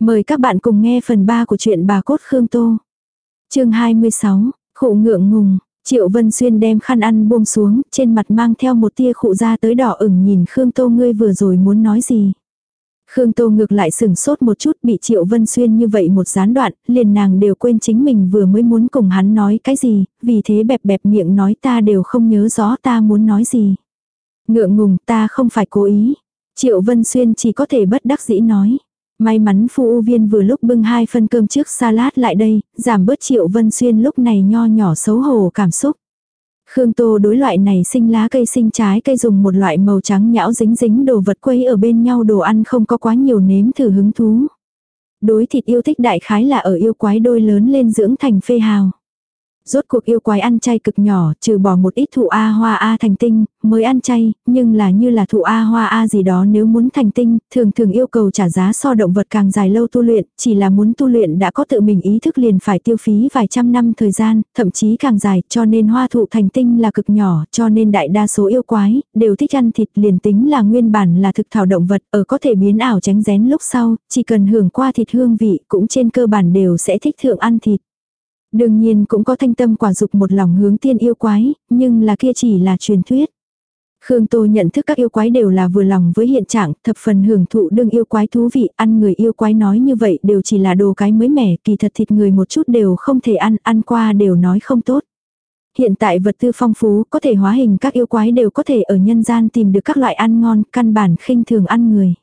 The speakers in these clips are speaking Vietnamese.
Mời các bạn cùng nghe phần 3 của truyện bà cốt Khương Tô. chương 26, khụ ngượng ngùng, Triệu Vân Xuyên đem khăn ăn buông xuống, trên mặt mang theo một tia khụ ra tới đỏ ửng nhìn Khương Tô ngươi vừa rồi muốn nói gì. Khương Tô ngược lại sừng sốt một chút bị Triệu Vân Xuyên như vậy một gián đoạn, liền nàng đều quên chính mình vừa mới muốn cùng hắn nói cái gì, vì thế bẹp bẹp miệng nói ta đều không nhớ rõ ta muốn nói gì. Ngượng ngùng ta không phải cố ý. Triệu Vân Xuyên chỉ có thể bất đắc dĩ nói. May mắn phu u viên vừa lúc bưng hai phân cơm trước salad lại đây, giảm bớt triệu vân xuyên lúc này nho nhỏ xấu hổ cảm xúc. Khương Tô đối loại này sinh lá cây sinh trái cây dùng một loại màu trắng nhão dính dính đồ vật quấy ở bên nhau đồ ăn không có quá nhiều nếm thử hứng thú. Đối thịt yêu thích đại khái là ở yêu quái đôi lớn lên dưỡng thành phê hào. Rốt cuộc yêu quái ăn chay cực nhỏ, trừ bỏ một ít thụ A hoa A thành tinh, mới ăn chay, nhưng là như là thụ A hoa A gì đó nếu muốn thành tinh, thường thường yêu cầu trả giá so động vật càng dài lâu tu luyện, chỉ là muốn tu luyện đã có tự mình ý thức liền phải tiêu phí vài trăm năm thời gian, thậm chí càng dài, cho nên hoa thụ thành tinh là cực nhỏ, cho nên đại đa số yêu quái, đều thích ăn thịt liền tính là nguyên bản là thực thảo động vật, ở có thể biến ảo tránh rén lúc sau, chỉ cần hưởng qua thịt hương vị cũng trên cơ bản đều sẽ thích thượng ăn thịt. Đương nhiên cũng có thanh tâm quả dục một lòng hướng tiên yêu quái, nhưng là kia chỉ là truyền thuyết. Khương Tô nhận thức các yêu quái đều là vừa lòng với hiện trạng, thập phần hưởng thụ đương yêu quái thú vị, ăn người yêu quái nói như vậy đều chỉ là đồ cái mới mẻ, kỳ thật thịt người một chút đều không thể ăn, ăn qua đều nói không tốt. Hiện tại vật tư phong phú, có thể hóa hình các yêu quái đều có thể ở nhân gian tìm được các loại ăn ngon, căn bản khinh thường ăn người.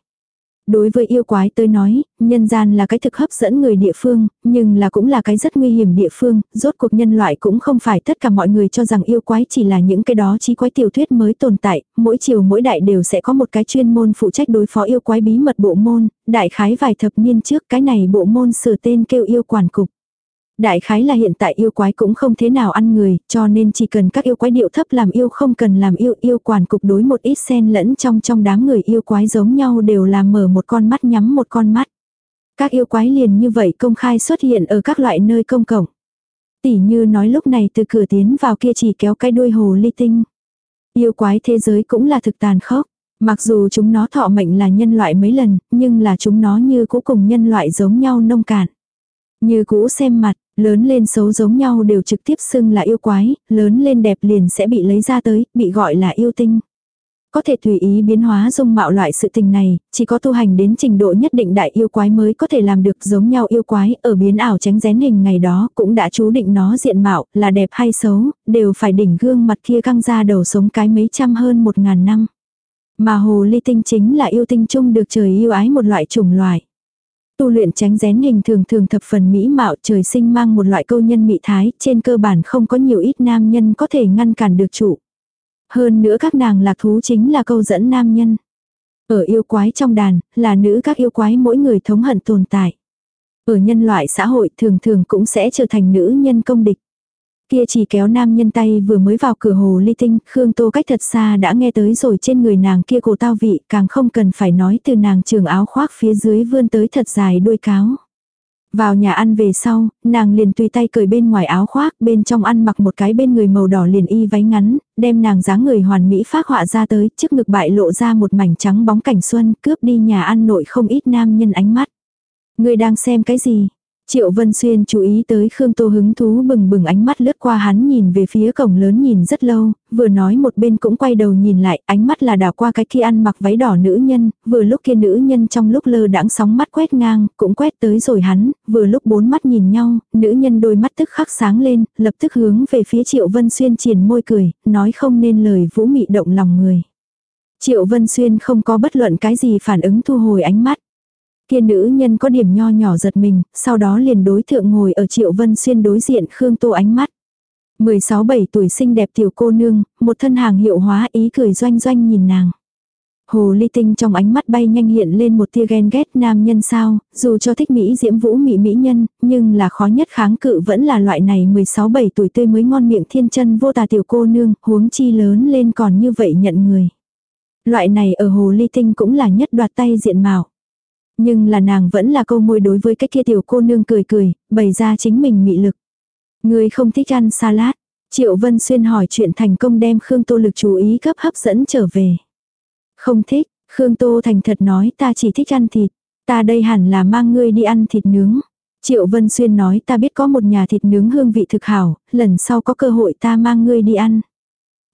Đối với yêu quái tôi nói, nhân gian là cái thực hấp dẫn người địa phương, nhưng là cũng là cái rất nguy hiểm địa phương, rốt cuộc nhân loại cũng không phải tất cả mọi người cho rằng yêu quái chỉ là những cái đó chí quái tiểu thuyết mới tồn tại, mỗi chiều mỗi đại đều sẽ có một cái chuyên môn phụ trách đối phó yêu quái bí mật bộ môn, đại khái vài thập niên trước cái này bộ môn sửa tên kêu yêu quản cục. Đại khái là hiện tại yêu quái cũng không thế nào ăn người, cho nên chỉ cần các yêu quái điệu thấp làm yêu không cần làm yêu yêu quản cục đối một ít sen lẫn trong trong đám người yêu quái giống nhau đều là mở một con mắt nhắm một con mắt. Các yêu quái liền như vậy công khai xuất hiện ở các loại nơi công cộng. Tỷ như nói lúc này từ cửa tiến vào kia chỉ kéo cái đuôi hồ ly tinh. Yêu quái thế giới cũng là thực tàn khốc. Mặc dù chúng nó thọ mệnh là nhân loại mấy lần, nhưng là chúng nó như cũ cùng nhân loại giống nhau nông cạn. Như cũ xem mặt, Lớn lên xấu giống nhau đều trực tiếp xưng là yêu quái, lớn lên đẹp liền sẽ bị lấy ra tới, bị gọi là yêu tinh. Có thể tùy ý biến hóa dung mạo loại sự tình này, chỉ có tu hành đến trình độ nhất định đại yêu quái mới có thể làm được giống nhau yêu quái, ở biến ảo tránh rén hình ngày đó cũng đã chú định nó diện mạo, là đẹp hay xấu, đều phải đỉnh gương mặt kia căng ra đầu sống cái mấy trăm hơn một ngàn năm. Mà hồ ly tinh chính là yêu tinh chung được trời yêu ái một loại chủng loại. Tu luyện tránh rén hình thường thường thập phần mỹ mạo trời sinh mang một loại câu nhân mỹ thái, trên cơ bản không có nhiều ít nam nhân có thể ngăn cản được chủ. Hơn nữa các nàng lạc thú chính là câu dẫn nam nhân. Ở yêu quái trong đàn, là nữ các yêu quái mỗi người thống hận tồn tại. Ở nhân loại xã hội thường thường cũng sẽ trở thành nữ nhân công địch. Kia chỉ kéo nam nhân tay vừa mới vào cửa hồ ly tinh, Khương Tô cách thật xa đã nghe tới rồi trên người nàng kia cổ tao vị, càng không cần phải nói từ nàng trường áo khoác phía dưới vươn tới thật dài đuôi cáo. Vào nhà ăn về sau, nàng liền tùy tay cởi bên ngoài áo khoác, bên trong ăn mặc một cái bên người màu đỏ liền y váy ngắn, đem nàng dáng người hoàn mỹ phát họa ra tới, trước ngực bại lộ ra một mảnh trắng bóng cảnh xuân, cướp đi nhà ăn nội không ít nam nhân ánh mắt. Người đang xem cái gì? Triệu Vân Xuyên chú ý tới Khương Tô hứng thú bừng bừng ánh mắt lướt qua hắn nhìn về phía cổng lớn nhìn rất lâu, vừa nói một bên cũng quay đầu nhìn lại, ánh mắt là đảo qua cái kia ăn mặc váy đỏ nữ nhân, vừa lúc kia nữ nhân trong lúc lơ đãng sóng mắt quét ngang, cũng quét tới rồi hắn, vừa lúc bốn mắt nhìn nhau, nữ nhân đôi mắt tức khắc sáng lên, lập tức hướng về phía Triệu Vân Xuyên triển môi cười, nói không nên lời vũ mị động lòng người. Triệu Vân Xuyên không có bất luận cái gì phản ứng thu hồi ánh mắt. Kia nữ nhân có điểm nho nhỏ giật mình, sau đó liền đối thượng ngồi ở Triệu Vân Xuyên đối diện Khương Tô ánh mắt. 16-7 tuổi xinh đẹp tiểu cô nương, một thân hàng hiệu hóa ý cười doanh doanh nhìn nàng. Hồ ly tinh trong ánh mắt bay nhanh hiện lên một tia ghen ghét nam nhân sao, dù cho thích Mỹ diễm vũ mỹ mỹ nhân, nhưng là khó nhất kháng cự vẫn là loại này 16-7 tuổi tươi mới ngon miệng thiên chân vô tà tiểu cô nương, huống chi lớn lên còn như vậy nhận người. Loại này ở hồ ly tinh cũng là nhất đoạt tay diện mạo. Nhưng là nàng vẫn là câu môi đối với cái kia tiểu cô nương cười cười, bày ra chính mình mị lực. Người không thích ăn salad. Triệu Vân Xuyên hỏi chuyện thành công đem Khương Tô lực chú ý cấp hấp dẫn trở về. Không thích, Khương Tô thành thật nói ta chỉ thích ăn thịt. Ta đây hẳn là mang ngươi đi ăn thịt nướng. Triệu Vân Xuyên nói ta biết có một nhà thịt nướng hương vị thực hảo, lần sau có cơ hội ta mang ngươi đi ăn.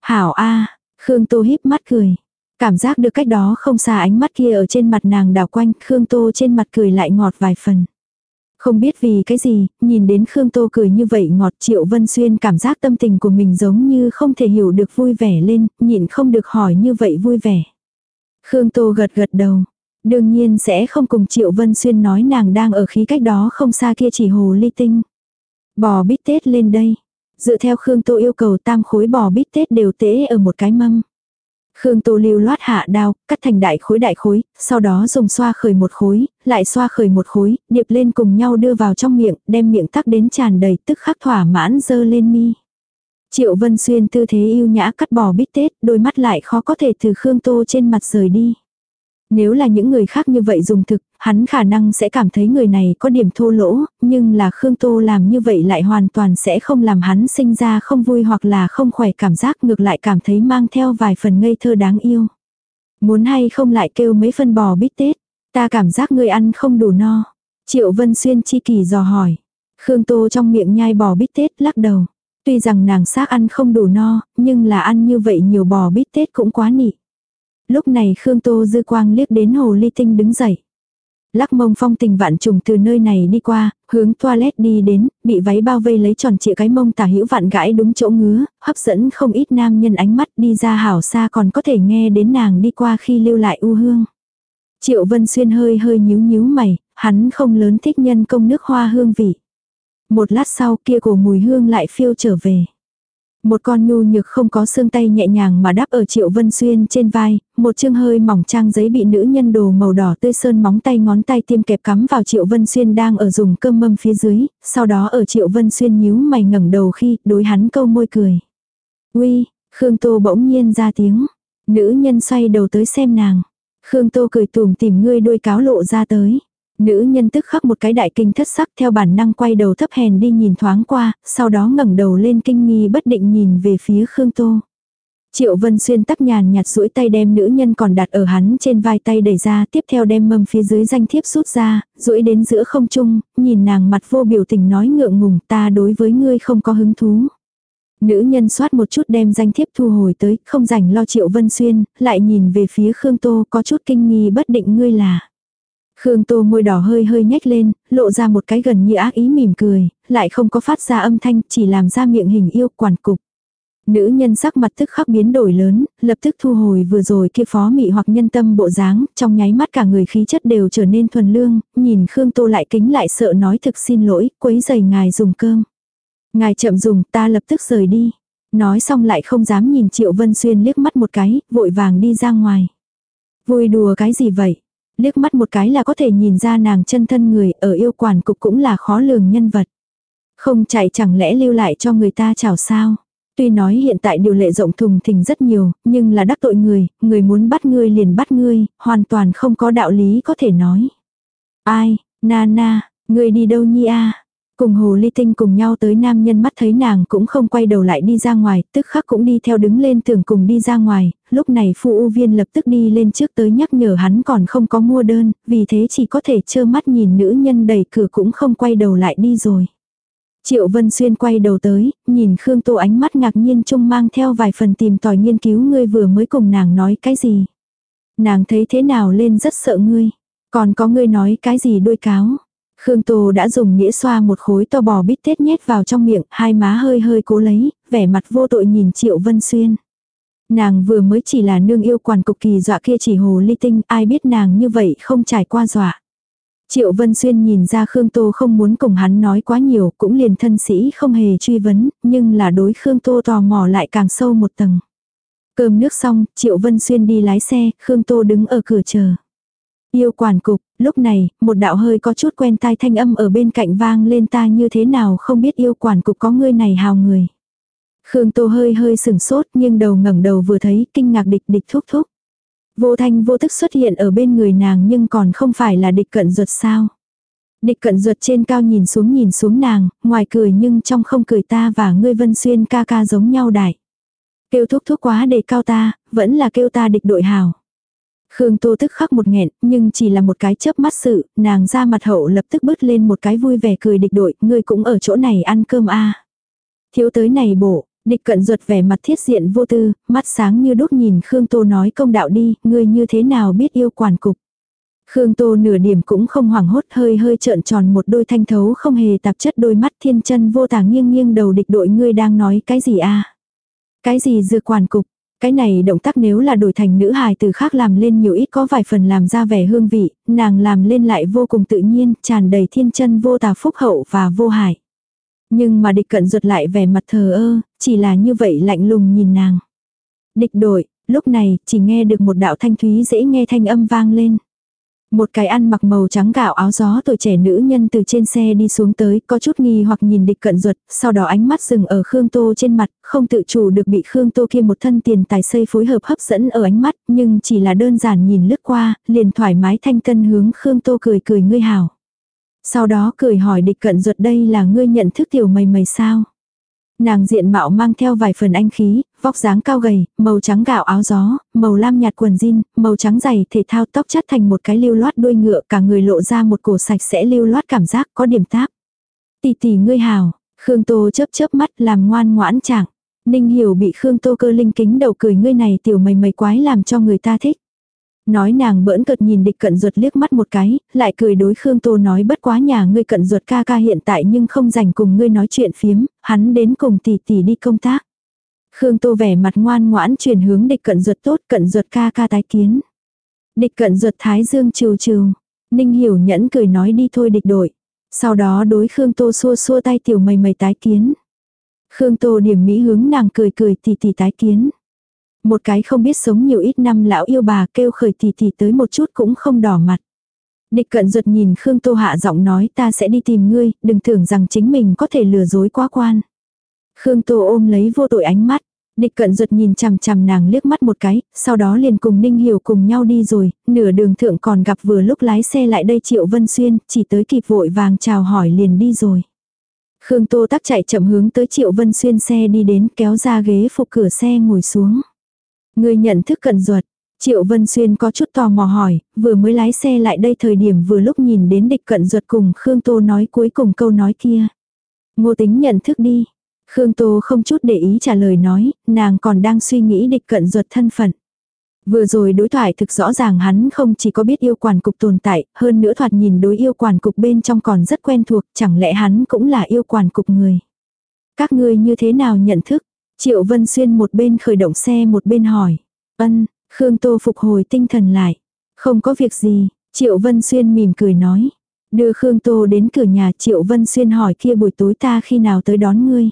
Hảo a Khương Tô híp mắt cười. Cảm giác được cách đó không xa ánh mắt kia ở trên mặt nàng đảo quanh, Khương Tô trên mặt cười lại ngọt vài phần. Không biết vì cái gì, nhìn đến Khương Tô cười như vậy ngọt Triệu Vân Xuyên cảm giác tâm tình của mình giống như không thể hiểu được vui vẻ lên, nhịn không được hỏi như vậy vui vẻ. Khương Tô gật gật đầu. Đương nhiên sẽ không cùng Triệu Vân Xuyên nói nàng đang ở khí cách đó không xa kia chỉ hồ ly tinh. Bò bít tết lên đây. Dựa theo Khương Tô yêu cầu tam khối bò bít tết đều tễ ở một cái mâm. Khương Tô lưu loát hạ đao, cắt thành đại khối đại khối, sau đó dùng xoa khởi một khối, lại xoa khởi một khối, điệp lên cùng nhau đưa vào trong miệng, đem miệng tắc đến tràn đầy tức khắc thỏa mãn dơ lên mi. Triệu Vân Xuyên tư thế yêu nhã cắt bò bít tết, đôi mắt lại khó có thể từ Khương Tô trên mặt rời đi. Nếu là những người khác như vậy dùng thực, hắn khả năng sẽ cảm thấy người này có điểm thô lỗ, nhưng là Khương Tô làm như vậy lại hoàn toàn sẽ không làm hắn sinh ra không vui hoặc là không khỏe cảm giác ngược lại cảm thấy mang theo vài phần ngây thơ đáng yêu. Muốn hay không lại kêu mấy phân bò bít tết, ta cảm giác người ăn không đủ no. Triệu Vân Xuyên chi kỳ dò hỏi. Khương Tô trong miệng nhai bò bít tết lắc đầu. Tuy rằng nàng xác ăn không đủ no, nhưng là ăn như vậy nhiều bò bít tết cũng quá nị. Lúc này Khương Tô dư quang liếc đến hồ ly tinh đứng dậy. Lắc mông phong tình vạn trùng từ nơi này đi qua, hướng toilet đi đến, bị váy bao vây lấy tròn trịa cái mông tả hữu vạn gãi đúng chỗ ngứa, hấp dẫn không ít nam nhân ánh mắt đi ra hảo xa còn có thể nghe đến nàng đi qua khi lưu lại u hương. Triệu Vân Xuyên hơi hơi nhíu nhíu mày, hắn không lớn thích nhân công nước hoa hương vị. Một lát sau kia cổ mùi hương lại phiêu trở về. Một con nhu nhược không có xương tay nhẹ nhàng mà đáp ở Triệu Vân Xuyên trên vai, một chương hơi mỏng trang giấy bị nữ nhân đồ màu đỏ tươi sơn móng tay ngón tay tiêm kẹp cắm vào Triệu Vân Xuyên đang ở dùng cơm mâm phía dưới, sau đó ở Triệu Vân Xuyên nhíu mày ngẩng đầu khi đối hắn câu môi cười. Uy, Khương Tô bỗng nhiên ra tiếng. Nữ nhân xoay đầu tới xem nàng. Khương Tô cười tùm tìm ngươi đôi cáo lộ ra tới. Nữ nhân tức khắc một cái đại kinh thất sắc theo bản năng quay đầu thấp hèn đi nhìn thoáng qua, sau đó ngẩng đầu lên kinh nghi bất định nhìn về phía Khương Tô. Triệu Vân Xuyên tắc nhàn nhạt duỗi tay đem nữ nhân còn đặt ở hắn trên vai tay đẩy ra tiếp theo đem mâm phía dưới danh thiếp rút ra, duỗi đến giữa không trung, nhìn nàng mặt vô biểu tình nói ngượng ngùng ta đối với ngươi không có hứng thú. Nữ nhân soát một chút đem danh thiếp thu hồi tới, không rảnh lo Triệu Vân Xuyên, lại nhìn về phía Khương Tô có chút kinh nghi bất định ngươi là. Khương Tô môi đỏ hơi hơi nhếch lên, lộ ra một cái gần như ác ý mỉm cười, lại không có phát ra âm thanh, chỉ làm ra miệng hình yêu quản cục. Nữ nhân sắc mặt tức khắc biến đổi lớn, lập tức thu hồi vừa rồi kia phó mị hoặc nhân tâm bộ dáng, trong nháy mắt cả người khí chất đều trở nên thuần lương, nhìn Khương Tô lại kính lại sợ nói thực xin lỗi, quấy giày ngài dùng cơm. Ngài chậm dùng, ta lập tức rời đi. Nói xong lại không dám nhìn Triệu Vân Xuyên liếc mắt một cái, vội vàng đi ra ngoài. Vui đùa cái gì vậy? Liếc mắt một cái là có thể nhìn ra nàng chân thân người ở yêu quản cục cũng là khó lường nhân vật. Không chạy chẳng lẽ lưu lại cho người ta chào sao. Tuy nói hiện tại điều lệ rộng thùng thình rất nhiều, nhưng là đắc tội người, người muốn bắt ngươi liền bắt ngươi, hoàn toàn không có đạo lý có thể nói. Ai, na na, ngươi đi đâu nhi a Cùng hồ ly tinh cùng nhau tới nam nhân mắt thấy nàng cũng không quay đầu lại đi ra ngoài, tức khắc cũng đi theo đứng lên tưởng cùng đi ra ngoài, lúc này phu u viên lập tức đi lên trước tới nhắc nhở hắn còn không có mua đơn, vì thế chỉ có thể trơ mắt nhìn nữ nhân đẩy cửa cũng không quay đầu lại đi rồi. Triệu Vân Xuyên quay đầu tới, nhìn Khương Tô ánh mắt ngạc nhiên chung mang theo vài phần tìm tòi nghiên cứu ngươi vừa mới cùng nàng nói cái gì. Nàng thấy thế nào lên rất sợ ngươi. Còn có ngươi nói cái gì đôi cáo. Khương Tô đã dùng nghĩa xoa một khối to bò bít tết nhét vào trong miệng, hai má hơi hơi cố lấy, vẻ mặt vô tội nhìn Triệu Vân Xuyên. Nàng vừa mới chỉ là nương yêu quản cục kỳ dọa kia chỉ hồ ly tinh, ai biết nàng như vậy không trải qua dọa. Triệu Vân Xuyên nhìn ra Khương Tô không muốn cùng hắn nói quá nhiều, cũng liền thân sĩ không hề truy vấn, nhưng là đối Khương Tô tò mò lại càng sâu một tầng. Cơm nước xong, Triệu Vân Xuyên đi lái xe, Khương Tô đứng ở cửa chờ. Yêu quản cục, lúc này, một đạo hơi có chút quen tai thanh âm ở bên cạnh vang lên ta như thế nào không biết yêu quản cục có ngươi này hào người. Khương Tô hơi hơi sừng sốt nhưng đầu ngẩng đầu vừa thấy kinh ngạc địch địch thúc thúc. Vô thanh vô tức xuất hiện ở bên người nàng nhưng còn không phải là địch cận ruột sao. Địch cận ruột trên cao nhìn xuống nhìn xuống nàng, ngoài cười nhưng trong không cười ta và ngươi vân xuyên ca ca giống nhau đại. Kêu thúc thúc quá đề cao ta, vẫn là kêu ta địch đội hào. Khương Tô tức khắc một nghẹn, nhưng chỉ là một cái chớp mắt sự, nàng ra mặt hậu lập tức bứt lên một cái vui vẻ cười địch đội, ngươi cũng ở chỗ này ăn cơm a à. Thiếu tới này bộ, địch cận ruột vẻ mặt thiết diện vô tư, mắt sáng như đốt nhìn Khương Tô nói công đạo đi, ngươi như thế nào biết yêu quản cục. Khương Tô nửa điểm cũng không hoảng hốt hơi hơi trợn tròn một đôi thanh thấu không hề tạp chất đôi mắt thiên chân vô tả nghiêng nghiêng đầu địch đội ngươi đang nói cái gì a Cái gì dư quản cục, cái này động tác nếu là đổi thành nữ hài từ khác làm lên nhiều ít có vài phần làm ra vẻ hương vị, nàng làm lên lại vô cùng tự nhiên, tràn đầy thiên chân vô tà phúc hậu và vô hại. Nhưng mà địch cận ruột lại vẻ mặt thờ ơ, chỉ là như vậy lạnh lùng nhìn nàng. Địch đội, lúc này chỉ nghe được một đạo thanh thúy dễ nghe thanh âm vang lên. Một cái ăn mặc màu trắng gạo áo gió tuổi trẻ nữ nhân từ trên xe đi xuống tới, có chút nghi hoặc nhìn địch cận ruột, sau đó ánh mắt dừng ở Khương Tô trên mặt, không tự chủ được bị Khương Tô kia một thân tiền tài xây phối hợp hấp dẫn ở ánh mắt, nhưng chỉ là đơn giản nhìn lướt qua, liền thoải mái thanh tân hướng Khương Tô cười cười ngươi hảo. Sau đó cười hỏi địch cận ruột đây là ngươi nhận thức tiểu mày mày sao? Nàng diện mạo mang theo vài phần anh khí, vóc dáng cao gầy, màu trắng gạo áo gió, màu lam nhạt quần jean, màu trắng giày thể thao tóc chắt thành một cái lưu loát đuôi ngựa cả người lộ ra một cổ sạch sẽ lưu loát cảm giác có điểm táp. Tỷ tỷ ngươi hào, Khương Tô chớp chớp mắt làm ngoan ngoãn chẳng. Ninh hiểu bị Khương Tô cơ linh kính đầu cười ngươi này tiểu mày mày quái làm cho người ta thích. Nói nàng bỡn cợt nhìn địch cận ruột liếc mắt một cái, lại cười đối Khương Tô nói bất quá nhà ngươi cận ruột ca ca hiện tại nhưng không rảnh cùng ngươi nói chuyện phiếm, hắn đến cùng tỷ tỷ đi công tác. Khương Tô vẻ mặt ngoan ngoãn chuyển hướng địch cận ruột tốt cận ruột ca ca tái kiến. Địch cận ruột thái dương trừ trừ. Ninh hiểu nhẫn cười nói đi thôi địch đội. Sau đó đối Khương Tô xua xua tay tiểu mày mày tái kiến. Khương Tô điểm mỹ hướng nàng cười cười tỷ tỷ tái kiến. Một cái không biết sống nhiều ít năm lão yêu bà kêu khởi tỷ tỷ tới một chút cũng không đỏ mặt. Địch cận ruột nhìn Khương Tô hạ giọng nói ta sẽ đi tìm ngươi, đừng tưởng rằng chính mình có thể lừa dối quá quan. Khương Tô ôm lấy vô tội ánh mắt. Địch cận ruột nhìn chằm chằm nàng liếc mắt một cái, sau đó liền cùng Ninh Hiểu cùng nhau đi rồi, nửa đường thượng còn gặp vừa lúc lái xe lại đây Triệu Vân Xuyên, chỉ tới kịp vội vàng chào hỏi liền đi rồi. Khương Tô tắc chạy chậm hướng tới Triệu Vân Xuyên xe đi đến kéo ra ghế phục cửa xe ngồi xuống. Người nhận thức cận ruột. Triệu Vân Xuyên có chút tò mò hỏi, vừa mới lái xe lại đây thời điểm vừa lúc nhìn đến địch cận ruột cùng Khương Tô nói cuối cùng câu nói kia. Ngô tính nhận thức đi. Khương Tô không chút để ý trả lời nói, nàng còn đang suy nghĩ địch cận ruột thân phận. Vừa rồi đối thoại thực rõ ràng hắn không chỉ có biết yêu quản cục tồn tại, hơn nữa thoạt nhìn đối yêu quản cục bên trong còn rất quen thuộc, chẳng lẽ hắn cũng là yêu quản cục người. Các ngươi như thế nào nhận thức? Triệu Vân Xuyên một bên khởi động xe một bên hỏi. Ân, Khương Tô phục hồi tinh thần lại. Không có việc gì, Triệu Vân Xuyên mỉm cười nói. Đưa Khương Tô đến cửa nhà Triệu Vân Xuyên hỏi kia buổi tối ta khi nào tới đón ngươi.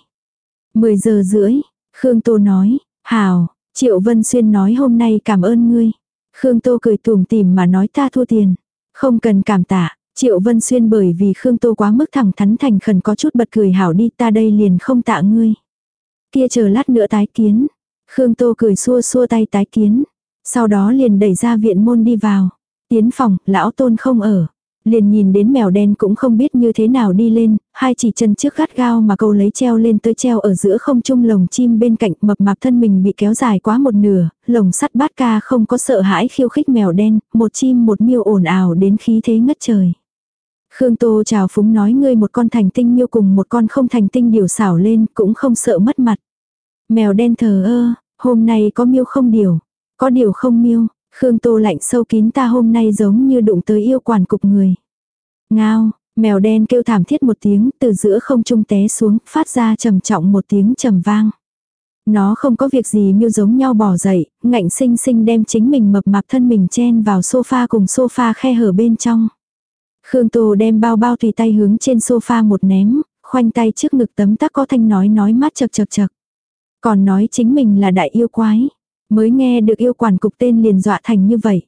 10 giờ rưỡi, Khương Tô nói, hào, Triệu Vân Xuyên nói hôm nay cảm ơn ngươi. Khương Tô cười tủm tìm mà nói ta thua tiền. Không cần cảm tạ, Triệu Vân Xuyên bởi vì Khương Tô quá mức thẳng thắn thành khẩn có chút bật cười hảo đi ta đây liền không tạ ngươi. Kia chờ lát nữa tái kiến. Khương Tô cười xua xua tay tái kiến. Sau đó liền đẩy ra viện môn đi vào. Tiến phòng, lão tôn không ở. Liền nhìn đến mèo đen cũng không biết như thế nào đi lên, hai chỉ chân trước gắt gao mà câu lấy treo lên tới treo ở giữa không trung lồng chim bên cạnh mập mạp thân mình bị kéo dài quá một nửa, lồng sắt bát ca không có sợ hãi khiêu khích mèo đen, một chim một miêu ồn ào đến khí thế ngất trời. Khương Tô chào phúng nói ngươi một con thành tinh miêu cùng một con không thành tinh điều xảo lên cũng không sợ mất mặt. Mèo đen thờ ơ, hôm nay có miêu không điều, có điều không miêu, Khương Tô lạnh sâu kín ta hôm nay giống như đụng tới yêu quản cục người. Ngao, mèo đen kêu thảm thiết một tiếng từ giữa không trung té xuống, phát ra trầm trọng một tiếng trầm vang. Nó không có việc gì miêu giống nhau bỏ dậy, ngạnh sinh sinh đem chính mình mập mạp thân mình chen vào sofa cùng sofa khe hở bên trong. Khương Tô đem bao bao tùy tay hướng trên sofa một ném, khoanh tay trước ngực tấm tắc có thanh nói nói mắt chật chật chật. Còn nói chính mình là đại yêu quái. Mới nghe được yêu quản cục tên liền dọa thành như vậy.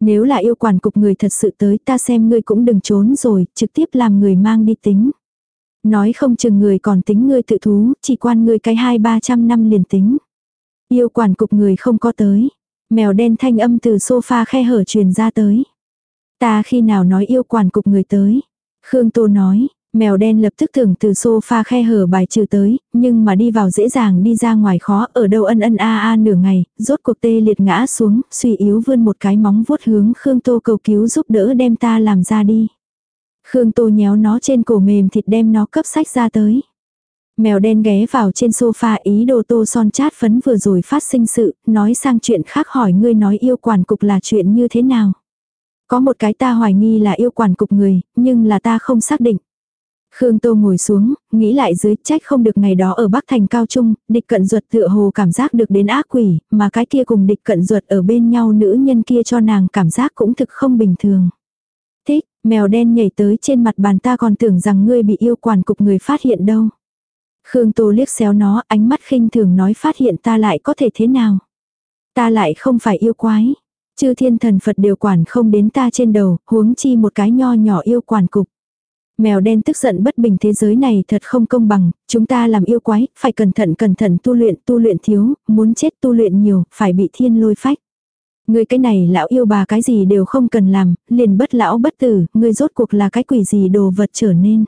Nếu là yêu quản cục người thật sự tới ta xem ngươi cũng đừng trốn rồi, trực tiếp làm người mang đi tính. Nói không chừng người còn tính ngươi tự thú, chỉ quan ngươi cái hai ba trăm năm liền tính. Yêu quản cục người không có tới. Mèo đen thanh âm từ sofa khe hở truyền ra tới. Ta khi nào nói yêu quản cục người tới. Khương Tô nói, Mèo đen lập tức tưởng từ sofa khe hở bài trừ tới, nhưng mà đi vào dễ dàng đi ra ngoài khó, ở đâu ân ân a a nửa ngày, rốt cuộc tê liệt ngã xuống, suy yếu vươn một cái móng vuốt hướng Khương Tô cầu cứu giúp đỡ đem ta làm ra đi. Khương Tô nhéo nó trên cổ mềm thịt đem nó cấp sách ra tới. Mèo đen ghé vào trên sofa ý đồ tô son chát phấn vừa rồi phát sinh sự, nói sang chuyện khác hỏi ngươi nói yêu quản cục là chuyện như thế nào. Có một cái ta hoài nghi là yêu quản cục người, nhưng là ta không xác định. Khương Tô ngồi xuống, nghĩ lại dưới trách không được ngày đó ở Bắc Thành Cao Trung, địch cận ruột tựa hồ cảm giác được đến ác quỷ, mà cái kia cùng địch cận ruột ở bên nhau nữ nhân kia cho nàng cảm giác cũng thực không bình thường. Thích, mèo đen nhảy tới trên mặt bàn ta còn tưởng rằng ngươi bị yêu quản cục người phát hiện đâu. Khương Tô liếc xéo nó, ánh mắt khinh thường nói phát hiện ta lại có thể thế nào. Ta lại không phải yêu quái. Chư thiên thần Phật đều quản không đến ta trên đầu, huống chi một cái nho nhỏ yêu quản cục. Mèo đen tức giận bất bình thế giới này thật không công bằng, chúng ta làm yêu quái, phải cẩn thận cẩn thận tu luyện, tu luyện thiếu, muốn chết tu luyện nhiều, phải bị thiên lôi phách. Người cái này lão yêu bà cái gì đều không cần làm, liền bất lão bất tử, người rốt cuộc là cái quỷ gì đồ vật trở nên.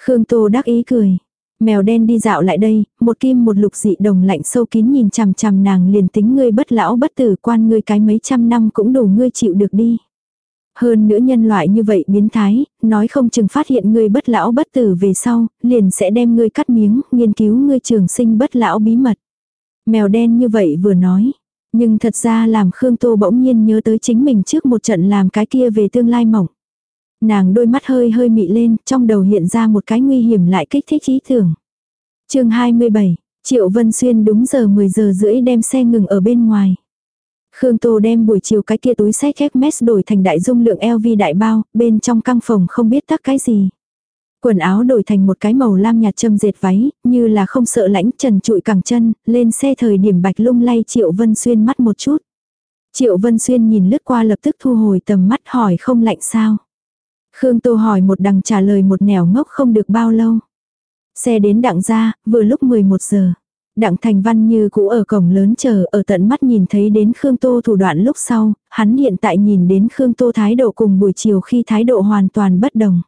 Khương Tô đắc ý cười. Mèo đen đi dạo lại đây, một kim một lục dị đồng lạnh sâu kín nhìn chằm chằm nàng liền tính ngươi bất lão bất tử quan ngươi cái mấy trăm năm cũng đủ ngươi chịu được đi. Hơn nữa nhân loại như vậy biến thái, nói không chừng phát hiện ngươi bất lão bất tử về sau, liền sẽ đem ngươi cắt miếng, nghiên cứu ngươi trường sinh bất lão bí mật. Mèo đen như vậy vừa nói. Nhưng thật ra làm Khương Tô bỗng nhiên nhớ tới chính mình trước một trận làm cái kia về tương lai mỏng. Nàng đôi mắt hơi hơi mị lên, trong đầu hiện ra một cái nguy hiểm lại kích thích ý tưởng. chương 27, Triệu Vân Xuyên đúng giờ 10 giờ rưỡi đem xe ngừng ở bên ngoài. Khương Tô đem buổi chiều cái kia túi sách Hermes đổi thành đại dung lượng LV đại bao, bên trong căng phòng không biết tắc cái gì. Quần áo đổi thành một cái màu lam nhạt châm dệt váy, như là không sợ lãnh trần trụi cẳng chân, lên xe thời điểm bạch lung lay Triệu Vân Xuyên mắt một chút. Triệu Vân Xuyên nhìn lướt qua lập tức thu hồi tầm mắt hỏi không lạnh sao. Khương Tô hỏi một đằng trả lời một nẻo ngốc không được bao lâu. Xe đến đặng ra, vừa lúc 11 giờ. Đặng Thành Văn như cũ ở cổng lớn chờ ở tận mắt nhìn thấy đến Khương Tô thủ đoạn lúc sau, hắn hiện tại nhìn đến Khương Tô thái độ cùng buổi chiều khi thái độ hoàn toàn bất đồng.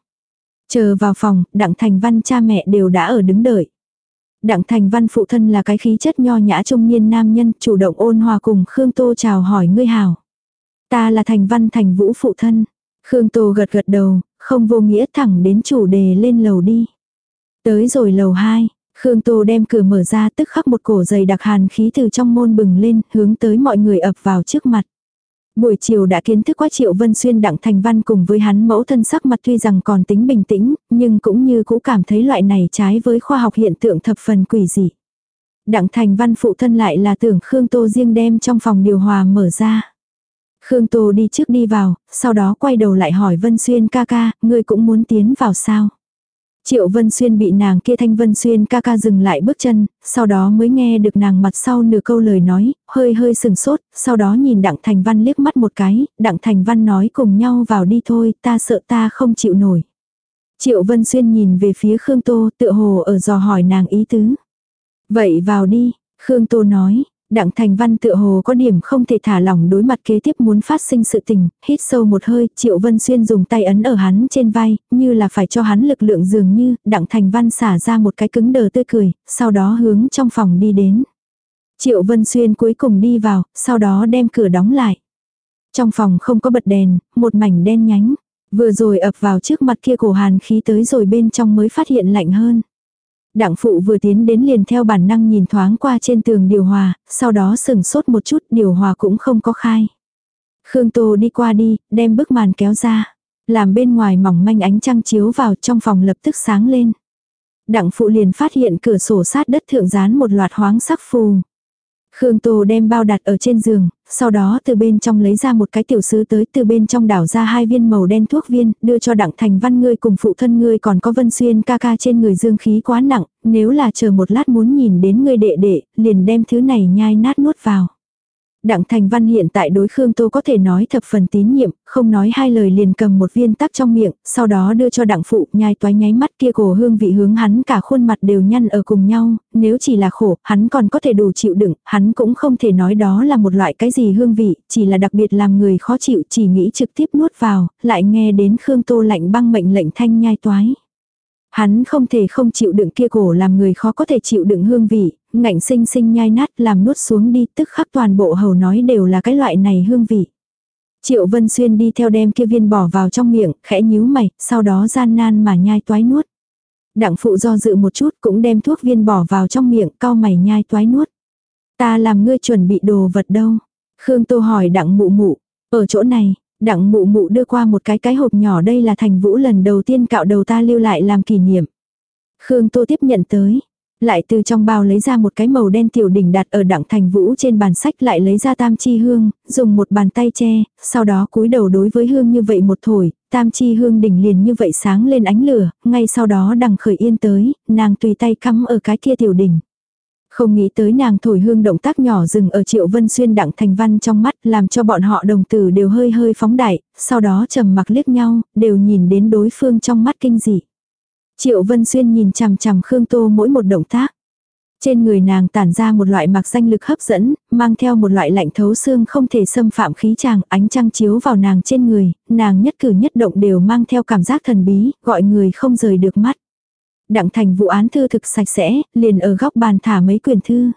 Chờ vào phòng, Đặng Thành Văn cha mẹ đều đã ở đứng đợi. Đặng Thành Văn phụ thân là cái khí chất nho nhã trung niên nam nhân chủ động ôn hòa cùng Khương Tô chào hỏi ngươi hảo. Ta là Thành Văn Thành Vũ phụ thân. Khương Tô gật gật đầu, không vô nghĩa thẳng đến chủ đề lên lầu đi. Tới rồi lầu 2, Khương Tô đem cửa mở ra tức khắc một cổ dày đặc hàn khí từ trong môn bừng lên, hướng tới mọi người ập vào trước mặt. Buổi chiều đã kiến thức quá Triệu Vân Xuyên Đặng Thành Văn cùng với hắn mẫu thân sắc mặt tuy rằng còn tính bình tĩnh, nhưng cũng như cũ cảm thấy loại này trái với khoa học hiện tượng thập phần quỷ dị. Đặng Thành Văn phụ thân lại là tưởng Khương Tô riêng đem trong phòng điều hòa mở ra. Khương Tô đi trước đi vào, sau đó quay đầu lại hỏi Vân Xuyên ca ca, ngươi cũng muốn tiến vào sao? Triệu Vân Xuyên bị nàng kia Thanh Vân Xuyên ca ca dừng lại bước chân, sau đó mới nghe được nàng mặt sau nửa câu lời nói, hơi hơi sừng sốt, sau đó nhìn Đặng Thành Văn liếc mắt một cái, Đặng Thành Văn nói cùng nhau vào đi thôi, ta sợ ta không chịu nổi. Triệu Vân Xuyên nhìn về phía Khương Tô tựa hồ ở dò hỏi nàng ý tứ. Vậy vào đi, Khương Tô nói, Đặng Thành Văn tựa hồ có điểm không thể thả lỏng đối mặt kế tiếp muốn phát sinh sự tình, hít sâu một hơi, Triệu Vân Xuyên dùng tay ấn ở hắn trên vai, như là phải cho hắn lực lượng dường như, Đặng Thành Văn xả ra một cái cứng đờ tươi cười, sau đó hướng trong phòng đi đến. Triệu Vân Xuyên cuối cùng đi vào, sau đó đem cửa đóng lại. Trong phòng không có bật đèn, một mảnh đen nhánh. Vừa rồi ập vào trước mặt kia cổ hàn khí tới rồi bên trong mới phát hiện lạnh hơn. Đặng phụ vừa tiến đến liền theo bản năng nhìn thoáng qua trên tường điều hòa, sau đó sừng sốt một chút điều hòa cũng không có khai. Khương Tô đi qua đi, đem bức màn kéo ra. Làm bên ngoài mỏng manh ánh trăng chiếu vào trong phòng lập tức sáng lên. Đặng phụ liền phát hiện cửa sổ sát đất thượng dán một loạt hoáng sắc phù. Khương Tô đem bao đặt ở trên giường, sau đó từ bên trong lấy ra một cái tiểu sứ tới từ bên trong đảo ra hai viên màu đen thuốc viên, đưa cho đặng thành văn ngươi cùng phụ thân ngươi còn có vân xuyên ca ca trên người dương khí quá nặng, nếu là chờ một lát muốn nhìn đến ngươi đệ đệ, liền đem thứ này nhai nát nuốt vào. Đặng Thành Văn hiện tại đối Khương Tô có thể nói thập phần tín nhiệm, không nói hai lời liền cầm một viên tắc trong miệng, sau đó đưa cho đặng phụ, nhai toái nháy mắt kia cổ hương vị hướng hắn cả khuôn mặt đều nhăn ở cùng nhau, nếu chỉ là khổ, hắn còn có thể đủ chịu đựng, hắn cũng không thể nói đó là một loại cái gì hương vị, chỉ là đặc biệt làm người khó chịu, chỉ nghĩ trực tiếp nuốt vào, lại nghe đến Khương Tô lạnh băng mệnh lệnh thanh nhai toái. Hắn không thể không chịu đựng kia cổ làm người khó có thể chịu đựng hương vị, ngạnh sinh sinh nhai nát làm nuốt xuống đi tức khắc toàn bộ hầu nói đều là cái loại này hương vị. Triệu Vân Xuyên đi theo đem kia viên bỏ vào trong miệng, khẽ nhíu mày, sau đó gian nan mà nhai toái nuốt. Đặng phụ do dự một chút cũng đem thuốc viên bỏ vào trong miệng, cau mày nhai toái nuốt. Ta làm ngươi chuẩn bị đồ vật đâu? Khương Tô hỏi đặng mụ mụ. Ở chỗ này, đặng mụ mụ đưa qua một cái cái hộp nhỏ đây là thành vũ lần đầu tiên cạo đầu ta lưu lại làm kỷ niệm. Khương Tô tiếp nhận tới. Lại từ trong bao lấy ra một cái màu đen tiểu đỉnh đặt ở đặng thành vũ trên bàn sách lại lấy ra tam chi hương, dùng một bàn tay che, sau đó cúi đầu đối với hương như vậy một thổi, tam chi hương đỉnh liền như vậy sáng lên ánh lửa, ngay sau đó đằng khởi yên tới, nàng tùy tay cắm ở cái kia tiểu đỉnh. Không nghĩ tới nàng thổi hương động tác nhỏ dừng ở triệu vân xuyên đặng thành văn trong mắt làm cho bọn họ đồng tử đều hơi hơi phóng đại, sau đó trầm mặc liếc nhau, đều nhìn đến đối phương trong mắt kinh dị. Triệu vân xuyên nhìn chằm chằm Khương Tô mỗi một động tác. Trên người nàng tản ra một loại mạc danh lực hấp dẫn, mang theo một loại lạnh thấu xương không thể xâm phạm khí chàng, ánh trăng chiếu vào nàng trên người, nàng nhất cử nhất động đều mang theo cảm giác thần bí, gọi người không rời được mắt. Đặng thành vụ án thư thực sạch sẽ, liền ở góc bàn thả mấy quyển thư.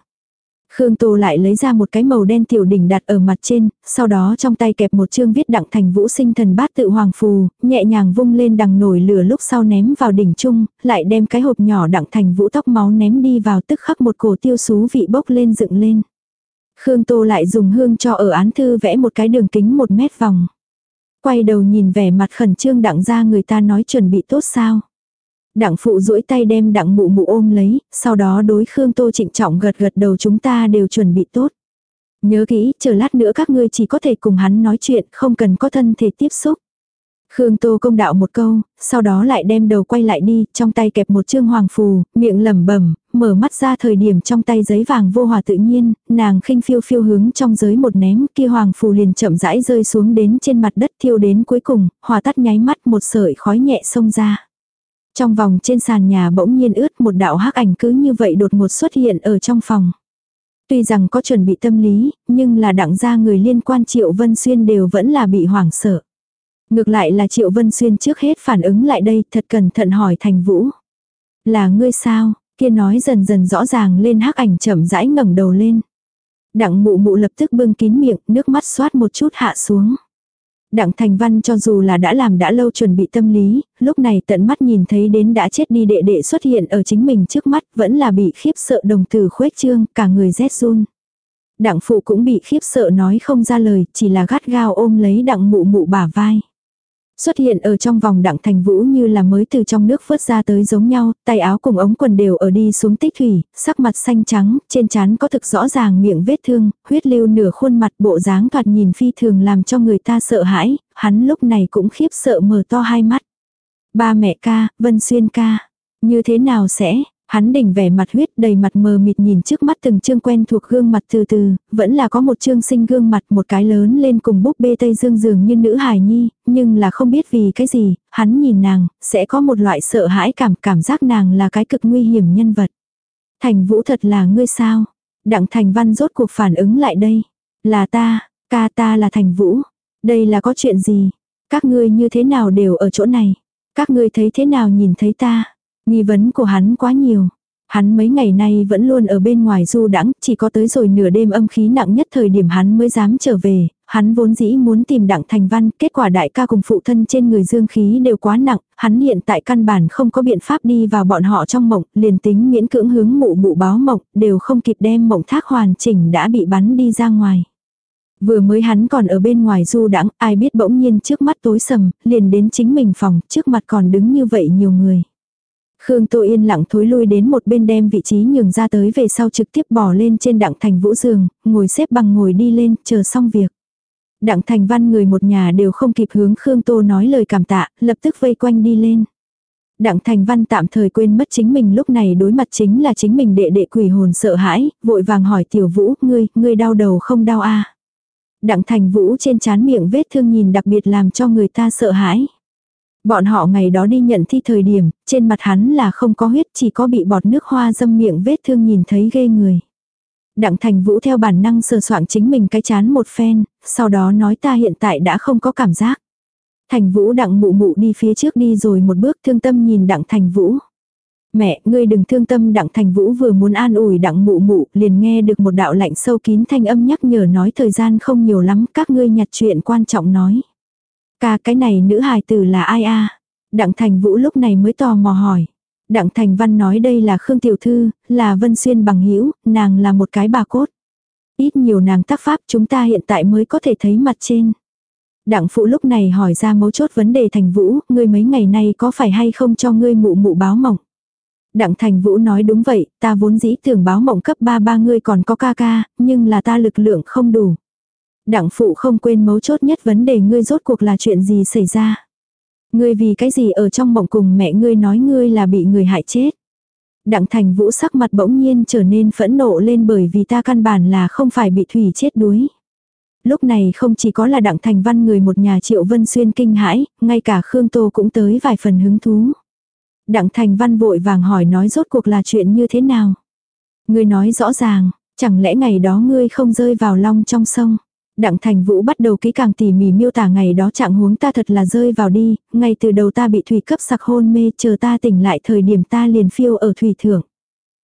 Khương Tô lại lấy ra một cái màu đen tiểu đỉnh đặt ở mặt trên, sau đó trong tay kẹp một chương viết đặng thành vũ sinh thần bát tự hoàng phù, nhẹ nhàng vung lên đằng nổi lửa lúc sau ném vào đỉnh chung, lại đem cái hộp nhỏ đặng thành vũ tóc máu ném đi vào tức khắc một cổ tiêu xú vị bốc lên dựng lên. Khương Tô lại dùng hương cho ở án thư vẽ một cái đường kính một mét vòng. Quay đầu nhìn vẻ mặt khẩn trương đặng ra người ta nói chuẩn bị tốt sao. Đặng phụ duỗi tay đem đặng mụ mụ ôm lấy, sau đó đối Khương Tô trịnh trọng gật gật đầu chúng ta đều chuẩn bị tốt. Nhớ kỹ, chờ lát nữa các ngươi chỉ có thể cùng hắn nói chuyện, không cần có thân thể tiếp xúc. Khương Tô công đạo một câu, sau đó lại đem đầu quay lại đi, trong tay kẹp một chương hoàng phù, miệng lẩm bẩm, mở mắt ra thời điểm trong tay giấy vàng vô hòa tự nhiên, nàng khinh phiêu phiêu hướng trong giới một ném, kia hoàng phù liền chậm rãi rơi xuống đến trên mặt đất thiêu đến cuối cùng, hòa tắt nháy mắt một sợi khói nhẹ xông ra. Trong vòng trên sàn nhà bỗng nhiên ướt một đạo hắc ảnh cứ như vậy đột ngột xuất hiện ở trong phòng. Tuy rằng có chuẩn bị tâm lý, nhưng là đặng gia người liên quan Triệu Vân Xuyên đều vẫn là bị hoảng sợ. Ngược lại là Triệu Vân Xuyên trước hết phản ứng lại đây thật cẩn thận hỏi Thành Vũ. Là ngươi sao, kia nói dần dần rõ ràng lên hắc ảnh chậm rãi ngẩng đầu lên. Đặng mụ mụ lập tức bưng kín miệng, nước mắt xoát một chút hạ xuống. Đặng Thành Văn cho dù là đã làm đã lâu chuẩn bị tâm lý, lúc này tận mắt nhìn thấy đến đã chết đi đệ đệ xuất hiện ở chính mình trước mắt vẫn là bị khiếp sợ đồng tử khuếch trương, cả người rét run. Đặng phụ cũng bị khiếp sợ nói không ra lời, chỉ là gắt gao ôm lấy đặng mụ mụ bả vai. Xuất hiện ở trong vòng đặng thành vũ như là mới từ trong nước vớt ra tới giống nhau, tay áo cùng ống quần đều ở đi xuống tích thủy, sắc mặt xanh trắng, trên trán có thực rõ ràng miệng vết thương, huyết lưu nửa khuôn mặt bộ dáng thoạt nhìn phi thường làm cho người ta sợ hãi, hắn lúc này cũng khiếp sợ mở to hai mắt. Ba mẹ ca, Vân Xuyên ca, như thế nào sẽ, Hắn đỉnh vẻ mặt huyết đầy mặt mờ mịt nhìn trước mắt từng chương quen thuộc gương mặt từ từ, vẫn là có một chương sinh gương mặt một cái lớn lên cùng búp bê Tây Dương dường như nữ hài nhi, nhưng là không biết vì cái gì, hắn nhìn nàng, sẽ có một loại sợ hãi cảm cảm giác nàng là cái cực nguy hiểm nhân vật. Thành vũ thật là ngươi sao? Đặng thành văn rốt cuộc phản ứng lại đây. Là ta, ca ta là thành vũ. Đây là có chuyện gì? Các ngươi như thế nào đều ở chỗ này? Các ngươi thấy thế nào nhìn thấy ta? Nghi vấn của hắn quá nhiều. Hắn mấy ngày nay vẫn luôn ở bên ngoài du đãng chỉ có tới rồi nửa đêm âm khí nặng nhất thời điểm hắn mới dám trở về, hắn vốn dĩ muốn tìm đặng thành văn, kết quả đại ca cùng phụ thân trên người dương khí đều quá nặng, hắn hiện tại căn bản không có biện pháp đi vào bọn họ trong mộng, liền tính miễn cưỡng hướng mụ mụ báo mộng, đều không kịp đem mộng thác hoàn chỉnh đã bị bắn đi ra ngoài. Vừa mới hắn còn ở bên ngoài du đãng ai biết bỗng nhiên trước mắt tối sầm, liền đến chính mình phòng, trước mặt còn đứng như vậy nhiều người. Khương Tô yên lặng thối lui đến một bên đem vị trí nhường ra tới về sau trực tiếp bỏ lên trên đặng thành vũ giường, ngồi xếp bằng ngồi đi lên, chờ xong việc. Đặng thành văn người một nhà đều không kịp hướng Khương Tô nói lời cảm tạ, lập tức vây quanh đi lên. Đặng thành văn tạm thời quên mất chính mình lúc này đối mặt chính là chính mình đệ đệ quỷ hồn sợ hãi, vội vàng hỏi tiểu vũ, ngươi, ngươi đau đầu không đau a Đặng thành vũ trên chán miệng vết thương nhìn đặc biệt làm cho người ta sợ hãi. Bọn họ ngày đó đi nhận thi thời điểm, trên mặt hắn là không có huyết chỉ có bị bọt nước hoa dâm miệng vết thương nhìn thấy ghê người. Đặng thành vũ theo bản năng sờ soạng chính mình cái chán một phen, sau đó nói ta hiện tại đã không có cảm giác. Thành Vũ đặng mụ mụ đi phía trước đi rồi một bước thương tâm nhìn đặng Thành Vũ. Mẹ, ngươi đừng thương tâm đặng Thành Vũ vừa muốn an ủi đặng mụ mụ, liền nghe được một đạo lạnh sâu kín thanh âm nhắc nhở nói thời gian không nhiều lắm, các ngươi nhặt chuyện quan trọng nói. Ca cái này nữ hài tử là ai a Đặng Thành Vũ lúc này mới tò mò hỏi. Đặng Thành Văn nói đây là Khương Tiểu Thư, là Vân Xuyên bằng hữu nàng là một cái bà cốt. Ít nhiều nàng tác pháp chúng ta hiện tại mới có thể thấy mặt trên. Đặng Phụ lúc này hỏi ra mấu chốt vấn đề Thành Vũ, ngươi mấy ngày nay có phải hay không cho ngươi mụ mụ báo mộng. Đặng Thành Vũ nói đúng vậy, ta vốn dĩ tưởng báo mộng cấp 3 ba ngươi còn có ca ca, nhưng là ta lực lượng không đủ. Đặng Phụ không quên mấu chốt nhất vấn đề ngươi rốt cuộc là chuyện gì xảy ra. Ngươi vì cái gì ở trong mộng cùng mẹ ngươi nói ngươi là bị người hại chết. Đặng Thành Vũ sắc mặt bỗng nhiên trở nên phẫn nộ lên bởi vì ta căn bản là không phải bị thủy chết đuối. Lúc này không chỉ có là Đặng Thành Văn người một nhà triệu vân xuyên kinh hãi, ngay cả Khương Tô cũng tới vài phần hứng thú. Đặng Thành Văn vội vàng hỏi nói rốt cuộc là chuyện như thế nào. Ngươi nói rõ ràng, chẳng lẽ ngày đó ngươi không rơi vào long trong sông. Đặng Thành Vũ bắt đầu kỹ càng tỉ mỉ miêu tả ngày đó trạng huống ta thật là rơi vào đi, ngay từ đầu ta bị thủy cấp sặc hôn mê, chờ ta tỉnh lại thời điểm ta liền phiêu ở thủy thượng.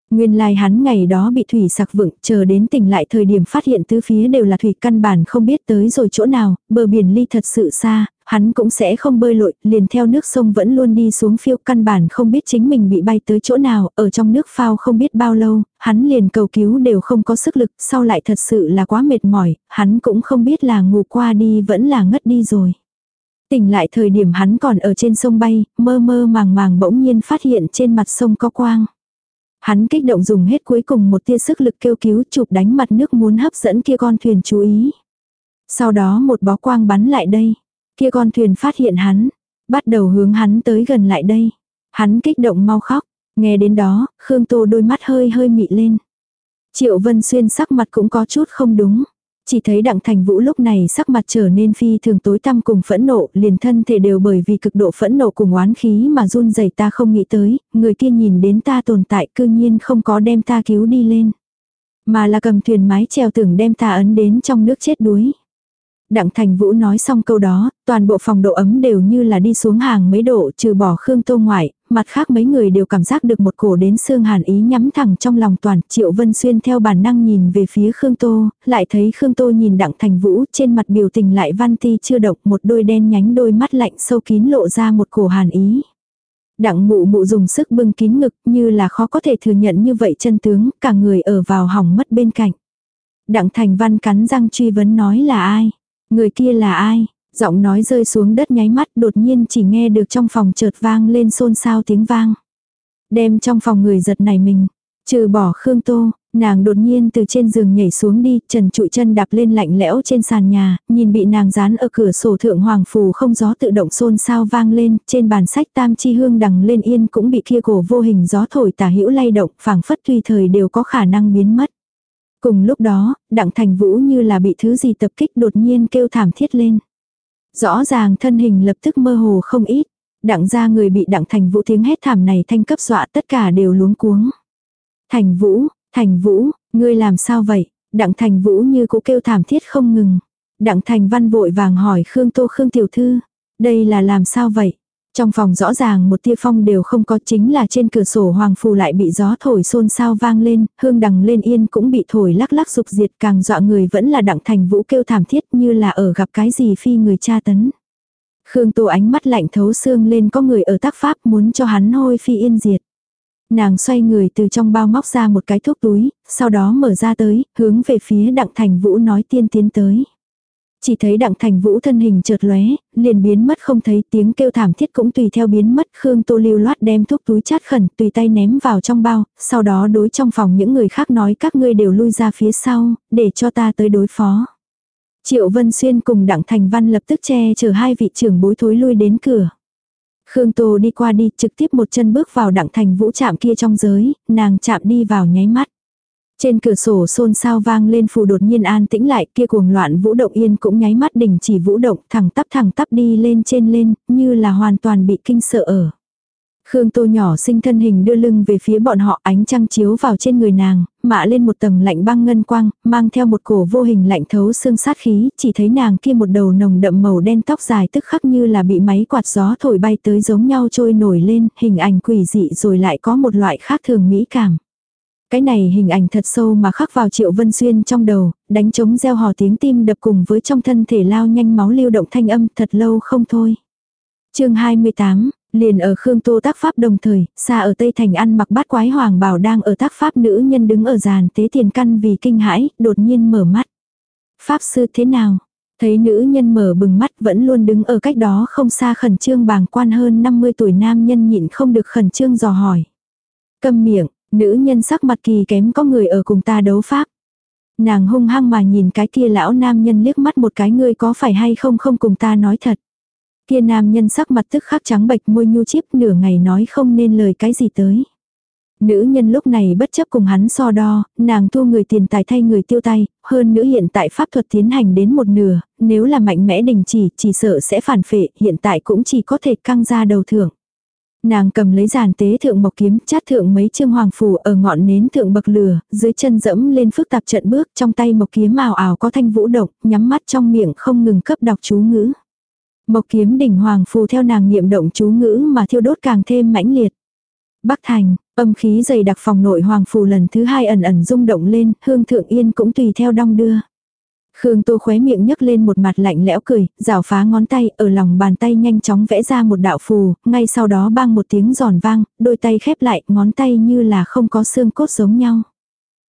Nguyên lai like hắn ngày đó bị thủy sặc vựng, chờ đến tỉnh lại thời điểm phát hiện tứ phía đều là thủy căn bản không biết tới rồi chỗ nào, bờ biển ly thật sự xa, hắn cũng sẽ không bơi lội, liền theo nước sông vẫn luôn đi xuống phiêu căn bản không biết chính mình bị bay tới chỗ nào, ở trong nước phao không biết bao lâu, hắn liền cầu cứu đều không có sức lực, sau lại thật sự là quá mệt mỏi, hắn cũng không biết là ngủ qua đi vẫn là ngất đi rồi. Tỉnh lại thời điểm hắn còn ở trên sông bay, mơ mơ màng màng bỗng nhiên phát hiện trên mặt sông có quang. Hắn kích động dùng hết cuối cùng một tia sức lực kêu cứu chụp đánh mặt nước muốn hấp dẫn kia con thuyền chú ý. Sau đó một bó quang bắn lại đây. Kia con thuyền phát hiện hắn, bắt đầu hướng hắn tới gần lại đây. Hắn kích động mau khóc, nghe đến đó, Khương Tô đôi mắt hơi hơi mị lên. Triệu Vân Xuyên sắc mặt cũng có chút không đúng. Chỉ thấy đặng thành vũ lúc này sắc mặt trở nên phi thường tối tăm cùng phẫn nộ, liền thân thể đều bởi vì cực độ phẫn nộ cùng oán khí mà run rẩy ta không nghĩ tới, người kia nhìn đến ta tồn tại cư nhiên không có đem ta cứu đi lên. Mà là cầm thuyền mái treo tưởng đem ta ấn đến trong nước chết đuối. Đặng Thành Vũ nói xong câu đó, toàn bộ phòng độ ấm đều như là đi xuống hàng mấy độ trừ bỏ Khương Tô ngoại, mặt khác mấy người đều cảm giác được một cổ đến xương hàn ý nhắm thẳng trong lòng toàn. Triệu Vân Xuyên theo bản năng nhìn về phía Khương Tô, lại thấy Khương Tô nhìn Đặng Thành Vũ trên mặt biểu tình lại văn ti chưa độc một đôi đen nhánh đôi mắt lạnh sâu kín lộ ra một cổ hàn ý. Đặng mụ mụ dùng sức bưng kín ngực như là khó có thể thừa nhận như vậy chân tướng, cả người ở vào hỏng mất bên cạnh. Đặng Thành Văn cắn răng truy vấn nói là ai. Người kia là ai? Giọng nói rơi xuống đất nháy mắt đột nhiên chỉ nghe được trong phòng chợt vang lên xôn xao tiếng vang. Đem trong phòng người giật này mình. Trừ bỏ Khương Tô, nàng đột nhiên từ trên giường nhảy xuống đi, trần trụi chân đạp lên lạnh lẽo trên sàn nhà, nhìn bị nàng dán ở cửa sổ thượng hoàng phù không gió tự động xôn xao vang lên, trên bàn sách tam chi hương đằng lên yên cũng bị kia cổ vô hình gió thổi tả hữu lay động, phảng phất tùy thời đều có khả năng biến mất. Cùng lúc đó, đặng thành vũ như là bị thứ gì tập kích đột nhiên kêu thảm thiết lên. Rõ ràng thân hình lập tức mơ hồ không ít. Đặng ra người bị đặng thành vũ tiếng hét thảm này thanh cấp dọa tất cả đều luống cuống. Thành vũ, thành vũ, ngươi làm sao vậy? Đặng thành vũ như cũ kêu thảm thiết không ngừng. Đặng thành văn vội vàng hỏi Khương Tô Khương Tiểu Thư. Đây là làm sao vậy? Trong phòng rõ ràng một tia phong đều không có chính là trên cửa sổ hoàng phù lại bị gió thổi xôn xao vang lên, hương đằng lên yên cũng bị thổi lắc lắc dục diệt càng dọa người vẫn là đặng thành vũ kêu thảm thiết như là ở gặp cái gì phi người cha tấn. Khương Tô ánh mắt lạnh thấu xương lên có người ở tác pháp muốn cho hắn hôi phi yên diệt. Nàng xoay người từ trong bao móc ra một cái thuốc túi, sau đó mở ra tới, hướng về phía đặng thành vũ nói tiên tiến tới. Chỉ thấy đặng thành vũ thân hình chợt lóe, liền biến mất không thấy tiếng kêu thảm thiết cũng tùy theo biến mất. Khương Tô lưu loát đem thuốc túi chát khẩn tùy tay ném vào trong bao, sau đó đối trong phòng những người khác nói các ngươi đều lui ra phía sau, để cho ta tới đối phó. Triệu Vân Xuyên cùng đặng thành văn lập tức che chở hai vị trưởng bối thối lui đến cửa. Khương Tô đi qua đi trực tiếp một chân bước vào đặng thành vũ chạm kia trong giới, nàng chạm đi vào nháy mắt. Trên cửa sổ xôn xao vang lên phù đột nhiên an tĩnh lại kia cuồng loạn vũ động yên cũng nháy mắt đình chỉ vũ động thẳng tắp thẳng tắp đi lên trên lên như là hoàn toàn bị kinh sợ ở. Khương Tô nhỏ sinh thân hình đưa lưng về phía bọn họ ánh trăng chiếu vào trên người nàng, mạ lên một tầng lạnh băng ngân quang, mang theo một cổ vô hình lạnh thấu xương sát khí, chỉ thấy nàng kia một đầu nồng đậm màu đen tóc dài tức khắc như là bị máy quạt gió thổi bay tới giống nhau trôi nổi lên, hình ảnh quỷ dị rồi lại có một loại khác thường mỹ cảm. Cái này hình ảnh thật sâu mà khắc vào Triệu Vân Xuyên trong đầu, đánh trống gieo hò tiếng tim đập cùng với trong thân thể lao nhanh máu lưu động thanh âm thật lâu không thôi. chương 28, liền ở Khương Tô tác pháp đồng thời, xa ở Tây Thành ăn mặc bát quái hoàng bảo đang ở tác pháp nữ nhân đứng ở giàn tế tiền căn vì kinh hãi, đột nhiên mở mắt. Pháp sư thế nào? Thấy nữ nhân mở bừng mắt vẫn luôn đứng ở cách đó không xa khẩn trương bàng quan hơn 50 tuổi nam nhân nhịn không được khẩn trương dò hỏi. Câm miệng, nữ nhân sắc mặt kỳ kém có người ở cùng ta đấu pháp. Nàng hung hăng mà nhìn cái kia lão nam nhân liếc mắt một cái ngươi có phải hay không không cùng ta nói thật. Kia nam nhân sắc mặt tức khắc trắng bệch môi nhu chiếp nửa ngày nói không nên lời cái gì tới. Nữ nhân lúc này bất chấp cùng hắn so đo, nàng thu người tiền tài thay người tiêu tay, hơn nữa hiện tại pháp thuật tiến hành đến một nửa, nếu là mạnh mẽ đình chỉ, chỉ sợ sẽ phản phệ, hiện tại cũng chỉ có thể căng ra đầu thưởng. Nàng cầm lấy giàn tế thượng mộc kiếm, chát thượng mấy chương hoàng phù ở ngọn nến thượng bậc lửa, dưới chân dẫm lên phức tạp trận bước, trong tay mộc kiếm ảo ảo có thanh vũ động, nhắm mắt trong miệng không ngừng cấp đọc chú ngữ. Mộc kiếm đỉnh hoàng phù theo nàng niệm động chú ngữ mà thiêu đốt càng thêm mãnh liệt. Bắc thành, âm khí dày đặc phòng nội hoàng phù lần thứ hai ẩn ẩn rung động lên, hương thượng yên cũng tùy theo đong đưa. Khương Tô khóe miệng nhấc lên một mặt lạnh lẽo cười, rảo phá ngón tay, ở lòng bàn tay nhanh chóng vẽ ra một đạo phù, ngay sau đó bang một tiếng giòn vang, đôi tay khép lại, ngón tay như là không có xương cốt giống nhau.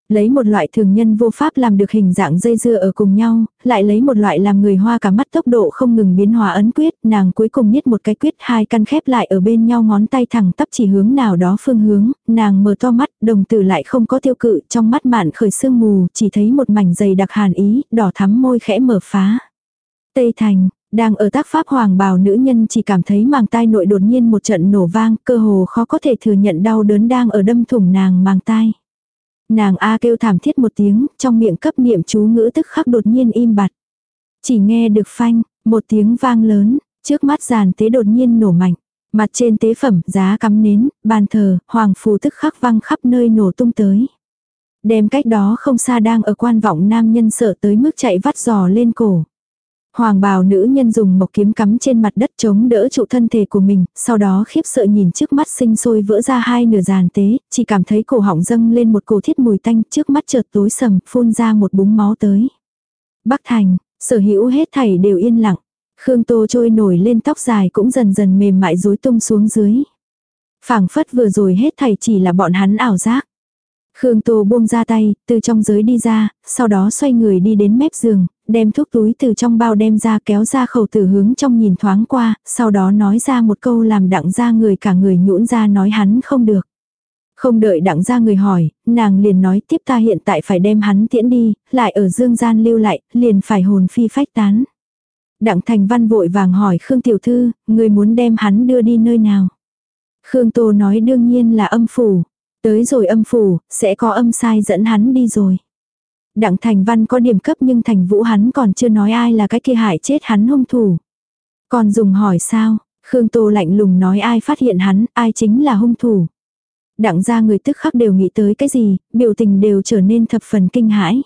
Lấy một loại thường nhân vô pháp làm được hình dạng dây dưa ở cùng nhau, lại lấy một loại làm người hoa cả mắt tốc độ không ngừng biến hóa ấn quyết, nàng cuối cùng niết một cái quyết hai căn khép lại ở bên nhau ngón tay thẳng tắp chỉ hướng nào đó phương hướng, nàng mở to mắt, đồng tử lại không có tiêu cự, trong mắt mạn khởi sương mù, chỉ thấy một mảnh dày đặc hàn ý, đỏ thắm môi khẽ mở phá. Tây Thành, đang ở tác pháp hoàng bào nữ nhân chỉ cảm thấy màng tai nội đột nhiên một trận nổ vang, cơ hồ khó có thể thừa nhận đau đớn đang ở đâm thủng nàng màng tai. Nàng A kêu thảm thiết một tiếng, trong miệng cấp niệm chú ngữ tức khắc đột nhiên im bặt. Chỉ nghe được phanh, một tiếng vang lớn, trước mắt giàn tế đột nhiên nổ mạnh. Mặt trên tế phẩm, giá cắm nến, bàn thờ, hoàng phù tức khắc văng khắp nơi nổ tung tới. Đem cách đó không xa đang ở quan vọng nam nhân sợ tới mức chạy vắt giò lên cổ. Hoàng bào nữ nhân dùng mộc kiếm cắm trên mặt đất chống đỡ trụ thân thể của mình, sau đó khiếp sợ nhìn trước mắt sinh sôi vỡ ra hai nửa giàn tế, chỉ cảm thấy cổ họng dâng lên một cổ thiết mùi tanh trước mắt chợt tối sầm, phun ra một búng máu tới. Bắc thành, sở hữu hết thảy đều yên lặng. Khương Tô trôi nổi lên tóc dài cũng dần dần mềm mại rối tung xuống dưới. phảng phất vừa rồi hết thảy chỉ là bọn hắn ảo giác. Khương Tô buông ra tay, từ trong giới đi ra, sau đó xoay người đi đến mép giường, đem thuốc túi từ trong bao đem ra kéo ra khẩu tử hướng trong nhìn thoáng qua, sau đó nói ra một câu làm đặng ra người cả người nhũn ra nói hắn không được. Không đợi đặng ra người hỏi, nàng liền nói tiếp ta hiện tại phải đem hắn tiễn đi, lại ở dương gian lưu lại, liền phải hồn phi phách tán. Đặng thành văn vội vàng hỏi Khương Tiểu Thư, người muốn đem hắn đưa đi nơi nào? Khương Tô nói đương nhiên là âm phủ. Tới rồi âm phủ, sẽ có âm sai dẫn hắn đi rồi. Đặng Thành Văn có điểm cấp nhưng Thành Vũ hắn còn chưa nói ai là cái kia hại chết hắn hung thủ. Còn dùng hỏi sao, Khương Tô lạnh lùng nói ai phát hiện hắn, ai chính là hung thủ. Đặng ra người tức khắc đều nghĩ tới cái gì, biểu tình đều trở nên thập phần kinh hãi.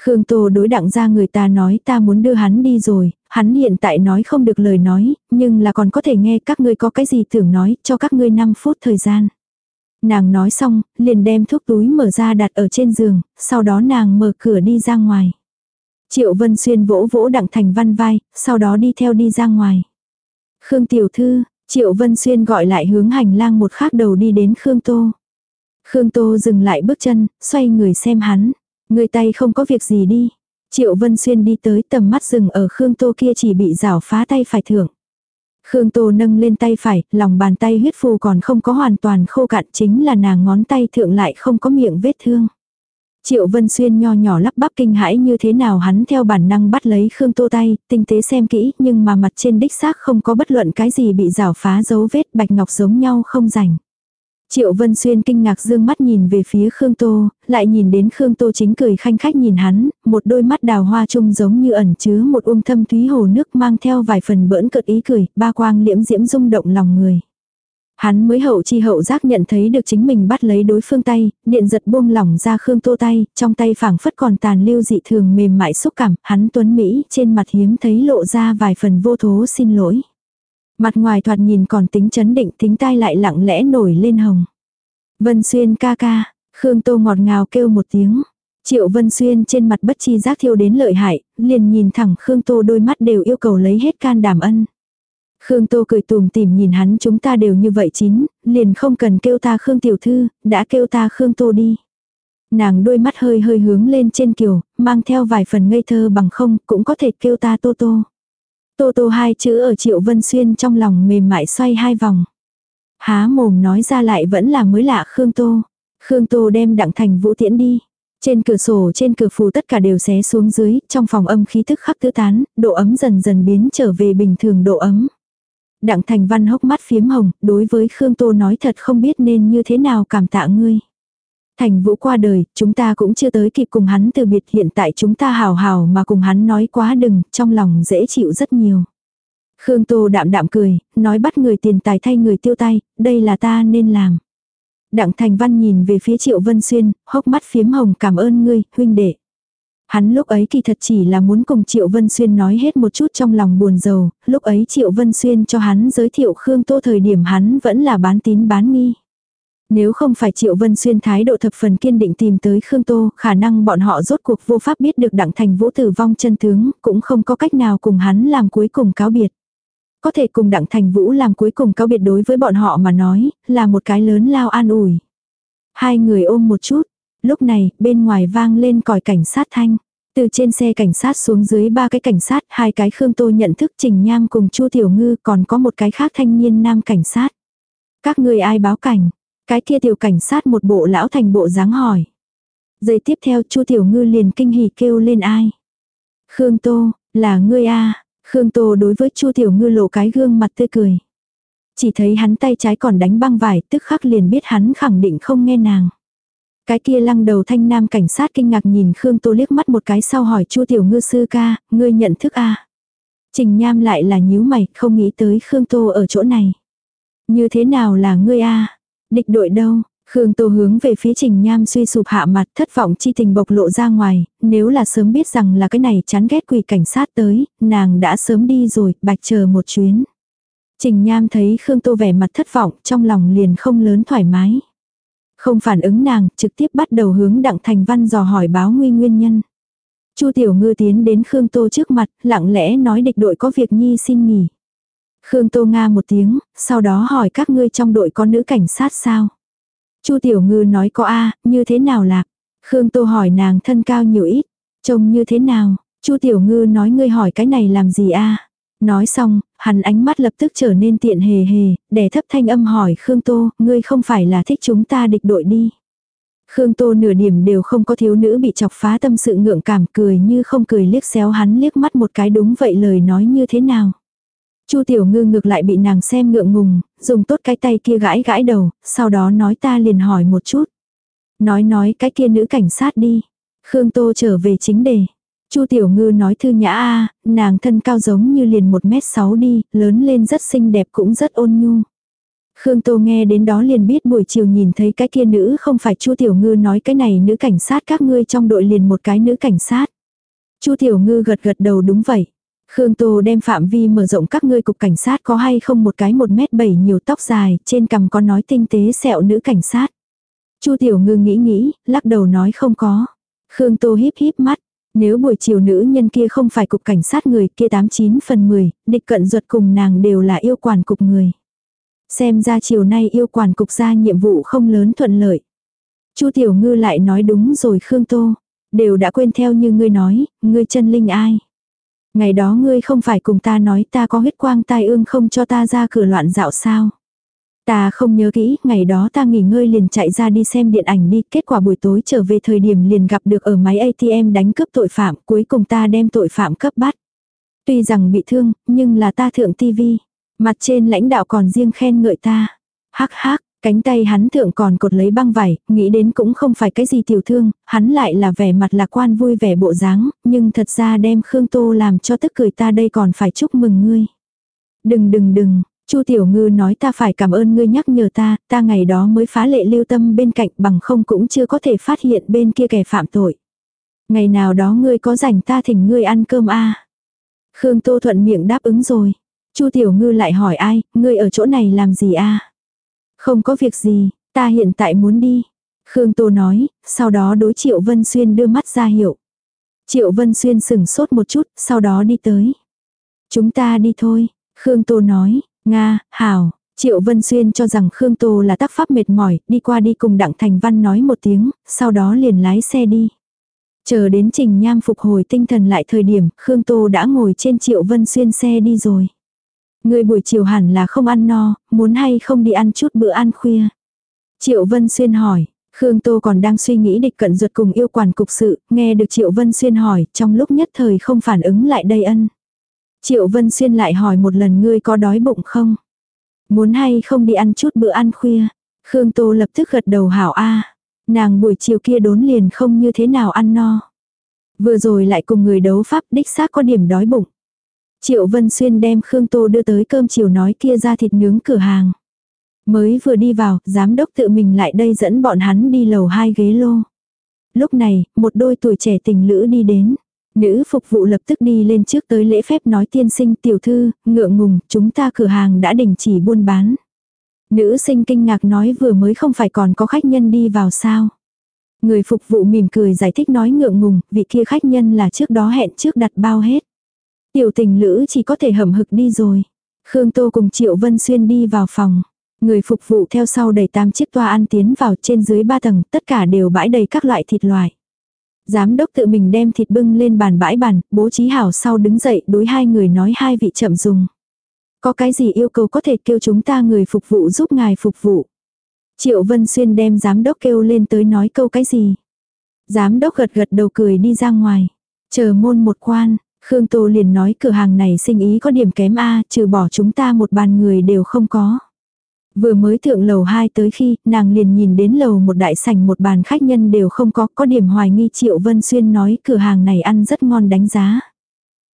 Khương Tô đối đặng ra người ta nói ta muốn đưa hắn đi rồi, hắn hiện tại nói không được lời nói, nhưng là còn có thể nghe các ngươi có cái gì tưởng nói, cho các ngươi 5 phút thời gian. Nàng nói xong, liền đem thuốc túi mở ra đặt ở trên giường, sau đó nàng mở cửa đi ra ngoài. Triệu Vân Xuyên vỗ vỗ Đặng Thành Văn vai, sau đó đi theo đi ra ngoài. Khương Tiểu Thư, Triệu Vân Xuyên gọi lại hướng hành lang một khác đầu đi đến Khương Tô. Khương Tô dừng lại bước chân, xoay người xem hắn. Người tay không có việc gì đi. Triệu Vân Xuyên đi tới tầm mắt rừng ở Khương Tô kia chỉ bị rảo phá tay phải thưởng. Khương Tô nâng lên tay phải, lòng bàn tay huyết phù còn không có hoàn toàn khô cạn chính là nàng ngón tay thượng lại không có miệng vết thương. Triệu Vân Xuyên nho nhỏ lắp bắp kinh hãi như thế nào hắn theo bản năng bắt lấy Khương Tô tay, tinh tế xem kỹ nhưng mà mặt trên đích xác không có bất luận cái gì bị rào phá dấu vết bạch ngọc giống nhau không rảnh. Triệu Vân Xuyên kinh ngạc dương mắt nhìn về phía Khương Tô, lại nhìn đến Khương Tô chính cười khanh khách nhìn hắn, một đôi mắt đào hoa trung giống như ẩn chứa một uông thâm thúy hồ nước mang theo vài phần bỡn cợt ý cười, ba quang liễm diễm rung động lòng người. Hắn mới hậu chi hậu giác nhận thấy được chính mình bắt lấy đối phương tay, điện giật buông lỏng ra Khương Tô tay, trong tay phảng phất còn tàn lưu dị thường mềm mại xúc cảm, hắn tuấn Mỹ trên mặt hiếm thấy lộ ra vài phần vô thố xin lỗi. Mặt ngoài thoạt nhìn còn tính chấn định tính tai lại lặng lẽ nổi lên hồng. Vân Xuyên ca ca, Khương Tô ngọt ngào kêu một tiếng. Triệu Vân Xuyên trên mặt bất chi giác thiêu đến lợi hại, liền nhìn thẳng Khương Tô đôi mắt đều yêu cầu lấy hết can đảm ân. Khương Tô cười tùm tìm nhìn hắn chúng ta đều như vậy chín, liền không cần kêu ta Khương Tiểu Thư, đã kêu ta Khương Tô đi. Nàng đôi mắt hơi hơi hướng lên trên kiều, mang theo vài phần ngây thơ bằng không, cũng có thể kêu ta Tô Tô. Tô Tô hai chữ ở Triệu Vân Xuyên trong lòng mềm mại xoay hai vòng. Há mồm nói ra lại vẫn là mới lạ Khương Tô. Khương Tô đem đặng thành vũ tiễn đi. Trên cửa sổ trên cửa phù tất cả đều xé xuống dưới, trong phòng âm khí thức khắc tứ tán, độ ấm dần dần biến trở về bình thường độ ấm. Đặng Thành Văn hốc mắt phiếm hồng, đối với Khương Tô nói thật không biết nên như thế nào cảm tạ ngươi. Thành Vũ qua đời, chúng ta cũng chưa tới kịp cùng hắn từ biệt hiện tại chúng ta hào hào mà cùng hắn nói quá đừng, trong lòng dễ chịu rất nhiều. Khương Tô đạm đạm cười, nói bắt người tiền tài thay người tiêu tay, đây là ta nên làm. Đặng Thành Văn nhìn về phía Triệu Vân Xuyên, hốc mắt phiếm hồng cảm ơn ngươi, huynh đệ. Hắn lúc ấy kỳ thật chỉ là muốn cùng Triệu Vân Xuyên nói hết một chút trong lòng buồn rầu, lúc ấy Triệu Vân Xuyên cho hắn giới thiệu Khương Tô thời điểm hắn vẫn là bán tín bán nghi. Nếu không phải Triệu Vân Xuyên thái độ thập phần kiên định tìm tới Khương Tô, khả năng bọn họ rốt cuộc vô pháp biết được đặng thành vũ tử vong chân tướng, cũng không có cách nào cùng hắn làm cuối cùng cáo biệt. Có thể cùng đặng thành vũ làm cuối cùng cáo biệt đối với bọn họ mà nói, là một cái lớn lao an ủi. Hai người ôm một chút, Lúc này, bên ngoài vang lên còi cảnh sát thanh. Từ trên xe cảnh sát xuống dưới ba cái cảnh sát, hai cái Khương Tô nhận thức Trình Nham cùng Chu Tiểu Ngư, còn có một cái khác thanh niên nam cảnh sát. Các người ai báo cảnh? Cái kia tiểu cảnh sát một bộ lão thành bộ dáng hỏi. Giây tiếp theo Chu Tiểu Ngư liền kinh hỉ kêu lên ai? Khương Tô, là ngươi a? Khương Tô đối với Chu Tiểu Ngư lộ cái gương mặt tươi cười. Chỉ thấy hắn tay trái còn đánh băng vải, tức khắc liền biết hắn khẳng định không nghe nàng. Cái kia lăng đầu thanh nam cảnh sát kinh ngạc nhìn Khương Tô liếc mắt một cái sau hỏi Chu tiểu ngư sư ca, ngươi nhận thức a Trình Nham lại là nhíu mày, không nghĩ tới Khương Tô ở chỗ này. Như thế nào là ngươi a Địch đội đâu? Khương Tô hướng về phía Trình Nham suy sụp hạ mặt thất vọng chi tình bộc lộ ra ngoài, nếu là sớm biết rằng là cái này chán ghét quỳ cảnh sát tới, nàng đã sớm đi rồi, bạch chờ một chuyến. Trình Nham thấy Khương Tô vẻ mặt thất vọng, trong lòng liền không lớn thoải mái. Không phản ứng nàng, trực tiếp bắt đầu hướng Đặng Thành Văn dò hỏi báo nguy nguyên nhân. Chu Tiểu Ngư tiến đến Khương Tô trước mặt, lặng lẽ nói địch đội có việc nhi xin nghỉ. Khương Tô Nga một tiếng, sau đó hỏi các ngươi trong đội có nữ cảnh sát sao? Chu Tiểu Ngư nói có a, như thế nào lạc? Khương Tô hỏi nàng thân cao nhiều ít, trông như thế nào? Chu Tiểu Ngư nói ngươi hỏi cái này làm gì a? Nói xong, hắn ánh mắt lập tức trở nên tiện hề hề, để thấp thanh âm hỏi Khương Tô, ngươi không phải là thích chúng ta địch đội đi. Khương Tô nửa điểm đều không có thiếu nữ bị chọc phá tâm sự ngượng cảm cười như không cười liếc xéo hắn liếc mắt một cái đúng vậy lời nói như thế nào. Chu Tiểu Ngư ngược lại bị nàng xem ngượng ngùng, dùng tốt cái tay kia gãi gãi đầu, sau đó nói ta liền hỏi một chút. Nói nói cái kia nữ cảnh sát đi. Khương Tô trở về chính đề. Chu Tiểu Ngư nói thư nhã a, nàng thân cao giống như liền 1 mét 6 đi, lớn lên rất xinh đẹp cũng rất ôn nhu. Khương Tô nghe đến đó liền biết buổi chiều nhìn thấy cái kia nữ không phải Chu Tiểu Ngư nói cái này nữ cảnh sát các ngươi trong đội liền một cái nữ cảnh sát. Chu Tiểu Ngư gật gật đầu đúng vậy. Khương Tô đem phạm vi mở rộng các ngươi cục cảnh sát có hay không một cái 1 mét 7 nhiều tóc dài, trên cằm có nói tinh tế sẹo nữ cảnh sát. Chu Tiểu Ngư nghĩ nghĩ, lắc đầu nói không có. Khương Tô híp híp mắt, nếu buổi chiều nữ nhân kia không phải cục cảnh sát người kia 89 phần 10, địch cận ruột cùng nàng đều là yêu quản cục người. Xem ra chiều nay yêu quản cục ra nhiệm vụ không lớn thuận lợi. Chu Tiểu Ngư lại nói đúng rồi Khương Tô. Đều đã quên theo như ngươi nói, ngươi chân linh ai. Ngày đó ngươi không phải cùng ta nói ta có huyết quang tai ương không cho ta ra cửa loạn dạo sao. Ta không nhớ kỹ, ngày đó ta nghỉ ngơi liền chạy ra đi xem điện ảnh đi, kết quả buổi tối trở về thời điểm liền gặp được ở máy ATM đánh cướp tội phạm, cuối cùng ta đem tội phạm cấp bắt. Tuy rằng bị thương, nhưng là ta thượng tivi. Mặt trên lãnh đạo còn riêng khen ngợi ta. Hắc hắc, cánh tay hắn thượng còn cột lấy băng vải, nghĩ đến cũng không phải cái gì tiểu thương, hắn lại là vẻ mặt lạc quan vui vẻ bộ dáng, nhưng thật ra đem Khương Tô làm cho tức cười ta đây còn phải chúc mừng ngươi. Đừng đừng đừng, Chu Tiểu Ngư nói ta phải cảm ơn ngươi nhắc nhở ta, ta ngày đó mới phá lệ lưu tâm bên cạnh bằng không cũng chưa có thể phát hiện bên kia kẻ phạm tội. Ngày nào đó ngươi có rảnh ta thỉnh ngươi ăn cơm a Khương Tô thuận miệng đáp ứng rồi. Chu Tiểu Ngư lại hỏi ai, ngươi ở chỗ này làm gì a không có việc gì, ta hiện tại muốn đi. Khương Tô nói, sau đó đối Triệu Vân Xuyên đưa mắt ra hiệu. Triệu Vân Xuyên sừng sốt một chút, sau đó đi tới. Chúng ta đi thôi, Khương Tô nói, Nga, Hảo. Triệu Vân Xuyên cho rằng Khương Tô là tác pháp mệt mỏi, đi qua đi cùng Đặng Thành Văn nói một tiếng, sau đó liền lái xe đi. Chờ đến Trình Nham phục hồi tinh thần lại thời điểm, Khương Tô đã ngồi trên Triệu Vân Xuyên xe đi rồi. Người buổi chiều hẳn là không ăn no, muốn hay không đi ăn chút bữa ăn khuya. Triệu Vân Xuyên hỏi, Khương Tô còn đang suy nghĩ địch cận ruột cùng yêu quản cục sự, nghe được Triệu Vân Xuyên hỏi, trong lúc nhất thời không phản ứng lại đây ân. Triệu Vân Xuyên lại hỏi một lần ngươi có đói bụng không? Muốn hay không đi ăn chút bữa ăn khuya? Khương Tô lập tức gật đầu hảo a. Nàng buổi chiều kia đốn liền không như thế nào ăn no. Vừa rồi lại cùng người đấu pháp đích xác có điểm đói bụng. Triệu Vân Xuyên đem Khương Tô đưa tới cơm chiều nói kia ra thịt nướng cửa hàng. Mới vừa đi vào, giám đốc tự mình lại đây dẫn bọn hắn đi lầu hai ghế lô. Lúc này, một đôi tuổi trẻ tình lữ đi đến. Nữ phục vụ lập tức đi lên trước tới lễ phép nói tiên sinh tiểu thư, ngượng ngùng, chúng ta cửa hàng đã đình chỉ buôn bán. Nữ sinh kinh ngạc nói vừa mới không phải còn có khách nhân đi vào sao. Người phục vụ mỉm cười giải thích nói ngượng ngùng, vị kia khách nhân là trước đó hẹn trước đặt bao hết. Tiểu tình lữ chỉ có thể hầm hực đi rồi. Khương Tô cùng Triệu Vân Xuyên đi vào phòng. Người phục vụ theo sau đẩy tam chiếc toa ăn tiến vào trên dưới ba tầng, tất cả đều bãi đầy các loại thịt loại. Giám đốc tự mình đem thịt bưng lên bàn bãi bàn, bố trí hảo sau đứng dậy đối hai người nói hai vị chậm dùng. Có cái gì yêu cầu có thể kêu chúng ta người phục vụ giúp ngài phục vụ. Triệu Vân Xuyên đem giám đốc kêu lên tới nói câu cái gì. Giám đốc gật gật đầu cười đi ra ngoài. Chờ môn một quan, Khương Tô liền nói cửa hàng này sinh ý có điểm kém A, trừ bỏ chúng ta một bàn người đều không có. Vừa mới thượng lầu 2 tới khi, nàng liền nhìn đến lầu một đại sảnh một bàn khách nhân đều không có, có điểm hoài nghi Triệu Vân Xuyên nói cửa hàng này ăn rất ngon đánh giá.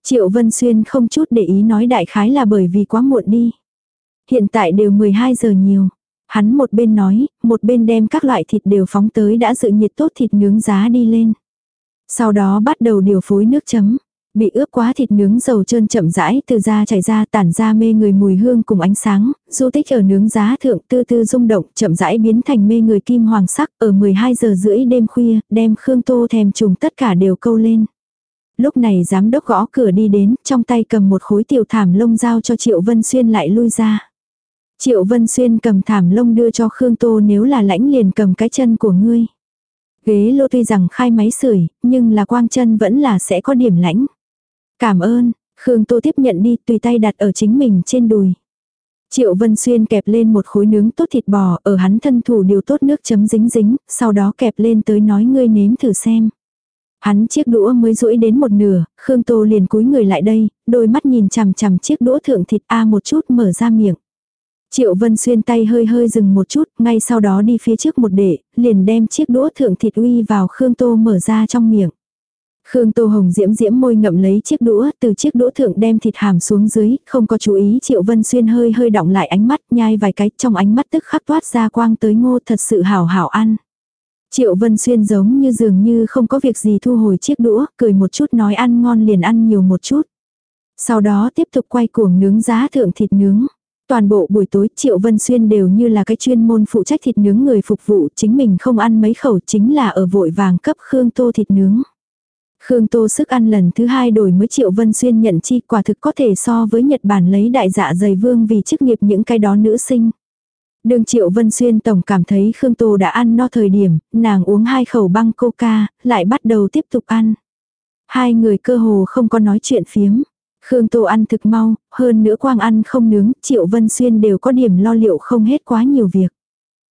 Triệu Vân Xuyên không chút để ý nói đại khái là bởi vì quá muộn đi. Hiện tại đều 12 giờ nhiều. Hắn một bên nói, một bên đem các loại thịt đều phóng tới đã dự nhiệt tốt thịt nướng giá đi lên. Sau đó bắt đầu điều phối nước chấm. Bị ướp quá thịt nướng dầu trơn chậm rãi từ da chảy ra tản ra mê người mùi hương cùng ánh sáng, du tích ở nướng giá thượng tư tư rung động chậm rãi biến thành mê người kim hoàng sắc ở 12 giờ rưỡi đêm khuya, đem Khương Tô thèm trùng tất cả đều câu lên. Lúc này giám đốc gõ cửa đi đến, trong tay cầm một khối tiểu thảm lông giao cho Triệu Vân Xuyên lại lui ra. Triệu Vân Xuyên cầm thảm lông đưa cho Khương Tô nếu là lãnh liền cầm cái chân của ngươi. Ghế lô tuy rằng khai máy sưởi nhưng là quang chân vẫn là sẽ có điểm lãnh. Cảm ơn, Khương Tô tiếp nhận đi tùy tay đặt ở chính mình trên đùi. Triệu Vân Xuyên kẹp lên một khối nướng tốt thịt bò ở hắn thân thủ điều tốt nước chấm dính dính, sau đó kẹp lên tới nói ngươi nếm thử xem. Hắn chiếc đũa mới rũi đến một nửa, Khương Tô liền cúi người lại đây, đôi mắt nhìn chằm chằm chiếc đũa thượng thịt A một chút mở ra miệng. Triệu Vân Xuyên tay hơi hơi dừng một chút, ngay sau đó đi phía trước một đệ, liền đem chiếc đũa thượng thịt uy vào Khương Tô mở ra trong miệng. Khương Tô Hồng diễm diễm môi ngậm lấy chiếc đũa, từ chiếc đũa thượng đem thịt hàm xuống dưới, không có chú ý Triệu Vân Xuyên hơi hơi động lại ánh mắt, nhai vài cái, trong ánh mắt tức khắc toát ra quang tới ngô thật sự hảo hảo ăn. Triệu Vân Xuyên giống như dường như không có việc gì thu hồi chiếc đũa, cười một chút nói ăn ngon liền ăn nhiều một chút. Sau đó tiếp tục quay cuồng nướng giá thượng thịt nướng. Toàn bộ buổi tối Triệu Vân Xuyên đều như là cái chuyên môn phụ trách thịt nướng người phục vụ, chính mình không ăn mấy khẩu chính là ở vội vàng cấp Khương Tô thịt nướng. Khương Tô sức ăn lần thứ hai đổi mới Triệu Vân Xuyên nhận chi quả thực có thể so với Nhật Bản lấy đại dạ dày vương vì chức nghiệp những cái đó nữ sinh. Đường Triệu Vân Xuyên tổng cảm thấy Khương Tô đã ăn no thời điểm, nàng uống hai khẩu băng coca, lại bắt đầu tiếp tục ăn. Hai người cơ hồ không có nói chuyện phiếm. Khương Tô ăn thực mau, hơn nữa quang ăn không nướng, Triệu Vân Xuyên đều có điểm lo liệu không hết quá nhiều việc.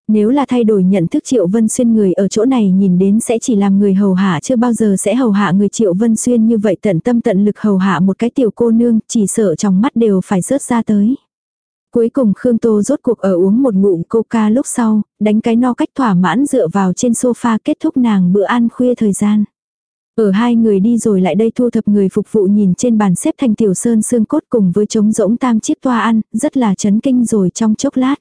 Nếu là thay đổi nhận thức Triệu Vân Xuyên người ở chỗ này nhìn đến sẽ chỉ làm người hầu hạ chưa bao giờ sẽ hầu hạ người Triệu Vân Xuyên như vậy tận tâm tận lực hầu hạ một cái tiểu cô nương chỉ sợ trong mắt đều phải rớt ra tới. Cuối cùng Khương Tô rốt cuộc ở uống một ngụm coca lúc sau, đánh cái no cách thỏa mãn dựa vào trên sofa kết thúc nàng bữa ăn khuya thời gian. Ở hai người đi rồi lại đây thu thập người phục vụ nhìn trên bàn xếp thành tiểu sơn xương cốt cùng với trống rỗng tam chiếc toa ăn, rất là chấn kinh rồi trong chốc lát.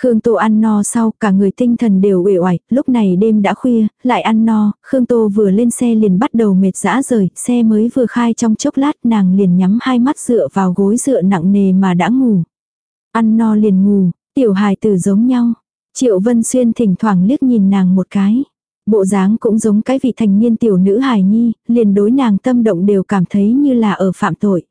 Khương Tô ăn no sau, cả người tinh thần đều uể oải, lúc này đêm đã khuya, lại ăn no, Khương Tô vừa lên xe liền bắt đầu mệt dã rời, xe mới vừa khai trong chốc lát nàng liền nhắm hai mắt dựa vào gối dựa nặng nề mà đã ngủ. Ăn no liền ngủ, tiểu hài tử giống nhau. Triệu Vân Xuyên thỉnh thoảng liếc nhìn nàng một cái. Bộ dáng cũng giống cái vị thành niên tiểu nữ hài nhi, liền đối nàng tâm động đều cảm thấy như là ở phạm tội.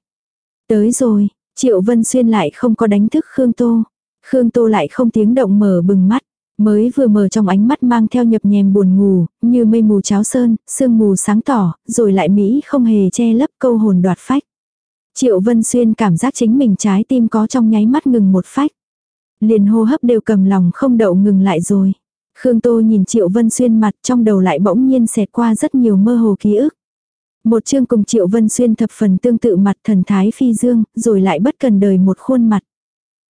Tới rồi, Triệu Vân Xuyên lại không có đánh thức Khương Tô. Khương Tô lại không tiếng động mở bừng mắt. Mới vừa mở trong ánh mắt mang theo nhập nhèm buồn ngủ, như mây mù cháo sơn, sương mù sáng tỏ, rồi lại Mỹ không hề che lấp câu hồn đoạt phách. Triệu Vân Xuyên cảm giác chính mình trái tim có trong nháy mắt ngừng một phách. Liền hô hấp đều cầm lòng không đậu ngừng lại rồi. Khương Tô nhìn Triệu Vân Xuyên mặt trong đầu lại bỗng nhiên xẹt qua rất nhiều mơ hồ ký ức. Một chương cùng Triệu Vân Xuyên thập phần tương tự mặt thần thái phi dương, rồi lại bất cần đời một khuôn mặt.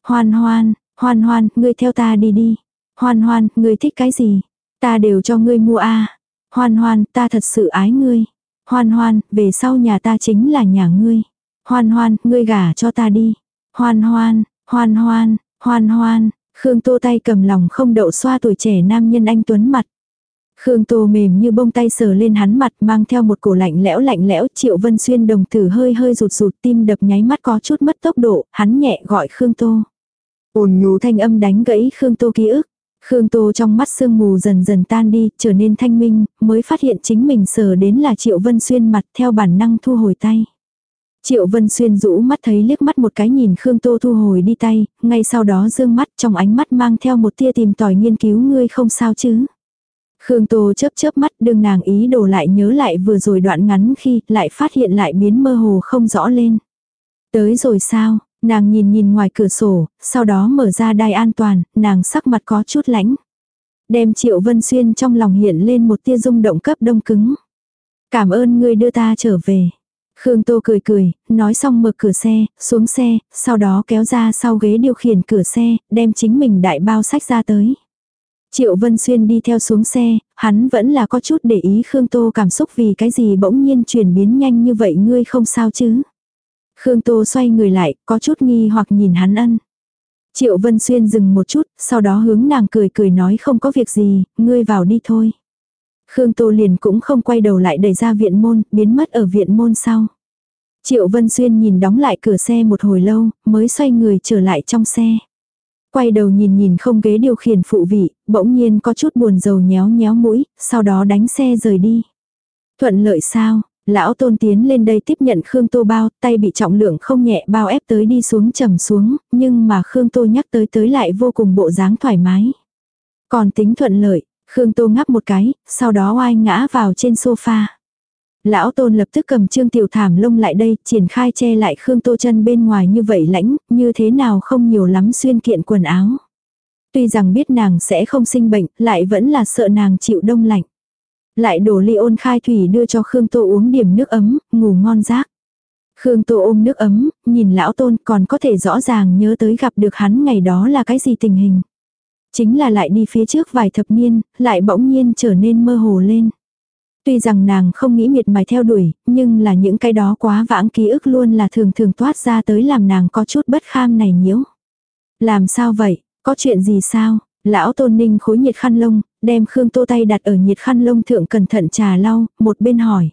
Hoan hoan, hoan hoan, ngươi theo ta đi đi. Hoan hoan, ngươi thích cái gì? Ta đều cho ngươi mua a. Hoan hoan, ta thật sự ái ngươi. Hoan hoan, về sau nhà ta chính là nhà ngươi. Hoan hoan, ngươi gả cho ta đi. Hoan hoan, hoan hoan, hoan hoan, Khương Tô tay cầm lòng không đậu xoa tuổi trẻ nam nhân anh Tuấn mặt. Khương Tô mềm như bông tay sờ lên hắn mặt mang theo một cổ lạnh lẽo lạnh lẽo Triệu Vân Xuyên đồng tử hơi hơi rụt rụt tim đập nháy mắt có chút mất tốc độ, hắn nhẹ gọi Khương Tô ồn nhú thanh âm đánh gãy Khương Tô ký ức. Khương Tô trong mắt sương mù dần dần tan đi, trở nên thanh minh, mới phát hiện chính mình sờ đến là Triệu Vân Xuyên mặt theo bản năng thu hồi tay. Triệu Vân Xuyên rũ mắt thấy liếc mắt một cái nhìn Khương Tô thu hồi đi tay, ngay sau đó dương mắt trong ánh mắt mang theo một tia tìm tòi nghiên cứu ngươi không sao chứ. Khương Tô chớp chớp mắt đương nàng ý đồ lại nhớ lại vừa rồi đoạn ngắn khi lại phát hiện lại biến mơ hồ không rõ lên. Tới rồi sao, nàng nhìn nhìn ngoài cửa sổ, sau đó mở ra đai an toàn, nàng sắc mặt có chút lãnh. Đem Triệu Vân Xuyên trong lòng hiện lên một tia rung động cấp đông cứng. Cảm ơn ngươi đưa ta trở về. Khương Tô cười cười, nói xong mở cửa xe, xuống xe, sau đó kéo ra sau ghế điều khiển cửa xe, đem chính mình đại bao sách ra tới. Triệu Vân Xuyên đi theo xuống xe, hắn vẫn là có chút để ý Khương Tô cảm xúc vì cái gì bỗng nhiên chuyển biến nhanh như vậy ngươi không sao chứ. Khương Tô xoay người lại, có chút nghi hoặc nhìn hắn ân. Triệu Vân Xuyên dừng một chút, sau đó hướng nàng cười cười nói không có việc gì, ngươi vào đi thôi. Khương Tô liền cũng không quay đầu lại đẩy ra viện môn, biến mất ở viện môn sau. Triệu Vân Xuyên nhìn đóng lại cửa xe một hồi lâu, mới xoay người trở lại trong xe. Quay đầu nhìn nhìn không ghế điều khiển phụ vị, bỗng nhiên có chút buồn rầu nhéo nhéo mũi, sau đó đánh xe rời đi. Thuận lợi sao, lão tôn tiến lên đây tiếp nhận Khương Tô bao, tay bị trọng lượng không nhẹ bao ép tới đi xuống trầm xuống, nhưng mà Khương Tô nhắc tới tới lại vô cùng bộ dáng thoải mái. Còn tính thuận lợi, Khương Tô ngắp một cái, sau đó oai ngã vào trên sofa. Lão Tôn lập tức cầm trương tiểu thảm lông lại đây, triển khai che lại Khương Tô chân bên ngoài như vậy lãnh, như thế nào không nhiều lắm xuyên kiện quần áo. Tuy rằng biết nàng sẽ không sinh bệnh, lại vẫn là sợ nàng chịu đông lạnh. Lại đổ ly ôn khai thủy đưa cho Khương Tô uống điểm nước ấm, ngủ ngon giấc. Khương Tô ôm nước ấm, nhìn lão tôn còn có thể rõ ràng nhớ tới gặp được hắn ngày đó là cái gì tình hình. Chính là lại đi phía trước vài thập niên, lại bỗng nhiên trở nên mơ hồ lên. Tuy rằng nàng không nghĩ miệt mài theo đuổi, nhưng là những cái đó quá vãng ký ức luôn là thường thường toát ra tới làm nàng có chút bất kham này nhiễu. Làm sao vậy, có chuyện gì sao? Lão tôn ninh khối nhiệt khăn lông, đem Khương Tô tay đặt ở nhiệt khăn lông thượng cẩn thận trà lau, một bên hỏi.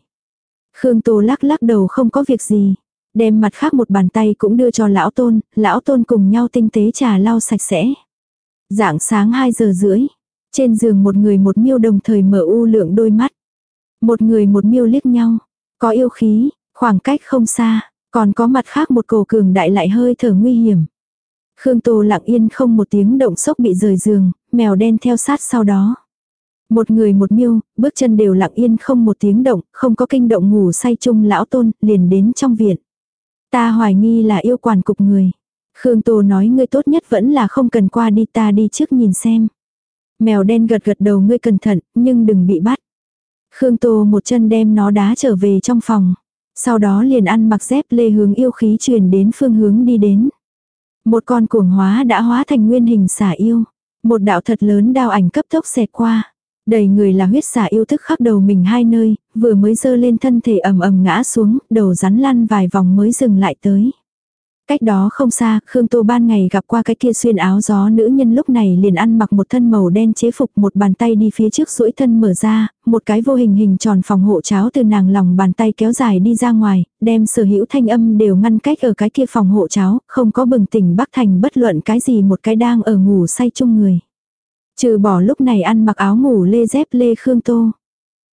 Khương Tô lắc lắc đầu không có việc gì. Đem mặt khác một bàn tay cũng đưa cho lão tôn, lão tôn cùng nhau tinh tế trà lau sạch sẽ. Dạng sáng 2 giờ rưỡi, trên giường một người một miêu đồng thời mở u lượng đôi mắt. Một người một miêu liếc nhau, có yêu khí, khoảng cách không xa, còn có mặt khác một cổ cường đại lại hơi thở nguy hiểm. Khương Tô lặng yên không một tiếng động sốc bị rời giường, mèo đen theo sát sau đó. Một người một miêu, bước chân đều lặng yên không một tiếng động, không có kinh động ngủ say chung lão tôn, liền đến trong viện. Ta hoài nghi là yêu quản cục người. Khương Tô nói ngươi tốt nhất vẫn là không cần qua đi ta đi trước nhìn xem. Mèo đen gật gật đầu ngươi cẩn thận, nhưng đừng bị bắt. Khương Tô một chân đem nó đá trở về trong phòng. Sau đó liền ăn mặc dép lê hướng yêu khí truyền đến phương hướng đi đến. Một con cuồng hóa đã hóa thành nguyên hình xả yêu. Một đạo thật lớn đao ảnh cấp tốc xẹt qua. Đầy người là huyết xả yêu thức khắc đầu mình hai nơi, vừa mới dơ lên thân thể ầm ầm ngã xuống, đầu rắn lăn vài vòng mới dừng lại tới. Cách đó không xa, Khương Tô ban ngày gặp qua cái kia xuyên áo gió nữ nhân lúc này liền ăn mặc một thân màu đen chế phục một bàn tay đi phía trước duỗi thân mở ra, một cái vô hình hình tròn phòng hộ cháo từ nàng lòng bàn tay kéo dài đi ra ngoài, đem sở hữu thanh âm đều ngăn cách ở cái kia phòng hộ cháo, không có bừng tỉnh bắc thành bất luận cái gì một cái đang ở ngủ say chung người. Trừ bỏ lúc này ăn mặc áo ngủ lê dép lê Khương Tô.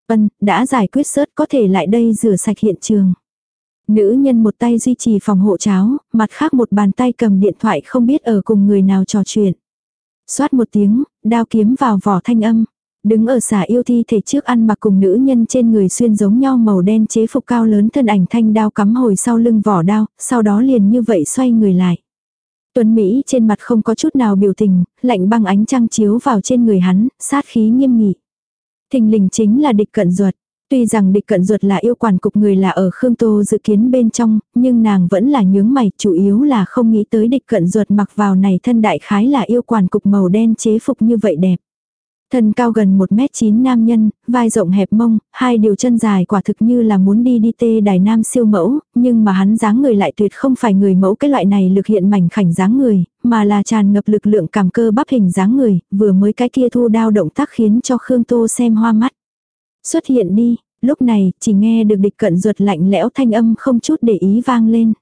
Vân, đã giải quyết sớt có thể lại đây rửa sạch hiện trường. Nữ nhân một tay duy trì phòng hộ cháo, mặt khác một bàn tay cầm điện thoại không biết ở cùng người nào trò chuyện. Xoát một tiếng, đao kiếm vào vỏ thanh âm. Đứng ở xả yêu thi thể trước ăn mặc cùng nữ nhân trên người xuyên giống nhau màu đen chế phục cao lớn thân ảnh thanh đao cắm hồi sau lưng vỏ đao, sau đó liền như vậy xoay người lại. Tuấn Mỹ trên mặt không có chút nào biểu tình, lạnh băng ánh trăng chiếu vào trên người hắn, sát khí nghiêm nghị. Thình lình chính là địch cận ruột. Tuy rằng địch cận ruột là yêu quản cục người là ở Khương Tô dự kiến bên trong, nhưng nàng vẫn là nhướng mày, chủ yếu là không nghĩ tới địch cận ruột mặc vào này thân đại khái là yêu quản cục màu đen chế phục như vậy đẹp. Thân cao gần 1m9 nam nhân, vai rộng hẹp mông, hai điều chân dài quả thực như là muốn đi đi tê đài nam siêu mẫu, nhưng mà hắn dáng người lại tuyệt không phải người mẫu cái loại này lực hiện mảnh khảnh dáng người, mà là tràn ngập lực lượng cảm cơ bắp hình dáng người, vừa mới cái kia thu đao động tác khiến cho Khương Tô xem hoa mắt. Xuất hiện đi, lúc này chỉ nghe được địch cận ruột lạnh lẽo thanh âm không chút để ý vang lên.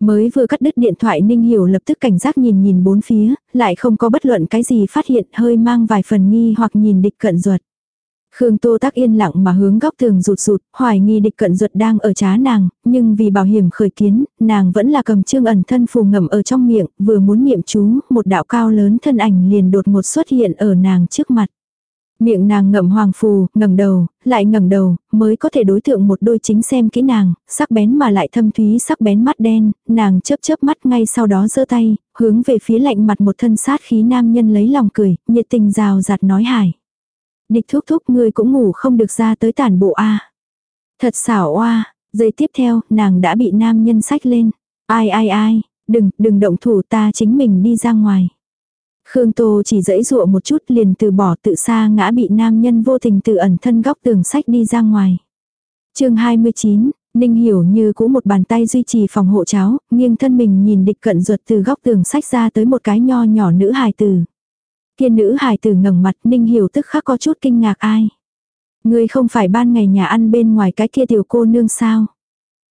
Mới vừa cắt đứt điện thoại Ninh Hiểu lập tức cảnh giác nhìn nhìn bốn phía, lại không có bất luận cái gì phát hiện hơi mang vài phần nghi hoặc nhìn địch cận ruột. Khương Tô Tác yên lặng mà hướng góc tường rụt rụt, hoài nghi địch cận ruột đang ở trá nàng, nhưng vì bảo hiểm khởi kiến, nàng vẫn là cầm trương ẩn thân phù ngầm ở trong miệng, vừa muốn niệm chú, một đạo cao lớn thân ảnh liền đột ngột xuất hiện ở nàng trước mặt. Miệng nàng ngậm hoàng phù, ngẩng đầu, lại ngẩng đầu, mới có thể đối tượng một đôi chính xem kỹ nàng, sắc bén mà lại thâm thúy sắc bén mắt đen, nàng chớp chớp mắt ngay sau đó giơ tay, hướng về phía lạnh mặt một thân sát khí nam nhân lấy lòng cười, nhiệt tình rào rạt nói hải. Địch thúc thúc ngươi cũng ngủ không được ra tới tản bộ a Thật xảo oa, giây tiếp theo, nàng đã bị nam nhân sách lên. Ai ai ai, đừng, đừng động thủ ta chính mình đi ra ngoài. Khương Tô chỉ dẫy dụa một chút liền từ bỏ tự xa ngã bị nam nhân vô tình tự ẩn thân góc tường sách đi ra ngoài. chương 29, Ninh hiểu như cũ một bàn tay duy trì phòng hộ cháo, nghiêng thân mình nhìn địch cận ruột từ góc tường sách ra tới một cái nho nhỏ nữ hài tử. Kiên nữ hài tử ngẩng mặt Ninh hiểu tức khắc có chút kinh ngạc ai. Người không phải ban ngày nhà ăn bên ngoài cái kia tiểu cô nương sao.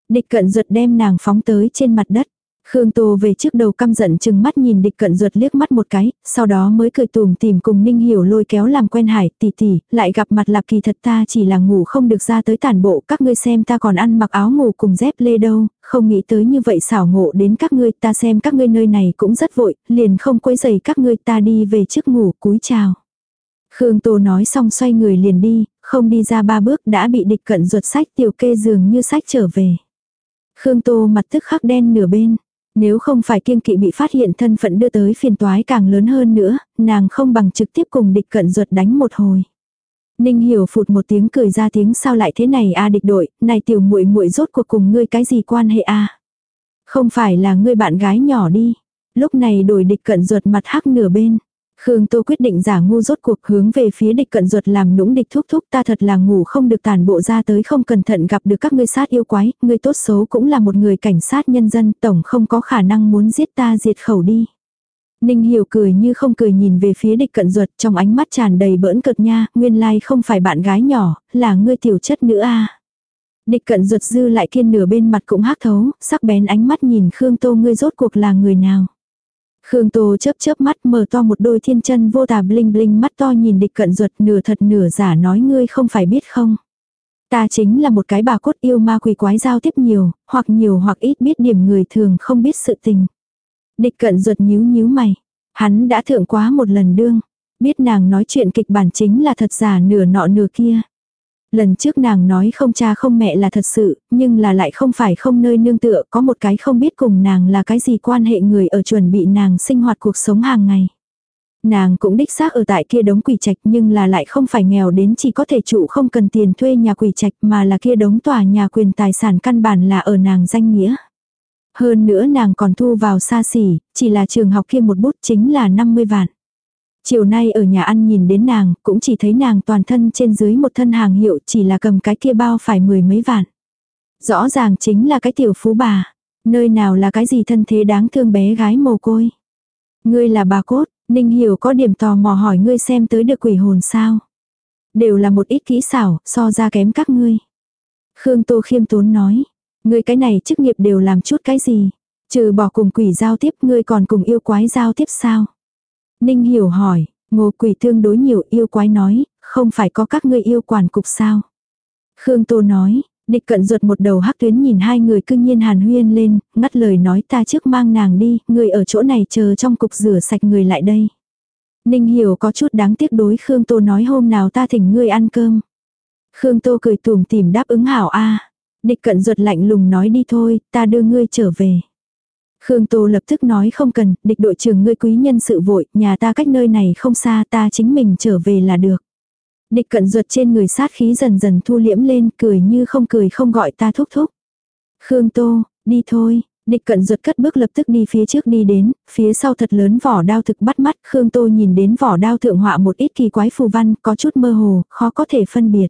Địch cận ruột đem nàng phóng tới trên mặt đất. Khương Tô về trước đầu căm giận chừng mắt nhìn địch cận ruột liếc mắt một cái, sau đó mới cười tùm tìm cùng Ninh Hiểu lôi kéo làm quen hải tỷ tỷ, lại gặp mặt lạp kỳ thật ta chỉ là ngủ không được ra tới tản bộ, các ngươi xem ta còn ăn mặc áo ngủ cùng dép lê đâu, không nghĩ tới như vậy xảo ngộ đến các ngươi, ta xem các ngươi nơi này cũng rất vội, liền không quấy giày các ngươi ta đi về trước ngủ, cúi chào. Khương Tô nói xong xoay người liền đi, không đi ra ba bước đã bị địch cận ruột sách tiểu kê giường như sách trở về. Khương Tô mặt tức khắc đen nửa bên. Nếu không phải kiêng kỵ bị phát hiện thân phận đưa tới phiền toái càng lớn hơn nữa, nàng không bằng trực tiếp cùng địch cận ruột đánh một hồi. Ninh hiểu phụt một tiếng cười ra tiếng sao lại thế này a địch đội, này tiểu muội muội rốt cuộc cùng ngươi cái gì quan hệ a Không phải là ngươi bạn gái nhỏ đi. Lúc này đổi địch cận ruột mặt hắc nửa bên. Khương Tô quyết định giả ngu rốt cuộc hướng về phía địch cận ruột làm nũng địch thúc thúc ta thật là ngủ không được tàn bộ ra tới không cẩn thận gặp được các ngươi sát yêu quái, ngươi tốt xấu cũng là một người cảnh sát nhân dân tổng không có khả năng muốn giết ta diệt khẩu đi. Ninh hiểu cười như không cười nhìn về phía địch cận ruột trong ánh mắt tràn đầy bỡn cợt nha, nguyên lai không phải bạn gái nhỏ, là ngươi tiểu chất nữa a Địch cận ruột dư lại kiên nửa bên mặt cũng hắc thấu, sắc bén ánh mắt nhìn Khương Tô ngươi rốt cuộc là người nào. Khương Tô chớp chớp mắt mở to một đôi thiên chân vô tà bling bling mắt to nhìn địch cận ruột nửa thật nửa giả nói ngươi không phải biết không. Ta chính là một cái bà cốt yêu ma quỷ quái giao tiếp nhiều, hoặc nhiều hoặc ít biết điểm người thường không biết sự tình. Địch cận ruột nhíu nhíu mày. Hắn đã thượng quá một lần đương. Biết nàng nói chuyện kịch bản chính là thật giả nửa nọ nửa kia. Lần trước nàng nói không cha không mẹ là thật sự, nhưng là lại không phải không nơi nương tựa, có một cái không biết cùng nàng là cái gì quan hệ người ở chuẩn bị nàng sinh hoạt cuộc sống hàng ngày. Nàng cũng đích xác ở tại kia đống quỷ trạch nhưng là lại không phải nghèo đến chỉ có thể trụ không cần tiền thuê nhà quỷ trạch mà là kia đống tòa nhà quyền tài sản căn bản là ở nàng danh nghĩa. Hơn nữa nàng còn thu vào xa xỉ, chỉ là trường học kia một bút chính là 50 vạn. Chiều nay ở nhà ăn nhìn đến nàng, cũng chỉ thấy nàng toàn thân trên dưới một thân hàng hiệu chỉ là cầm cái kia bao phải mười mấy vạn. Rõ ràng chính là cái tiểu phú bà. Nơi nào là cái gì thân thế đáng thương bé gái mồ côi. Ngươi là bà cốt, Ninh Hiểu có điểm tò mò hỏi ngươi xem tới được quỷ hồn sao. Đều là một ít kỹ xảo, so ra kém các ngươi. Khương Tô khiêm tốn nói, ngươi cái này chức nghiệp đều làm chút cái gì. Trừ bỏ cùng quỷ giao tiếp ngươi còn cùng yêu quái giao tiếp sao. Ninh Hiểu hỏi, ngô quỷ tương đối nhiều yêu quái nói, không phải có các ngươi yêu quản cục sao. Khương Tô nói, Địch cận ruột một đầu hắc tuyến nhìn hai người cương nhiên hàn huyên lên, ngắt lời nói ta trước mang nàng đi, người ở chỗ này chờ trong cục rửa sạch người lại đây. Ninh hiểu có chút đáng tiếc đối Khương Tô nói hôm nào ta thỉnh ngươi ăn cơm. Khương Tô cười tùm tìm đáp ứng hảo a Địch cận ruột lạnh lùng nói đi thôi, ta đưa ngươi trở về. Khương Tô lập tức nói không cần, địch đội trưởng ngươi quý nhân sự vội, nhà ta cách nơi này không xa ta chính mình trở về là được. Địch cận ruột trên người sát khí dần dần thu liễm lên, cười như không cười không gọi ta thúc thúc. Khương Tô, đi thôi. Địch cận ruột cất bước lập tức đi phía trước đi đến, phía sau thật lớn vỏ đao thực bắt mắt, Khương Tô nhìn đến vỏ đao thượng họa một ít kỳ quái phù văn, có chút mơ hồ, khó có thể phân biệt.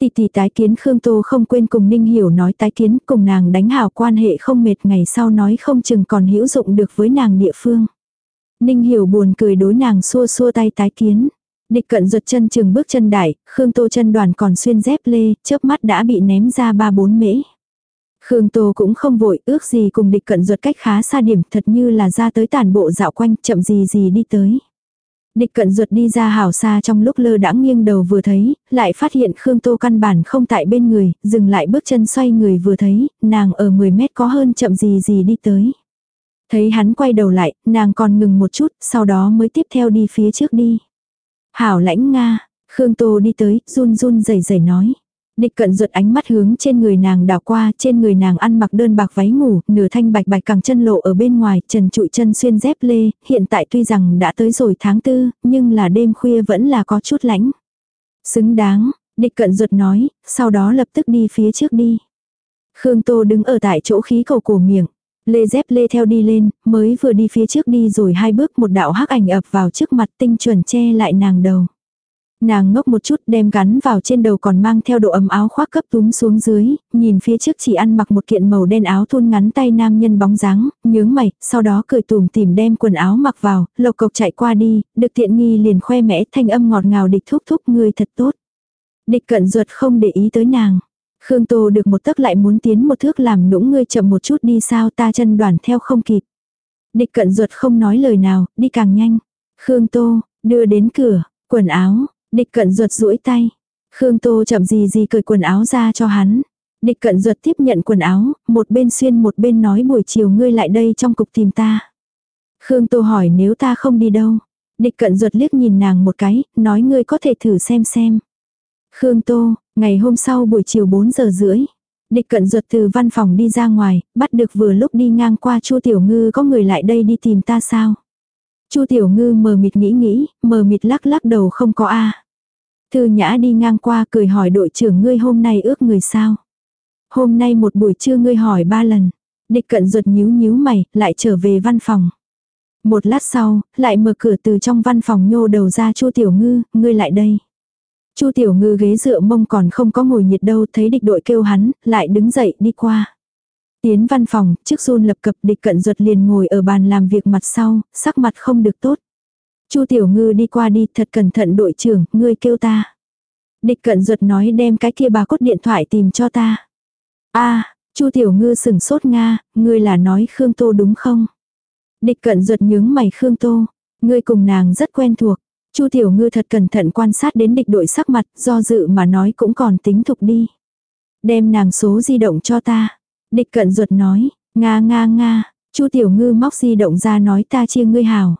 Tỷ tỷ tái kiến Khương Tô không quên cùng Ninh Hiểu nói tái kiến, cùng nàng đánh hảo quan hệ không mệt ngày sau nói không chừng còn hữu dụng được với nàng địa phương. Ninh Hiểu buồn cười đối nàng xua xua tay tái kiến. Địch cận giật chân trường bước chân đại, Khương Tô chân đoàn còn xuyên dép lê, chớp mắt đã bị ném ra ba bốn mễ. Khương Tô cũng không vội, ước gì cùng địch cận ruột cách khá xa điểm, thật như là ra tới tàn bộ dạo quanh, chậm gì gì đi tới. Địch cận ruột đi ra hảo xa trong lúc lơ đãng nghiêng đầu vừa thấy, lại phát hiện Khương Tô căn bản không tại bên người, dừng lại bước chân xoay người vừa thấy, nàng ở 10 mét có hơn chậm gì gì đi tới. Thấy hắn quay đầu lại, nàng còn ngừng một chút, sau đó mới tiếp theo đi phía trước đi. Hảo lãnh Nga, Khương Tô đi tới, run run rẩy rẩy nói. Địch cận ruột ánh mắt hướng trên người nàng đảo qua, trên người nàng ăn mặc đơn bạc váy ngủ, nửa thanh bạch bạch càng chân lộ ở bên ngoài, trần trụi chân xuyên dép lê, hiện tại tuy rằng đã tới rồi tháng tư, nhưng là đêm khuya vẫn là có chút lãnh. Xứng đáng, địch cận ruột nói, sau đó lập tức đi phía trước đi. Khương Tô đứng ở tại chỗ khí cầu cổ miệng. Lê dép lê theo đi lên, mới vừa đi phía trước đi rồi hai bước một đạo hắc ảnh ập vào trước mặt tinh chuẩn che lại nàng đầu. Nàng ngốc một chút đem gắn vào trên đầu còn mang theo độ ấm áo khoác cấp túm xuống dưới, nhìn phía trước chỉ ăn mặc một kiện màu đen áo thun ngắn tay nam nhân bóng dáng, nhướng mày, sau đó cười tùm tìm đem quần áo mặc vào, lộc cộc chạy qua đi, được tiện nghi liền khoe mẽ thanh âm ngọt ngào địch thúc thúc người thật tốt. Địch cận ruột không để ý tới nàng. Khương Tô được một tấc lại muốn tiến một thước làm nũng ngươi chậm một chút đi sao ta chân đoàn theo không kịp. Địch cận ruột không nói lời nào, đi càng nhanh. Khương Tô, đưa đến cửa, quần áo, địch cận ruột duỗi tay. Khương Tô chậm gì gì cởi quần áo ra cho hắn. Địch cận ruột tiếp nhận quần áo, một bên xuyên một bên nói buổi chiều ngươi lại đây trong cục tìm ta. Khương Tô hỏi nếu ta không đi đâu. Địch cận ruột liếc nhìn nàng một cái, nói ngươi có thể thử xem xem. Khương Tô, ngày hôm sau buổi chiều 4 giờ rưỡi. Địch cận ruột từ văn phòng đi ra ngoài, bắt được vừa lúc đi ngang qua Chu Tiểu Ngư có người lại đây đi tìm ta sao. Chu Tiểu Ngư mờ mịt nghĩ nghĩ, mờ mịt lắc lắc đầu không có a. Thư Nhã đi ngang qua cười hỏi đội trưởng ngươi hôm nay ước người sao. Hôm nay một buổi trưa ngươi hỏi ba lần. Địch cận ruột nhíu nhíu mày, lại trở về văn phòng. Một lát sau, lại mở cửa từ trong văn phòng nhô đầu ra Chu Tiểu Ngư, ngươi lại đây. Chu Tiểu Ngư ghế dựa mông còn không có ngồi nhiệt đâu, thấy địch đội kêu hắn, lại đứng dậy đi qua. Tiến văn phòng, trước run lập cập địch cận ruột liền ngồi ở bàn làm việc mặt sau, sắc mặt không được tốt. Chu Tiểu Ngư đi qua đi, thật cẩn thận đội trưởng, ngươi kêu ta. Địch cận ruột nói đem cái kia bà cốt điện thoại tìm cho ta. a Chu Tiểu Ngư sừng sốt nga, ngươi là nói Khương Tô đúng không? Địch cận ruột nhướng mày Khương Tô, ngươi cùng nàng rất quen thuộc. Chu Tiểu Ngư thật cẩn thận quan sát đến địch đội sắc mặt, do dự mà nói cũng còn tính thục đi. Đem nàng số di động cho ta. Địch cận ruột nói, nga nga nga, Chu Tiểu Ngư móc di động ra nói ta chia ngươi hào.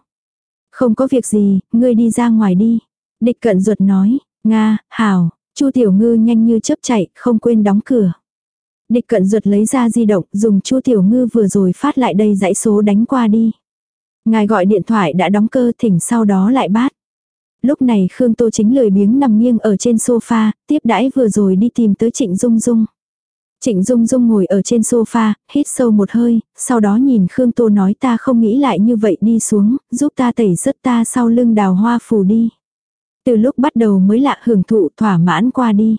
Không có việc gì, ngươi đi ra ngoài đi. Địch cận ruột nói, nga, hào, Chu Tiểu Ngư nhanh như chớp chạy, không quên đóng cửa. Địch cận ruột lấy ra di động, dùng Chu Tiểu Ngư vừa rồi phát lại đây dãy số đánh qua đi. Ngài gọi điện thoại đã đóng cơ thỉnh sau đó lại bát. Lúc này Khương Tô chính lười biếng nằm nghiêng ở trên sofa, tiếp đãi vừa rồi đi tìm tới Trịnh Dung Dung. Trịnh Dung Dung ngồi ở trên sofa, hít sâu một hơi, sau đó nhìn Khương Tô nói ta không nghĩ lại như vậy đi xuống, giúp ta tẩy rớt ta sau lưng đào hoa phù đi. Từ lúc bắt đầu mới lạ hưởng thụ thỏa mãn qua đi.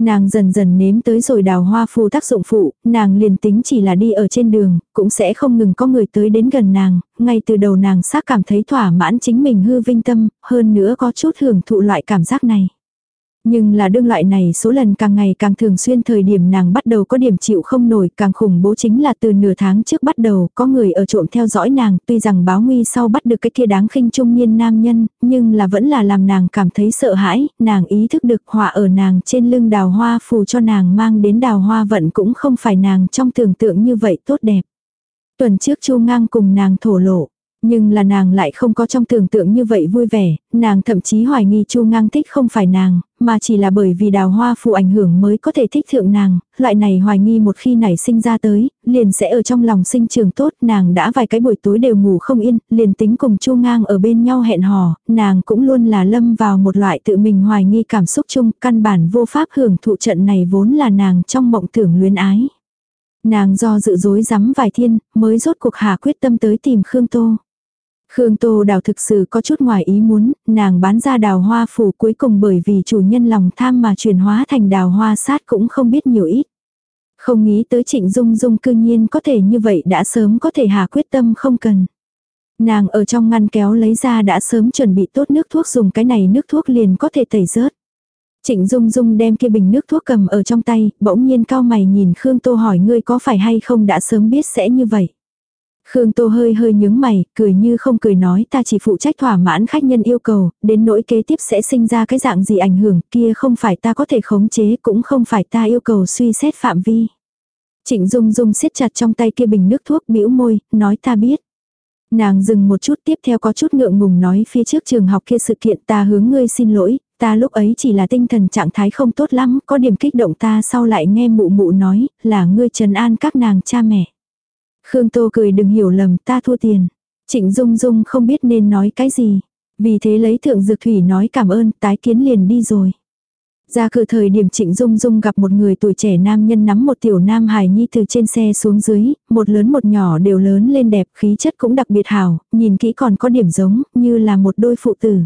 Nàng dần dần nếm tới rồi đào hoa phù tác dụng phụ, nàng liền tính chỉ là đi ở trên đường, cũng sẽ không ngừng có người tới đến gần nàng, ngay từ đầu nàng xác cảm thấy thỏa mãn chính mình hư vinh tâm, hơn nữa có chút hưởng thụ loại cảm giác này. Nhưng là đương loại này số lần càng ngày càng thường xuyên thời điểm nàng bắt đầu có điểm chịu không nổi, càng khủng bố chính là từ nửa tháng trước bắt đầu, có người ở trộm theo dõi nàng, tuy rằng báo nguy sau bắt được cái kia đáng khinh trung niên nam nhân, nhưng là vẫn là làm nàng cảm thấy sợ hãi, nàng ý thức được họa ở nàng trên lưng đào hoa phù cho nàng mang đến đào hoa vận cũng không phải nàng trong tưởng tượng như vậy tốt đẹp. Tuần trước chu ngang cùng nàng thổ lộ. Nhưng là nàng lại không có trong tưởng tượng như vậy vui vẻ, nàng thậm chí hoài nghi Chu Ngang thích không phải nàng, mà chỉ là bởi vì đào hoa phụ ảnh hưởng mới có thể thích thượng nàng, loại này hoài nghi một khi nảy sinh ra tới, liền sẽ ở trong lòng sinh trường tốt, nàng đã vài cái buổi tối đều ngủ không yên, liền tính cùng Chu Ngang ở bên nhau hẹn hò, nàng cũng luôn là lâm vào một loại tự mình hoài nghi cảm xúc chung, căn bản vô pháp hưởng thụ trận này vốn là nàng trong mộng tưởng luyến ái. Nàng do dự dối rắm vài thiên, mới rốt cuộc hạ quyết tâm tới tìm Khương Tô. Khương Tô Đào thực sự có chút ngoài ý muốn, nàng bán ra đào hoa phủ cuối cùng bởi vì chủ nhân lòng tham mà chuyển hóa thành đào hoa sát cũng không biết nhiều ít. Không nghĩ tới trịnh dung dung cư nhiên có thể như vậy đã sớm có thể hà quyết tâm không cần. Nàng ở trong ngăn kéo lấy ra đã sớm chuẩn bị tốt nước thuốc dùng cái này nước thuốc liền có thể tẩy rớt. Trịnh Dung Dung đem kia bình nước thuốc cầm ở trong tay, bỗng nhiên cao mày nhìn Khương Tô hỏi ngươi có phải hay không đã sớm biết sẽ như vậy. Khương Tô hơi hơi nhướng mày, cười như không cười nói ta chỉ phụ trách thỏa mãn khách nhân yêu cầu, đến nỗi kế tiếp sẽ sinh ra cái dạng gì ảnh hưởng kia không phải ta có thể khống chế cũng không phải ta yêu cầu suy xét phạm vi. Trịnh Dung Dung siết chặt trong tay kia bình nước thuốc bĩu môi, nói ta biết. Nàng dừng một chút tiếp theo có chút ngượng ngùng nói phía trước trường học kia sự kiện ta hướng ngươi xin lỗi, ta lúc ấy chỉ là tinh thần trạng thái không tốt lắm, có điểm kích động ta sau lại nghe mụ mụ nói, là ngươi trấn an các nàng cha mẹ. Khương Tô cười đừng hiểu lầm ta thua tiền. Trịnh Dung Dung không biết nên nói cái gì. Vì thế lấy thượng dược thủy nói cảm ơn tái kiến liền đi rồi. Ra cửa thời điểm Trịnh Dung Dung gặp một người tuổi trẻ nam nhân nắm một tiểu nam hài nhi từ trên xe xuống dưới, một lớn một nhỏ đều lớn lên đẹp, khí chất cũng đặc biệt hảo, nhìn kỹ còn có điểm giống, như là một đôi phụ tử.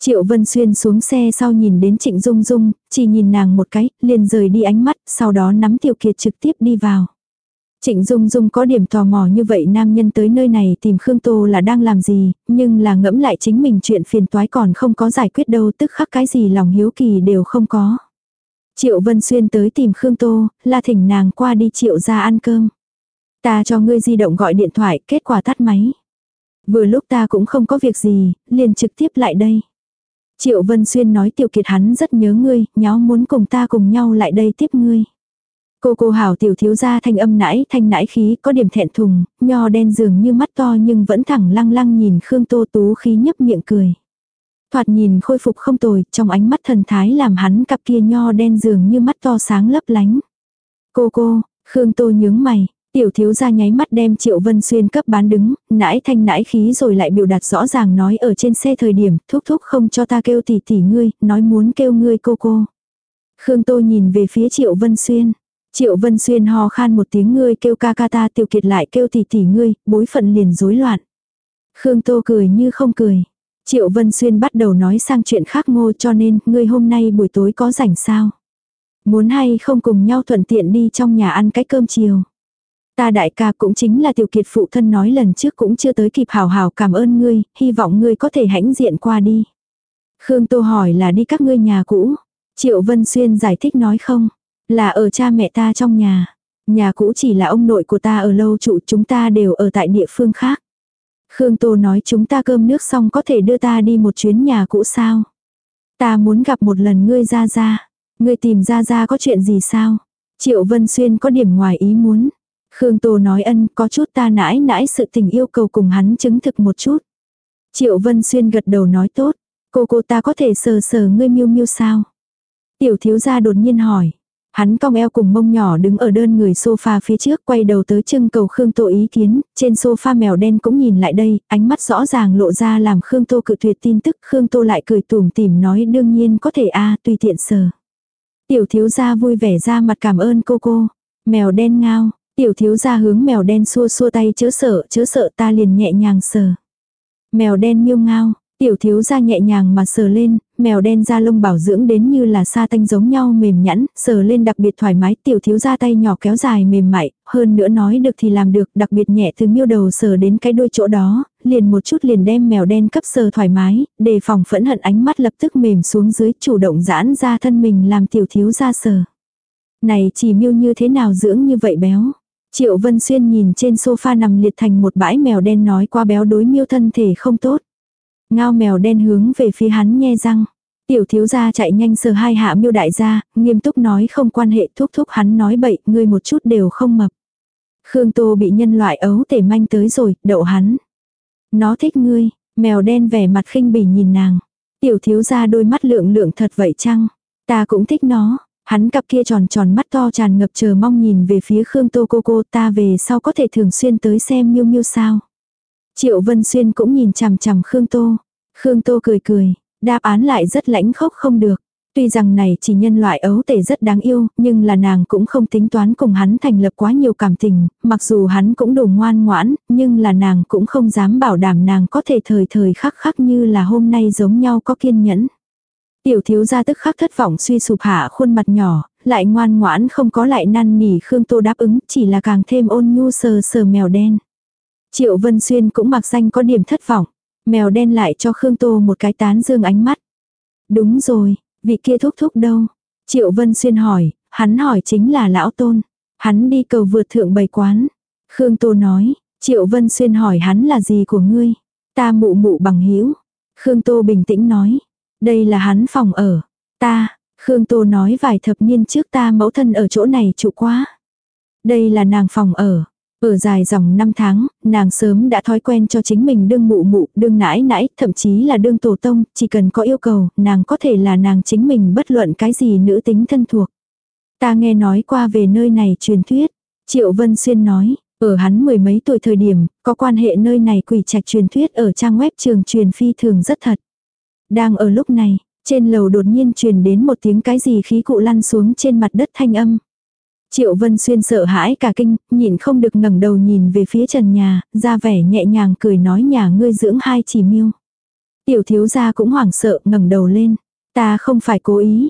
Triệu Vân Xuyên xuống xe sau nhìn đến Trịnh Dung Dung, chỉ nhìn nàng một cái, liền rời đi ánh mắt, sau đó nắm Tiểu Kiệt trực tiếp đi vào. Trịnh Dung Dung có điểm tò mò như vậy nam nhân tới nơi này tìm Khương Tô là đang làm gì, nhưng là ngẫm lại chính mình chuyện phiền toái còn không có giải quyết đâu tức khắc cái gì lòng hiếu kỳ đều không có. Triệu Vân Xuyên tới tìm Khương Tô, là thỉnh nàng qua đi Triệu ra ăn cơm. Ta cho ngươi di động gọi điện thoại, kết quả tắt máy. Vừa lúc ta cũng không có việc gì, liền trực tiếp lại đây. Triệu Vân Xuyên nói tiểu kiệt hắn rất nhớ ngươi, nháo muốn cùng ta cùng nhau lại đây tiếp ngươi. Cô cô hảo tiểu thiếu gia thanh âm nãi thanh nãi khí có điểm thẹn thùng, nho đen dường như mắt to nhưng vẫn thẳng lăng lăng nhìn Khương Tô Tú khí nhấp miệng cười. Thoạt nhìn khôi phục không tồi, trong ánh mắt thần thái làm hắn cặp kia nho đen dường như mắt to sáng lấp lánh. Cô cô, Khương Tô nhướng mày, tiểu thiếu gia nháy mắt đem Triệu Vân Xuyên cấp bán đứng, nãi thanh nãi khí rồi lại biểu đạt rõ ràng nói ở trên xe thời điểm, thúc thúc không cho ta kêu tỷ tỷ ngươi, nói muốn kêu ngươi cô cô. Khương Tô nhìn về phía Triệu Vân Xuyên. Triệu Vân Xuyên ho khan một tiếng ngươi kêu ca ca ta tiểu kiệt lại kêu tỷ tỷ ngươi, bối phận liền rối loạn. Khương Tô cười như không cười. Triệu Vân Xuyên bắt đầu nói sang chuyện khác ngô cho nên ngươi hôm nay buổi tối có rảnh sao? Muốn hay không cùng nhau thuận tiện đi trong nhà ăn cái cơm chiều. Ta đại ca cũng chính là tiểu kiệt phụ thân nói lần trước cũng chưa tới kịp hào hào cảm ơn ngươi, hy vọng ngươi có thể hãnh diện qua đi. Khương Tô hỏi là đi các ngươi nhà cũ. Triệu Vân Xuyên giải thích nói không. Là ở cha mẹ ta trong nhà. Nhà cũ chỉ là ông nội của ta ở lâu trụ, chúng ta đều ở tại địa phương khác. Khương Tô nói, chúng ta cơm nước xong có thể đưa ta đi một chuyến nhà cũ sao. Ta muốn gặp một lần ngươi ra ra. Ngươi tìm ra ra có chuyện gì sao? Triệu Vân Xuyên có điểm ngoài ý muốn. Khương Tô nói, ân, có chút ta nãi nãi sự tình yêu cầu cùng hắn chứng thực một chút. Triệu Vân Xuyên gật đầu nói, tốt. Cô cô ta có thể sờ sờ ngươi miêu miêu sao? Tiểu thiếu gia đột nhiên hỏi. Hắn cong eo cùng mông nhỏ đứng ở đơn người sofa phía trước quay đầu tới trưng cầu Khương Tô ý kiến, trên sofa mèo đen cũng nhìn lại đây, ánh mắt rõ ràng lộ ra làm Khương Tô cự tuyệt tin tức, Khương Tô lại cười tủm tỉm nói đương nhiên có thể a tùy tiện sờ. Tiểu thiếu gia vui vẻ ra mặt cảm ơn cô cô. Mèo đen ngao, tiểu thiếu gia hướng mèo đen xua xua tay chớ sợ chớ sợ ta liền nhẹ nhàng sờ. Mèo đen miêu ngao, tiểu thiếu gia nhẹ nhàng mà sờ lên, mèo đen da lông bảo dưỡng đến như là sa tanh giống nhau mềm nhẵn, sờ lên đặc biệt thoải mái, tiểu thiếu gia tay nhỏ kéo dài mềm mại, hơn nữa nói được thì làm được, đặc biệt nhẹ từ miêu đầu sờ đến cái đuôi chỗ đó, liền một chút liền đem mèo đen cấp sờ thoải mái, đề phòng phẫn hận ánh mắt lập tức mềm xuống dưới, chủ động giãn ra thân mình làm tiểu thiếu gia sờ. Này chỉ miêu như thế nào dưỡng như vậy béo. Triệu Vân Xuyên nhìn trên sofa nằm liệt thành một bãi mèo đen nói qua béo đối miêu thân thể không tốt. Ngao mèo đen hướng về phía hắn nhe răng. Tiểu thiếu gia chạy nhanh sờ hai hạ miêu đại gia, nghiêm túc nói không quan hệ thúc thúc hắn nói bậy, ngươi một chút đều không mập. Khương Tô bị nhân loại ấu tể manh tới rồi, đậu hắn. Nó thích ngươi, mèo đen vẻ mặt khinh bỉ nhìn nàng. Tiểu thiếu gia đôi mắt lượng lượng thật vậy chăng? Ta cũng thích nó. Hắn cặp kia tròn tròn mắt to tràn ngập chờ mong nhìn về phía Khương Tô cô cô ta về sau có thể thường xuyên tới xem miêu miêu sao. Triệu Vân Xuyên cũng nhìn chằm chằm Khương Tô. Khương Tô cười cười, đáp án lại rất lãnh khốc không được. Tuy rằng này chỉ nhân loại ấu tể rất đáng yêu, nhưng là nàng cũng không tính toán cùng hắn thành lập quá nhiều cảm tình, mặc dù hắn cũng đủ ngoan ngoãn, nhưng là nàng cũng không dám bảo đảm nàng có thể thời thời khắc khắc như là hôm nay giống nhau có kiên nhẫn. Tiểu thiếu gia tức khắc thất vọng suy sụp hạ khuôn mặt nhỏ, lại ngoan ngoãn không có lại năn nỉ Khương Tô đáp ứng, chỉ là càng thêm ôn nhu sờ sờ mèo đen. Triệu Vân Xuyên cũng mặc danh có điểm thất vọng. Mèo đen lại cho Khương Tô một cái tán dương ánh mắt. Đúng rồi, vị kia thúc thúc đâu? Triệu Vân Xuyên hỏi, hắn hỏi chính là lão tôn. Hắn đi cầu vượt thượng bày quán. Khương Tô nói, Triệu Vân Xuyên hỏi hắn là gì của ngươi? Ta mụ mụ bằng hữu Khương Tô bình tĩnh nói, đây là hắn phòng ở. Ta, Khương Tô nói vài thập niên trước ta mẫu thân ở chỗ này trụ quá. Đây là nàng phòng ở. Ở dài dòng năm tháng, nàng sớm đã thói quen cho chính mình đương mụ mụ, đương nãi nãi, thậm chí là đương tổ tông, chỉ cần có yêu cầu, nàng có thể là nàng chính mình bất luận cái gì nữ tính thân thuộc. Ta nghe nói qua về nơi này truyền thuyết. Triệu Vân Xuyên nói, ở hắn mười mấy tuổi thời điểm, có quan hệ nơi này quỷ trạch truyền thuyết ở trang web trường truyền phi thường rất thật. Đang ở lúc này, trên lầu đột nhiên truyền đến một tiếng cái gì khí cụ lăn xuống trên mặt đất thanh âm. Triệu Vân Xuyên sợ hãi cả kinh, nhìn không được ngẩng đầu nhìn về phía trần nhà, ra vẻ nhẹ nhàng cười nói nhà ngươi dưỡng hai chỉ miêu. Tiểu thiếu gia cũng hoảng sợ ngẩng đầu lên. Ta không phải cố ý.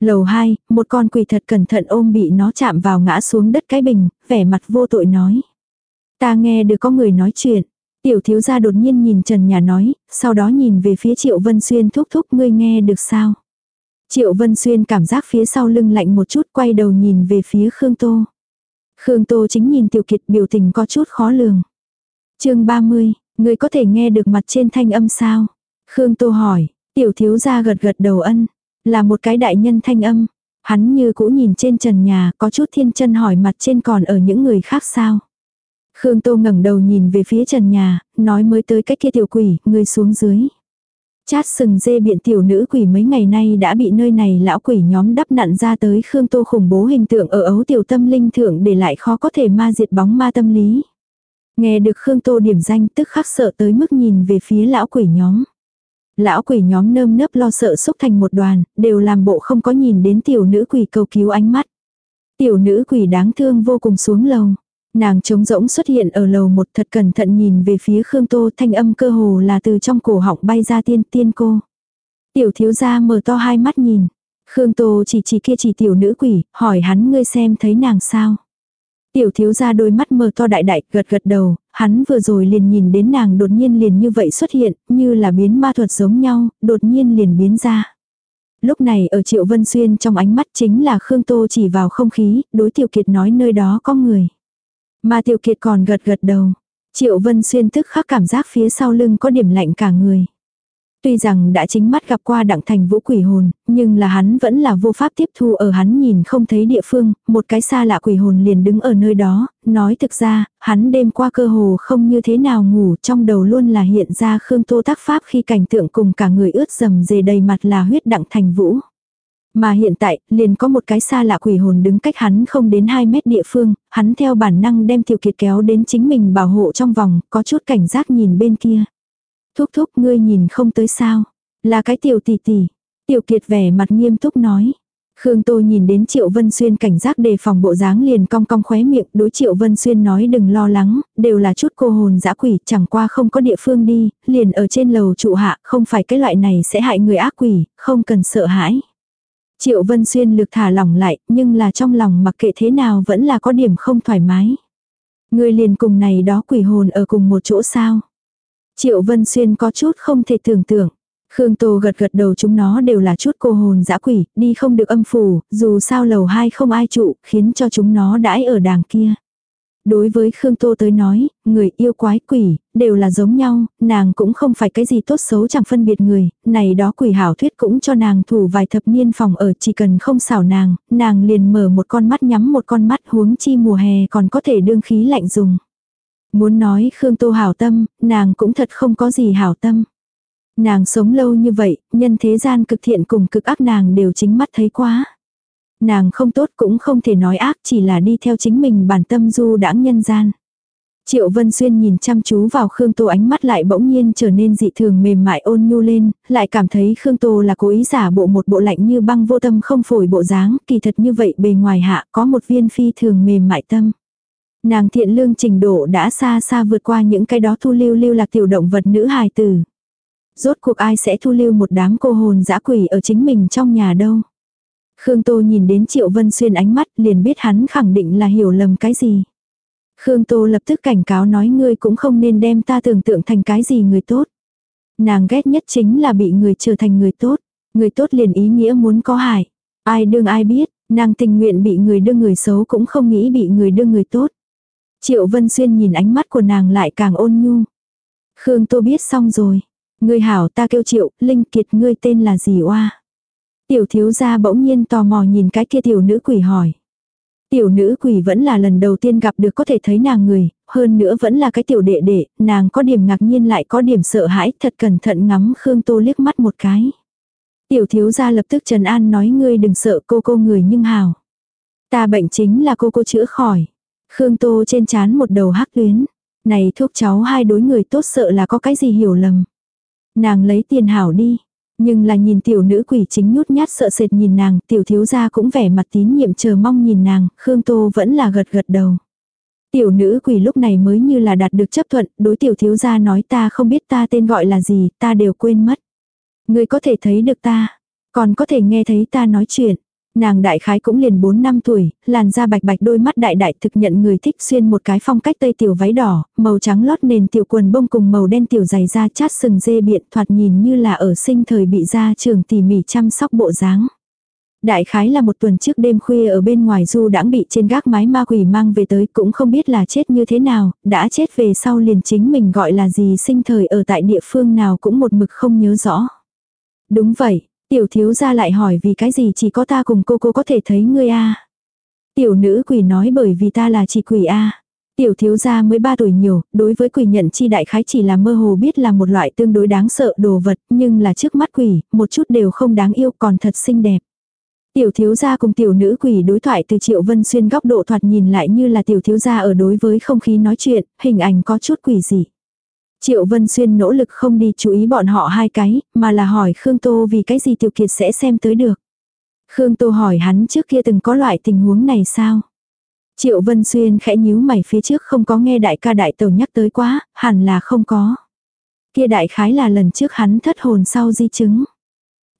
Lầu 2, một con quỷ thật cẩn thận ôm bị nó chạm vào ngã xuống đất cái bình, vẻ mặt vô tội nói. Ta nghe được có người nói chuyện. Tiểu thiếu gia đột nhiên nhìn trần nhà nói, sau đó nhìn về phía Triệu Vân Xuyên thúc thúc ngươi nghe được sao. Triệu Vân Xuyên cảm giác phía sau lưng lạnh một chút quay đầu nhìn về phía Khương Tô. Khương Tô chính nhìn Tiểu Kiệt biểu tình có chút khó lường. chương 30, người có thể nghe được mặt trên thanh âm sao? Khương Tô hỏi, Tiểu thiếu gia gật gật đầu ân, là một cái đại nhân thanh âm. Hắn như cũ nhìn trên trần nhà có chút thiên chân hỏi mặt trên còn ở những người khác sao? Khương Tô ngẩng đầu nhìn về phía trần nhà, nói mới tới cách kia tiểu quỷ, người xuống dưới. Chát sừng dê biện tiểu nữ quỷ mấy ngày nay đã bị nơi này lão quỷ nhóm đắp nặn ra tới Khương Tô khủng bố hình tượng ở ấu tiểu tâm linh thượng để lại khó có thể ma diệt bóng ma tâm lý. Nghe được Khương Tô điểm danh tức khắc sợ tới mức nhìn về phía lão quỷ nhóm. Lão quỷ nhóm nơm nớp lo sợ xúc thành một đoàn, đều làm bộ không có nhìn đến tiểu nữ quỷ cầu cứu ánh mắt. Tiểu nữ quỷ đáng thương vô cùng xuống lầu. Nàng trống rỗng xuất hiện ở lầu một thật cẩn thận nhìn về phía Khương Tô thanh âm cơ hồ là từ trong cổ họng bay ra tiên tiên cô. Tiểu thiếu gia mở to hai mắt nhìn. Khương Tô chỉ chỉ kia chỉ tiểu nữ quỷ, hỏi hắn ngươi xem thấy nàng sao. Tiểu thiếu gia đôi mắt mở to đại đại, gật gật đầu, hắn vừa rồi liền nhìn đến nàng đột nhiên liền như vậy xuất hiện, như là biến ma thuật giống nhau, đột nhiên liền biến ra. Lúc này ở Triệu Vân Xuyên trong ánh mắt chính là Khương Tô chỉ vào không khí, đối tiểu kiệt nói nơi đó có người. Mà tiểu kiệt còn gật gật đầu. Triệu Vân Xuyên tức khắc cảm giác phía sau lưng có điểm lạnh cả người. Tuy rằng đã chính mắt gặp qua đặng thành vũ quỷ hồn, nhưng là hắn vẫn là vô pháp tiếp thu ở hắn nhìn không thấy địa phương, một cái xa lạ quỷ hồn liền đứng ở nơi đó, nói thực ra, hắn đêm qua cơ hồ không như thế nào ngủ, trong đầu luôn là hiện ra Khương Tô tác pháp khi cảnh tượng cùng cả người ướt dầm dề đầy mặt là huyết đặng thành vũ. Mà hiện tại, liền có một cái xa lạ quỷ hồn đứng cách hắn không đến 2 mét địa phương, hắn theo bản năng đem tiểu kiệt kéo đến chính mình bảo hộ trong vòng, có chút cảnh giác nhìn bên kia. Thúc thúc ngươi nhìn không tới sao. Là cái tiểu tỷ tỷ. Tiểu kiệt vẻ mặt nghiêm túc nói. Khương Tô nhìn đến Triệu Vân Xuyên cảnh giác đề phòng bộ dáng liền cong cong khóe miệng, đối Triệu Vân Xuyên nói đừng lo lắng, đều là chút cô hồn dã quỷ, chẳng qua không có địa phương đi, liền ở trên lầu trụ hạ, không phải cái loại này sẽ hại người ác quỷ, không cần sợ hãi. Triệu Vân Xuyên lực thả lỏng lại, nhưng là trong lòng mặc kệ thế nào vẫn là có điểm không thoải mái. Người liền cùng này đó quỷ hồn ở cùng một chỗ sao. Triệu Vân Xuyên có chút không thể tưởng tượng. Khương Tô gật gật đầu chúng nó đều là chút cô hồn dã quỷ, đi không được âm phủ, dù sao lầu hai không ai trụ, khiến cho chúng nó đãi ở đàng kia. Đối với Khương Tô tới nói, người yêu quái quỷ, đều là giống nhau, nàng cũng không phải cái gì tốt xấu chẳng phân biệt người, này đó quỷ hảo thuyết cũng cho nàng thủ vài thập niên phòng ở chỉ cần không xảo nàng, nàng liền mở một con mắt nhắm một con mắt huống chi mùa hè còn có thể đương khí lạnh dùng. Muốn nói Khương Tô hảo tâm, nàng cũng thật không có gì hảo tâm. Nàng sống lâu như vậy, nhân thế gian cực thiện cùng cực ác nàng đều chính mắt thấy quá. Nàng không tốt cũng không thể nói ác chỉ là đi theo chính mình bản tâm du đãng nhân gian. Triệu Vân Xuyên nhìn chăm chú vào Khương Tô ánh mắt lại bỗng nhiên trở nên dị thường mềm mại ôn nhu lên, lại cảm thấy Khương Tô là cố ý giả bộ một bộ lạnh như băng vô tâm không phổi bộ dáng, kỳ thật như vậy bề ngoài hạ có một viên phi thường mềm mại tâm. Nàng thiện lương trình độ đã xa xa vượt qua những cái đó thu lưu lưu lạc tiểu động vật nữ hài tử. Rốt cuộc ai sẽ thu lưu một đám cô hồn dã quỷ ở chính mình trong nhà đâu. Khương Tô nhìn đến Triệu Vân Xuyên ánh mắt liền biết hắn khẳng định là hiểu lầm cái gì. Khương Tô lập tức cảnh cáo nói ngươi cũng không nên đem ta tưởng tượng thành cái gì người tốt. Nàng ghét nhất chính là bị người trở thành người tốt. Người tốt liền ý nghĩa muốn có hại. Ai đương ai biết, nàng tình nguyện bị người đương người xấu cũng không nghĩ bị người đương người tốt. Triệu Vân Xuyên nhìn ánh mắt của nàng lại càng ôn nhu. Khương Tô biết xong rồi. Ngươi hảo ta kêu Triệu, Linh Kiệt ngươi tên là gì oa? Tiểu thiếu gia bỗng nhiên tò mò nhìn cái kia tiểu nữ quỷ hỏi. Tiểu nữ quỷ vẫn là lần đầu tiên gặp được có thể thấy nàng người, hơn nữa vẫn là cái tiểu đệ đệ, nàng có điểm ngạc nhiên lại có điểm sợ hãi, thật cẩn thận ngắm Khương Tô liếc mắt một cái. Tiểu thiếu gia lập tức trần an nói ngươi đừng sợ cô cô người nhưng hào. Ta bệnh chính là cô cô chữa khỏi. Khương Tô trên chán một đầu hắc tuyến. Này thuốc cháu hai đối người tốt sợ là có cái gì hiểu lầm. Nàng lấy tiền hảo đi. Nhưng là nhìn tiểu nữ quỷ chính nhút nhát sợ sệt nhìn nàng, tiểu thiếu gia cũng vẻ mặt tín nhiệm chờ mong nhìn nàng, Khương Tô vẫn là gật gật đầu. Tiểu nữ quỷ lúc này mới như là đạt được chấp thuận, đối tiểu thiếu gia nói ta không biết ta tên gọi là gì, ta đều quên mất. Người có thể thấy được ta, còn có thể nghe thấy ta nói chuyện. Nàng đại khái cũng liền 4 năm tuổi, làn da bạch bạch đôi mắt đại đại thực nhận người thích xuyên một cái phong cách tây tiểu váy đỏ, màu trắng lót nền tiểu quần bông cùng màu đen tiểu dày da chát sừng dê biện thoạt nhìn như là ở sinh thời bị da trường tỉ mỉ chăm sóc bộ dáng. Đại khái là một tuần trước đêm khuya ở bên ngoài du đãng bị trên gác mái ma quỷ mang về tới cũng không biết là chết như thế nào, đã chết về sau liền chính mình gọi là gì sinh thời ở tại địa phương nào cũng một mực không nhớ rõ. Đúng vậy, Tiểu thiếu gia lại hỏi vì cái gì chỉ có ta cùng cô cô có thể thấy ngươi a Tiểu nữ quỷ nói bởi vì ta là chỉ quỷ a Tiểu thiếu gia mới 3 tuổi nhiều, đối với quỷ nhận chi đại khái chỉ là mơ hồ biết là một loại tương đối đáng sợ đồ vật, nhưng là trước mắt quỷ, một chút đều không đáng yêu còn thật xinh đẹp. Tiểu thiếu gia cùng tiểu nữ quỷ đối thoại từ triệu vân xuyên góc độ thoạt nhìn lại như là tiểu thiếu gia ở đối với không khí nói chuyện, hình ảnh có chút quỷ dị. Triệu Vân Xuyên nỗ lực không đi chú ý bọn họ hai cái, mà là hỏi Khương Tô vì cái gì Tiểu Kiệt sẽ xem tới được. Khương Tô hỏi hắn trước kia từng có loại tình huống này sao? Triệu Vân Xuyên khẽ nhíu mày phía trước không có nghe đại ca đại tàu nhắc tới quá, hẳn là không có. Kia đại khái là lần trước hắn thất hồn sau di chứng.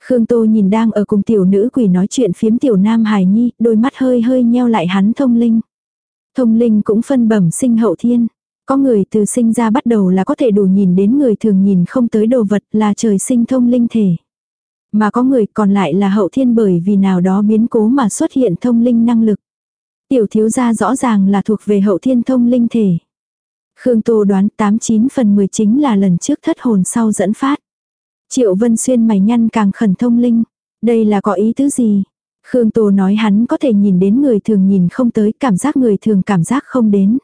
Khương Tô nhìn đang ở cùng tiểu nữ quỷ nói chuyện phiếm tiểu nam hài nhi, đôi mắt hơi hơi nheo lại hắn thông linh. Thông linh cũng phân bẩm sinh hậu thiên. Có người từ sinh ra bắt đầu là có thể đủ nhìn đến người thường nhìn không tới đồ vật là trời sinh thông linh thể. Mà có người còn lại là hậu thiên bởi vì nào đó biến cố mà xuất hiện thông linh năng lực. Tiểu thiếu gia rõ ràng là thuộc về hậu thiên thông linh thể. Khương Tô đoán 89 phần 10 chính là lần trước thất hồn sau dẫn phát. Triệu Vân Xuyên mày nhăn càng khẩn thông linh. Đây là có ý tứ gì? Khương Tô nói hắn có thể nhìn đến người thường nhìn không tới, cảm giác người thường cảm giác không đến.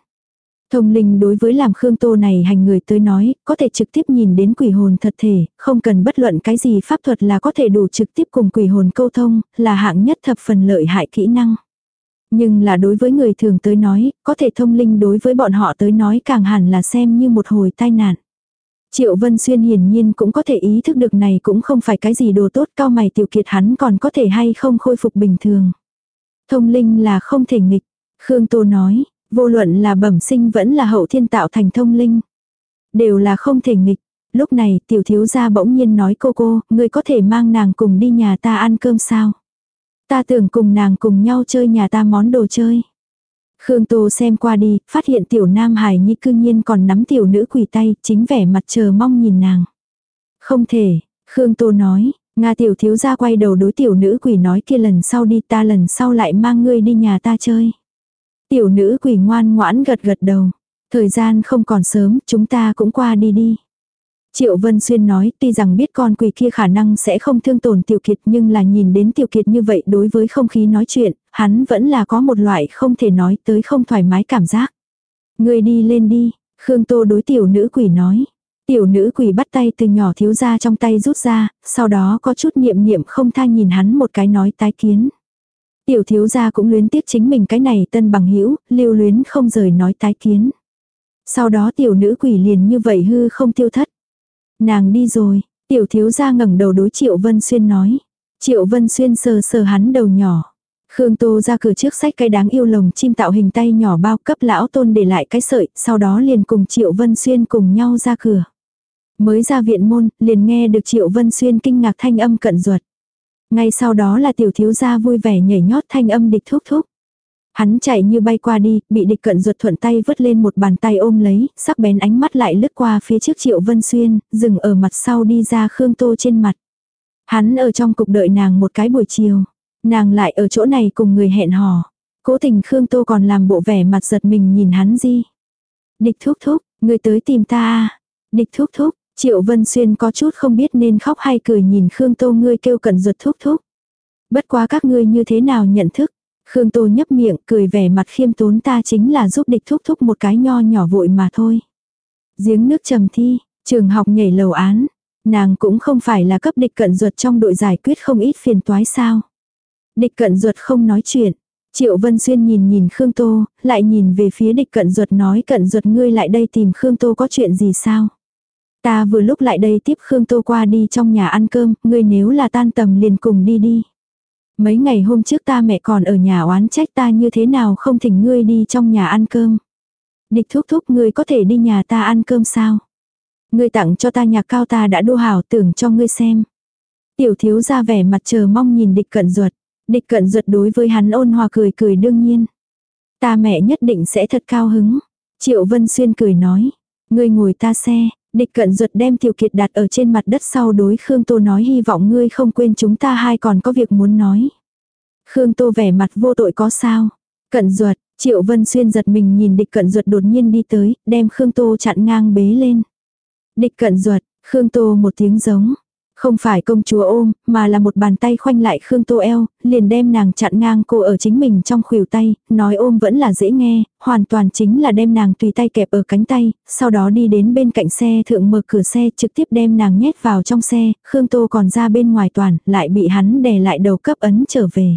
Thông linh đối với làm Khương Tô này hành người tới nói, có thể trực tiếp nhìn đến quỷ hồn thật thể, không cần bất luận cái gì pháp thuật là có thể đủ trực tiếp cùng quỷ hồn câu thông, là hạng nhất thập phần lợi hại kỹ năng. Nhưng là đối với người thường tới nói, có thể thông linh đối với bọn họ tới nói càng hẳn là xem như một hồi tai nạn. Triệu Vân Xuyên hiển nhiên cũng có thể ý thức được này cũng không phải cái gì đồ tốt cao mày tiểu kiệt hắn còn có thể hay không khôi phục bình thường. Thông linh là không thể nghịch. Khương Tô nói, vô luận là bẩm sinh vẫn là hậu thiên tạo thành thông linh. Đều là không thể nghịch. Lúc này tiểu thiếu gia bỗng nhiên nói cô cô, người có thể mang nàng cùng đi nhà ta ăn cơm sao? Ta tưởng cùng nàng cùng nhau chơi nhà ta món đồ chơi. Khương Tô xem qua đi, phát hiện tiểu nam hải nhi cư nhiên còn nắm tiểu nữ quỷ tay, chính vẻ mặt chờ mong nhìn nàng. Không thể, Khương Tô nói, Nga tiểu thiếu gia quay đầu đối tiểu nữ quỷ nói kia lần sau đi ta lần sau lại mang ngươi đi nhà ta chơi. Tiểu nữ quỷ ngoan ngoãn gật gật đầu. Thời gian không còn sớm, chúng ta cũng qua đi đi. Triệu Vân Xuyên nói tuy rằng biết con quỷ kia khả năng sẽ không thương tổn Tiểu Kiệt nhưng là nhìn đến Tiểu Kiệt như vậy đối với không khí nói chuyện, hắn vẫn là có một loại không thể nói tới không thoải mái cảm giác. Người đi lên đi, Khương Tô đối tiểu nữ quỷ nói. Tiểu nữ quỷ bắt tay từ nhỏ thiếu ra trong tay rút ra, sau đó có chút niệm niệm không tha nhìn hắn một cái nói tái kiến. Tiểu thiếu gia cũng luyến tiếc chính mình cái này tân bằng hữu lưu luyến không rời nói tái kiến. Sau đó tiểu nữ quỷ liền như vậy hư không tiêu thất. Nàng đi rồi, tiểu thiếu gia ngẩng đầu đối Triệu Vân Xuyên nói. Triệu Vân Xuyên sờ sờ hắn đầu nhỏ. Khương Tô ra cửa trước sách cái đáng yêu lồng chim tạo hình tay nhỏ bao cấp lão tôn để lại cái sợi, sau đó liền cùng Triệu Vân Xuyên cùng nhau ra cửa. Mới ra viện môn, liền nghe được Triệu Vân Xuyên kinh ngạc thanh âm cận ruột. Ngay sau đó là tiểu thiếu gia vui vẻ nhảy nhót thanh âm địch thúc thúc. Hắn chạy như bay qua đi, bị địch cận ruột thuận tay vứt lên một bàn tay ôm lấy, sắc bén ánh mắt lại lướt qua phía trước Triệu Vân Xuyên, dừng ở mặt sau đi ra Khương Tô trên mặt. Hắn ở trong cục đợi nàng một cái buổi chiều. Nàng lại ở chỗ này cùng người hẹn hò. Cố tình Khương Tô còn làm bộ vẻ mặt giật mình nhìn hắn gì. Địch thúc thúc, người tới tìm ta à. Địch thúc thúc, Triệu Vân Xuyên có chút không biết nên khóc hay cười nhìn Khương Tô ngươi kêu cẩn ruột thúc thúc. Bất quá các ngươi như thế nào nhận thức. Khương Tô nhấp miệng cười vẻ mặt khiêm tốn ta chính là giúp địch thúc thúc một cái nho nhỏ vội mà thôi. Giếng nước trầm thi, trường học nhảy lầu án. Nàng cũng không phải là cấp địch cận ruột trong đội giải quyết không ít phiền toái sao. Địch cận ruột không nói chuyện. Triệu Vân Xuyên nhìn nhìn Khương Tô, lại nhìn về phía địch cận ruột nói cận ruột ngươi lại đây tìm Khương Tô có chuyện gì sao? Ta vừa lúc lại đây tiếp Khương Tô qua đi trong nhà ăn cơm, ngươi nếu là tan tầm liền cùng đi đi. Mấy ngày hôm trước ta mẹ còn ở nhà oán trách ta như thế nào không thỉnh ngươi đi trong nhà ăn cơm. Địch thúc thúc ngươi có thể đi nhà ta ăn cơm sao? Ngươi tặng cho ta nhạc cao ta đã đô hảo tưởng cho ngươi xem. Tiểu thiếu ra vẻ mặt chờ mong nhìn địch cận ruột. Địch cận ruột đối với hắn ôn hòa cười cười đương nhiên. Ta mẹ nhất định sẽ thật cao hứng. Triệu Vân Xuyên cười nói. Ngươi ngồi ta xe, địch cận ruột đem tiểu kiệt đặt ở trên mặt đất sau đối Khương Tô nói hy vọng ngươi không quên chúng ta hai còn có việc muốn nói. Khương Tô vẻ mặt vô tội có sao. Cận ruột, Triệu Vân Xuyên giật mình nhìn địch cận ruột đột nhiên đi tới, đem Khương Tô chặn ngang bế lên. Địch cận ruột, Khương Tô một tiếng giống. Không phải công chúa ôm, mà là một bàn tay khoanh lại Khương Tô eo, liền đem nàng chặn ngang cô ở chính mình trong khuỷu tay, nói ôm vẫn là dễ nghe, hoàn toàn chính là đem nàng tùy tay kẹp ở cánh tay, sau đó đi đến bên cạnh xe thượng mở cửa xe trực tiếp đem nàng nhét vào trong xe, Khương Tô còn ra bên ngoài toàn, lại bị hắn đè lại đầu cấp ấn trở về.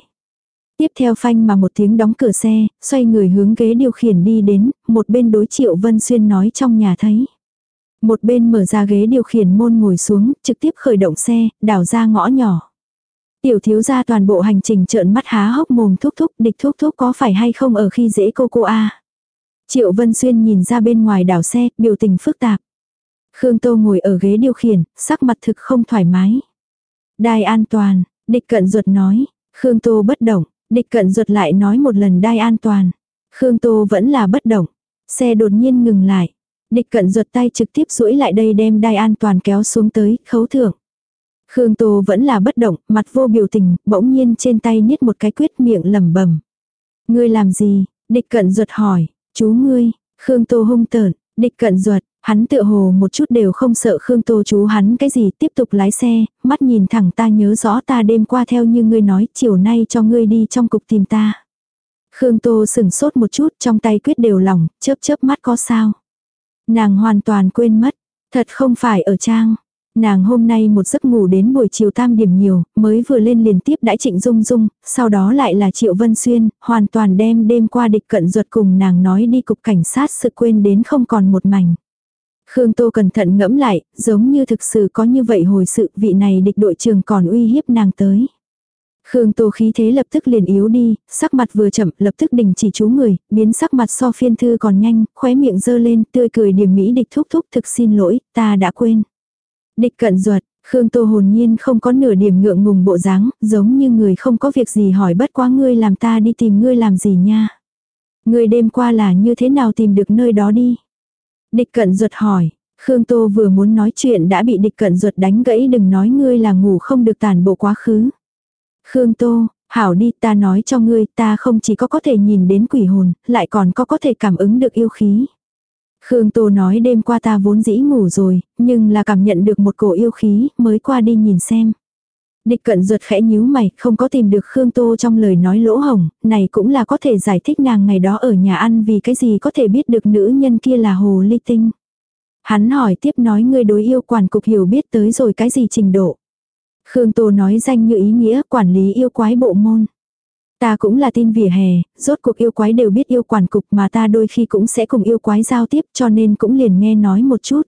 Tiếp theo phanh mà một tiếng đóng cửa xe, xoay người hướng ghế điều khiển đi đến, một bên đối triệu Vân Xuyên nói trong nhà thấy. Một bên mở ra ghế điều khiển môn ngồi xuống, trực tiếp khởi động xe, đảo ra ngõ nhỏ. Tiểu thiếu gia toàn bộ hành trình trợn mắt há hốc mồm thúc thúc địch thúc thúc có phải hay không ở khi dễ cô cô a Triệu Vân Xuyên nhìn ra bên ngoài đảo xe, biểu tình phức tạp. Khương Tô ngồi ở ghế điều khiển, sắc mặt thực không thoải mái. Đai an toàn, địch cận ruột nói. Khương Tô bất động, địch cận ruột lại nói một lần đai an toàn. Khương Tô vẫn là bất động. Xe đột nhiên ngừng lại. Địch cận ruột tay trực tiếp duỗi lại đây đem đai an toàn kéo xuống tới, khấu thưởng. Khương Tô vẫn là bất động, mặt vô biểu tình, bỗng nhiên trên tay niết một cái quyết miệng lẩm bẩm. Ngươi làm gì? Địch cận ruột hỏi, chú ngươi, Khương Tô hung tợn, địch cận ruột, hắn tựa hồ một chút đều không sợ Khương Tô chú hắn cái gì tiếp tục lái xe, mắt nhìn thẳng ta nhớ rõ ta đêm qua theo như ngươi nói chiều nay cho ngươi đi trong cục tìm ta. Khương Tô sừng sốt một chút trong tay quyết đều lỏng, chớp chớp mắt có sao. Nàng hoàn toàn quên mất, thật không phải ở trang. Nàng hôm nay một giấc ngủ đến buổi chiều tam điểm nhiều, mới vừa lên liền tiếp đãi trịnh dung dung, sau đó lại là triệu vân xuyên, hoàn toàn đem đêm qua địch cận ruột cùng nàng nói đi cục cảnh sát sự quên đến không còn một mảnh. Khương Tô cẩn thận ngẫm lại, giống như thực sự có như vậy hồi sự vị này địch đội trưởng còn uy hiếp nàng tới. Khương Tô khí thế lập tức liền yếu đi, sắc mặt vừa chậm lập tức đình chỉ chú người, biến sắc mặt so phiên thư còn nhanh, khóe miệng dơ lên, tươi cười điểm mỹ địch thúc thúc thực xin lỗi, ta đã quên. Địch cận ruột, Khương Tô hồn nhiên không có nửa điểm ngượng ngùng bộ dáng, giống như người không có việc gì hỏi bất quá ngươi làm ta đi tìm ngươi làm gì nha. Ngươi đêm qua là như thế nào tìm được nơi đó đi. Địch cận ruột hỏi, Khương Tô vừa muốn nói chuyện đã bị địch cận ruột đánh gãy đừng nói ngươi là ngủ không được tàn bộ quá khứ. Khương Tô, hảo đi ta nói cho ngươi ta không chỉ có có thể nhìn đến quỷ hồn, lại còn có có thể cảm ứng được yêu khí. Khương Tô nói đêm qua ta vốn dĩ ngủ rồi, nhưng là cảm nhận được một cổ yêu khí, mới qua đi nhìn xem. Địch cận ruột khẽ nhíu mày, không có tìm được Khương Tô trong lời nói lỗ hồng, này cũng là có thể giải thích nàng ngày đó ở nhà ăn vì cái gì có thể biết được nữ nhân kia là hồ ly tinh. Hắn hỏi tiếp nói ngươi đối yêu quản cục hiểu biết tới rồi cái gì trình độ. Khương Tô nói danh như ý nghĩa quản lý yêu quái bộ môn. Ta cũng là tin vỉa hè, rốt cuộc yêu quái đều biết yêu quản cục mà ta đôi khi cũng sẽ cùng yêu quái giao tiếp cho nên cũng liền nghe nói một chút.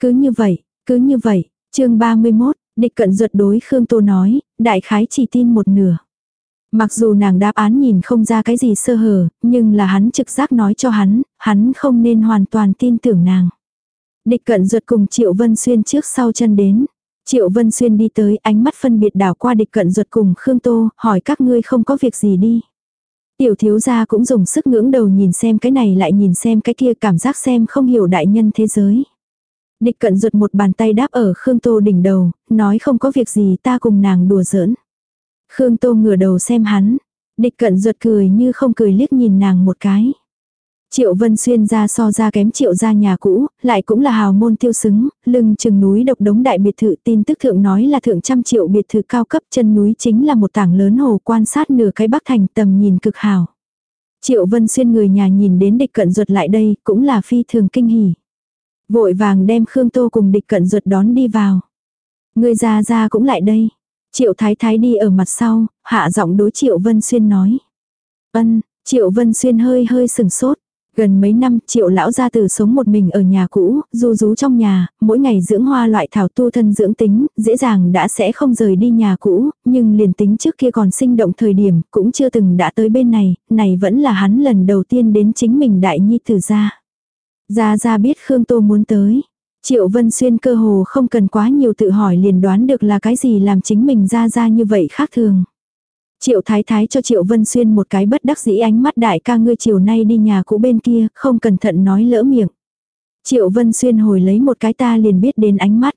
Cứ như vậy, cứ như vậy, chương 31, địch cận ruột đối Khương Tô nói, đại khái chỉ tin một nửa. Mặc dù nàng đáp án nhìn không ra cái gì sơ hở, nhưng là hắn trực giác nói cho hắn, hắn không nên hoàn toàn tin tưởng nàng. Địch cận ruột cùng Triệu Vân Xuyên trước sau chân đến. Triệu Vân Xuyên đi tới ánh mắt phân biệt đảo qua địch cận ruột cùng Khương Tô, hỏi các ngươi không có việc gì đi. Tiểu thiếu gia cũng dùng sức ngưỡng đầu nhìn xem cái này lại nhìn xem cái kia cảm giác xem không hiểu đại nhân thế giới. Địch cận ruột một bàn tay đáp ở Khương Tô đỉnh đầu, nói không có việc gì ta cùng nàng đùa giỡn. Khương Tô ngửa đầu xem hắn. Địch cận ruột cười như không cười liếc nhìn nàng một cái. Triệu Vân Xuyên ra so ra kém triệu gia nhà cũ, lại cũng là hào môn tiêu xứng, lưng chừng núi độc đống đại biệt thự tin tức thượng nói là thượng trăm triệu biệt thự cao cấp chân núi chính là một tảng lớn hồ quan sát nửa cái bắc thành tầm nhìn cực hào. Triệu Vân Xuyên người nhà nhìn đến địch cận ruột lại đây cũng là phi thường kinh hỉ. Vội vàng đem Khương Tô cùng địch cận ruột đón đi vào. Người già già cũng lại đây. Triệu Thái Thái đi ở mặt sau, hạ giọng đối Triệu Vân Xuyên nói. Ân, Triệu Vân Xuyên hơi hơi sừng sốt. Gần mấy năm triệu lão gia tử sống một mình ở nhà cũ, du rú trong nhà, mỗi ngày dưỡng hoa loại thảo tu thân dưỡng tính, dễ dàng đã sẽ không rời đi nhà cũ, nhưng liền tính trước kia còn sinh động thời điểm, cũng chưa từng đã tới bên này, này vẫn là hắn lần đầu tiên đến chính mình đại nhi tử gia. Gia Gia biết Khương Tô muốn tới. Triệu Vân Xuyên cơ hồ không cần quá nhiều tự hỏi liền đoán được là cái gì làm chính mình Gia Gia như vậy khác thường. Triệu Thái Thái cho Triệu Vân Xuyên một cái bất đắc dĩ ánh mắt đại ca ngươi chiều nay đi nhà cũ bên kia, không cẩn thận nói lỡ miệng. Triệu Vân Xuyên hồi lấy một cái ta liền biết đến ánh mắt.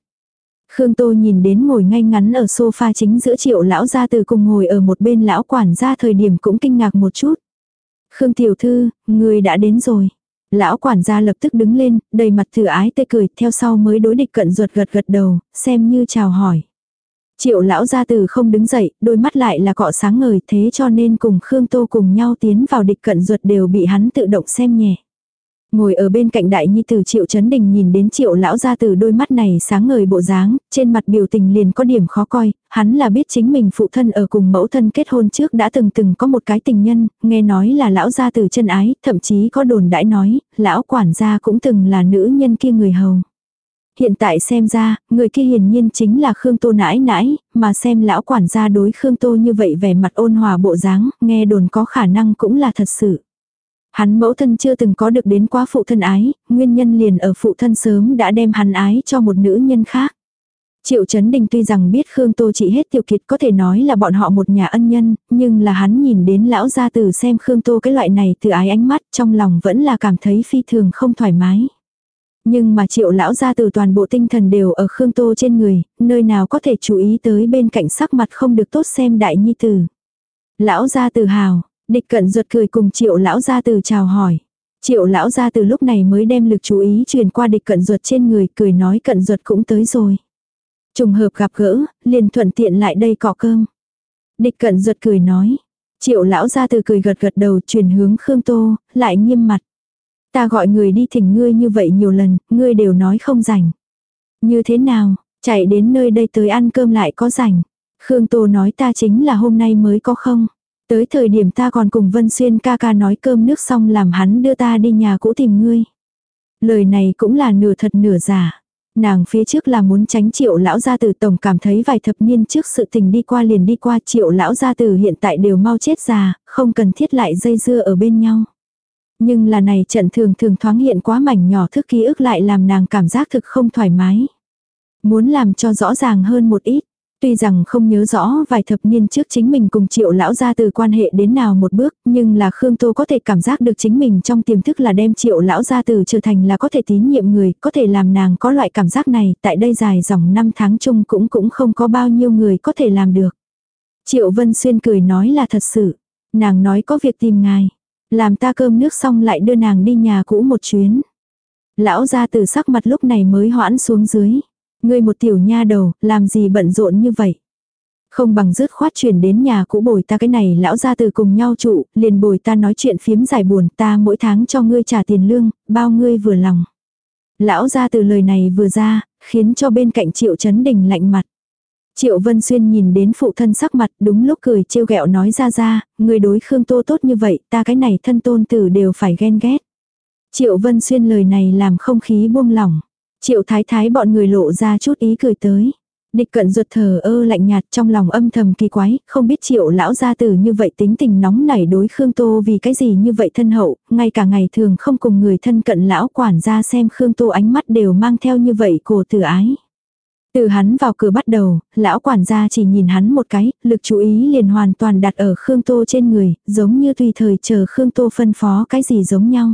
Khương Tô nhìn đến ngồi ngay ngắn ở sofa chính giữa triệu lão gia từ cùng ngồi ở một bên lão quản gia thời điểm cũng kinh ngạc một chút. Khương Tiểu Thư, người đã đến rồi. Lão quản gia lập tức đứng lên, đầy mặt thử ái tê cười, theo sau mới đối địch cận ruột gật gật đầu, xem như chào hỏi. Triệu lão gia từ không đứng dậy, đôi mắt lại là cọ sáng ngời thế cho nên cùng Khương Tô cùng nhau tiến vào địch cận ruột đều bị hắn tự động xem nhẹ. Ngồi ở bên cạnh đại nhi tử triệu chấn đình nhìn đến triệu lão gia từ đôi mắt này sáng ngời bộ dáng, trên mặt biểu tình liền có điểm khó coi, hắn là biết chính mình phụ thân ở cùng mẫu thân kết hôn trước đã từng từng có một cái tình nhân, nghe nói là lão gia từ chân ái, thậm chí có đồn đãi nói, lão quản gia cũng từng là nữ nhân kia người hầu. Hiện tại xem ra, người kia hiển nhiên chính là Khương Tô nãi nãi, mà xem lão quản gia đối Khương Tô như vậy vẻ mặt ôn hòa bộ dáng, nghe đồn có khả năng cũng là thật sự. Hắn mẫu thân chưa từng có được đến quá phụ thân ái, nguyên nhân liền ở phụ thân sớm đã đem hắn ái cho một nữ nhân khác. Triệu Trấn Đình tuy rằng biết Khương Tô trị hết tiêu kiệt có thể nói là bọn họ một nhà ân nhân, nhưng là hắn nhìn đến lão gia tử xem Khương Tô cái loại này từ ái ánh mắt trong lòng vẫn là cảm thấy phi thường không thoải mái. Nhưng mà triệu lão gia từ toàn bộ tinh thần đều ở Khương Tô trên người, nơi nào có thể chú ý tới bên cạnh sắc mặt không được tốt xem đại nhi tử. Lão gia từ hào, địch cận ruột cười cùng triệu lão gia từ chào hỏi. Triệu lão gia từ lúc này mới đem lực chú ý truyền qua địch cận ruột trên người cười nói cận ruột cũng tới rồi. Trùng hợp gặp gỡ, liền thuận tiện lại đây cọ cơm. Địch cận ruột cười nói. Triệu lão gia từ cười gật gật đầu chuyển hướng Khương Tô, lại nghiêm mặt. Ta gọi người đi thỉnh ngươi như vậy nhiều lần, ngươi đều nói không rảnh. Như thế nào, chạy đến nơi đây tới ăn cơm lại có rảnh. Khương Tô nói ta chính là hôm nay mới có không. Tới thời điểm ta còn cùng Vân Xuyên ca ca nói cơm nước xong làm hắn đưa ta đi nhà cũ tìm ngươi. Lời này cũng là nửa thật nửa giả. Nàng phía trước là muốn tránh triệu lão gia tử tổng cảm thấy vài thập niên trước sự tình đi qua liền đi qua triệu lão gia tử hiện tại đều mau chết già, không cần thiết lại dây dưa ở bên nhau. Nhưng là này trận thường thường thoáng hiện quá mảnh nhỏ thức ký ức lại làm nàng cảm giác thực không thoải mái. Muốn làm cho rõ ràng hơn một ít. Tuy rằng không nhớ rõ vài thập niên trước chính mình cùng triệu lão gia từ quan hệ đến nào một bước, nhưng là Khương Tô có thể cảm giác được chính mình trong tiềm thức là đem triệu lão gia từ trở thành là có thể tín nhiệm người, có thể làm nàng có loại cảm giác này, tại đây dài dòng năm tháng chung cũng cũng không có bao nhiêu người có thể làm được. Triệu Vân Xuyên cười nói là thật sự, nàng nói có việc tìm ngài, làm ta cơm nước xong lại đưa nàng đi nhà cũ một chuyến. Lão gia từ sắc mặt lúc này mới hoãn xuống dưới. Ngươi một tiểu nha đầu, làm gì bận rộn như vậy? Không bằng dứt khoát chuyển đến nhà cũ bồi ta cái này lão gia từ cùng nhau trụ, liền bồi ta nói chuyện phiếm giải buồn ta mỗi tháng cho ngươi trả tiền lương, bao ngươi vừa lòng. Lão gia từ lời này vừa ra, khiến cho bên cạnh triệu chấn đình lạnh mặt. Triệu Vân Xuyên nhìn đến phụ thân sắc mặt đúng lúc cười trêu ghẹo nói ra ra, người đối Khương Tô tốt như vậy, ta cái này thân tôn tử đều phải ghen ghét. Triệu Vân Xuyên lời này làm không khí buông lỏng. Triệu thái thái bọn người lộ ra chút ý cười tới. Địch cận ruột thờ ơ lạnh nhạt trong lòng âm thầm kỳ quái, không biết triệu lão gia tử như vậy tính tình nóng nảy đối Khương Tô vì cái gì như vậy thân hậu, ngay cả ngày thường không cùng người thân cận lão quản gia xem Khương Tô ánh mắt đều mang theo như vậy cổ tử ái. Từ hắn vào cửa bắt đầu, lão quản gia chỉ nhìn hắn một cái, lực chú ý liền hoàn toàn đặt ở Khương Tô trên người, giống như tùy thời chờ Khương Tô phân phó cái gì giống nhau.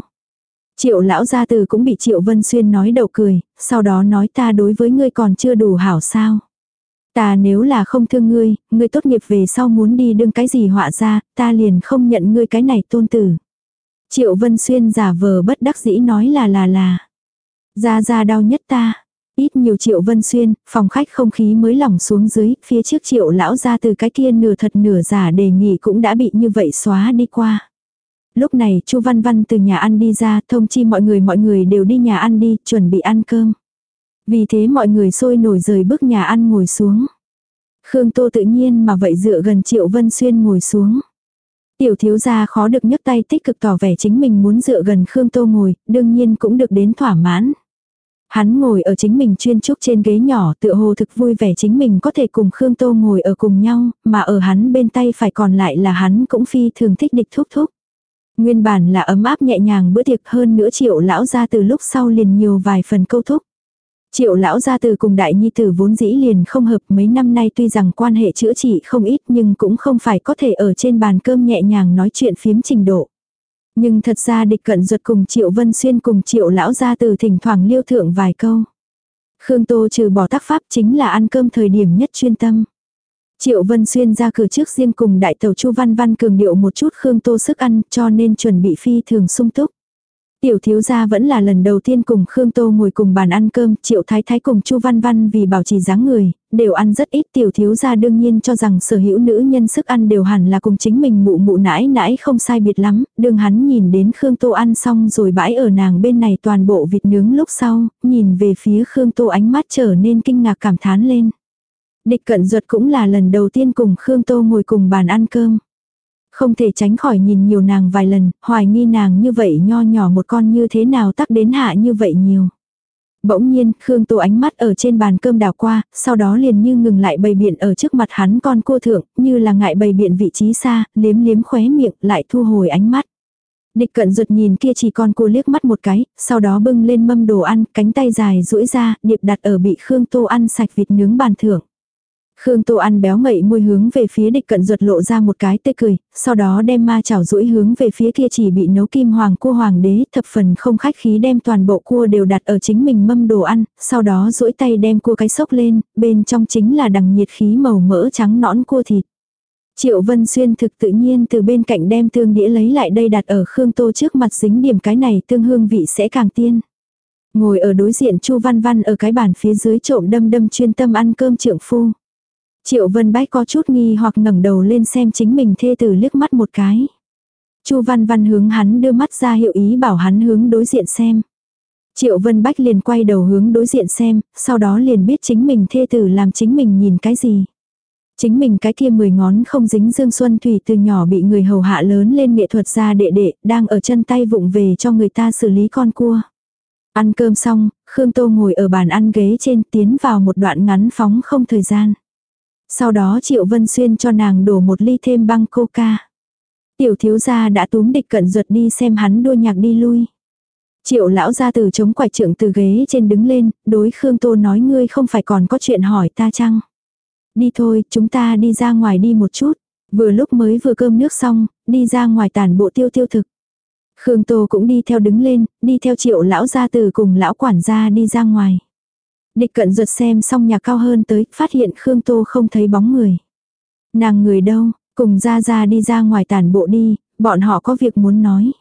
Triệu lão gia từ cũng bị Triệu Vân Xuyên nói đầu cười, sau đó nói ta đối với ngươi còn chưa đủ hảo sao. Ta nếu là không thương ngươi, ngươi tốt nghiệp về sau muốn đi đương cái gì họa ra, ta liền không nhận ngươi cái này tôn tử. Triệu Vân Xuyên giả vờ bất đắc dĩ nói là là là. Ra ra đau nhất ta. Ít nhiều Triệu Vân Xuyên, phòng khách không khí mới lỏng xuống dưới, phía trước Triệu lão ra từ cái kia nửa thật nửa giả đề nghị cũng đã bị như vậy xóa đi qua. Lúc này Chu Văn Văn từ nhà ăn đi ra, thông chi mọi người mọi người đều đi nhà ăn đi, chuẩn bị ăn cơm. Vì thế mọi người sôi nổi rời bước nhà ăn ngồi xuống. Khương Tô tự nhiên mà vậy dựa gần Triệu Vân Xuyên ngồi xuống. Tiểu thiếu gia khó được nhấc tay tích cực tỏ vẻ chính mình muốn dựa gần Khương Tô ngồi, đương nhiên cũng được đến thỏa mãn. Hắn ngồi ở chính mình chuyên trúc trên ghế nhỏ tựa hồ thực vui vẻ chính mình có thể cùng Khương Tô ngồi ở cùng nhau, mà ở hắn bên tay phải còn lại là hắn cũng phi thường thích địch thúc thúc. Nguyên bản là ấm áp nhẹ nhàng bữa tiệc hơn nữa triệu lão ra từ lúc sau liền nhiều vài phần câu thúc. Triệu lão gia từ cùng đại nhi tử vốn dĩ liền không hợp mấy năm nay tuy rằng quan hệ chữa trị không ít nhưng cũng không phải có thể ở trên bàn cơm nhẹ nhàng nói chuyện phiếm trình độ. Nhưng thật ra địch cận ruột cùng Triệu Vân Xuyên cùng Triệu lão gia từ thỉnh thoảng liêu thượng vài câu. Khương Tô trừ bỏ tác pháp chính là ăn cơm thời điểm nhất chuyên tâm. Triệu Vân Xuyên ra cửa trước riêng cùng đại tàu Chu Văn Văn cường điệu một chút Khương Tô sức ăn cho nên chuẩn bị phi thường sung túc. Tiểu thiếu gia vẫn là lần đầu tiên cùng Khương Tô ngồi cùng bàn ăn cơm, Triệu Thái Thái cùng Chu Văn Văn vì bảo trì dáng người, đều ăn rất ít. Tiểu thiếu gia đương nhiên cho rằng sở hữu nữ nhân sức ăn đều hẳn là cùng chính mình mụ mụ nãi nãi không sai biệt lắm. Đương hắn nhìn đến Khương Tô ăn xong rồi bãi ở nàng bên này toàn bộ vịt nướng lúc sau, nhìn về phía Khương Tô ánh mắt trở nên kinh ngạc cảm thán lên. Địch cận ruột cũng là lần đầu tiên cùng Khương Tô ngồi cùng bàn ăn cơm. Không thể tránh khỏi nhìn nhiều nàng vài lần, hoài nghi nàng như vậy nho nhỏ một con như thế nào tắc đến hạ như vậy nhiều. Bỗng nhiên, Khương Tô ánh mắt ở trên bàn cơm đào qua, sau đó liền như ngừng lại bầy biện ở trước mặt hắn con cua thượng, như là ngại bầy biện vị trí xa, liếm liếm khóe miệng, lại thu hồi ánh mắt. Địch cận ruột nhìn kia chỉ con cua liếc mắt một cái, sau đó bưng lên mâm đồ ăn, cánh tay dài duỗi ra, điệp đặt ở bị Khương Tô ăn sạch vịt nướng bàn thượng. Khương Tô ăn béo ngậy môi hướng về phía địch cận ruột lộ ra một cái tê cười, sau đó đem ma chảo rũi hướng về phía kia chỉ bị nấu kim hoàng cua hoàng đế thập phần không khách khí đem toàn bộ cua đều đặt ở chính mình mâm đồ ăn, sau đó rũi tay đem cua cái sốc lên, bên trong chính là đằng nhiệt khí màu mỡ trắng nõn cua thịt. Triệu Vân Xuyên thực tự nhiên từ bên cạnh đem tương đĩa lấy lại đây đặt ở Khương Tô trước mặt dính điểm cái này tương hương vị sẽ càng tiên. Ngồi ở đối diện Chu Văn Văn ở cái bàn phía dưới trộm đâm đâm chuyên tâm ăn cơm trượng phu. Triệu Vân Bách có chút nghi hoặc ngẩng đầu lên xem chính mình thê tử liếc mắt một cái. Chu Văn Văn hướng hắn đưa mắt ra hiệu ý bảo hắn hướng đối diện xem. Triệu Vân Bách liền quay đầu hướng đối diện xem, sau đó liền biết chính mình thê tử làm chính mình nhìn cái gì. Chính mình cái kia mười ngón không dính dương xuân thủy từ nhỏ bị người hầu hạ lớn lên nghệ thuật ra đệ đệ, đang ở chân tay vụng về cho người ta xử lý con cua. Ăn cơm xong, Khương Tô ngồi ở bàn ăn ghế trên tiến vào một đoạn ngắn phóng không thời gian. Sau đó Triệu Vân Xuyên cho nàng đổ một ly thêm băng coca. Tiểu thiếu gia đã túm địch cận ruột đi xem hắn đua nhạc đi lui. Triệu lão gia từ chống quải trưởng từ ghế trên đứng lên, đối Khương Tô nói ngươi không phải còn có chuyện hỏi ta chăng? Đi thôi, chúng ta đi ra ngoài đi một chút. Vừa lúc mới vừa cơm nước xong, đi ra ngoài tàn bộ tiêu tiêu thực. Khương Tô cũng đi theo đứng lên, đi theo triệu lão gia từ cùng lão quản gia đi ra ngoài. Địch cận ruột xem xong nhà cao hơn tới, phát hiện Khương Tô không thấy bóng người. Nàng người đâu, cùng ra ra đi ra ngoài tản bộ đi, bọn họ có việc muốn nói.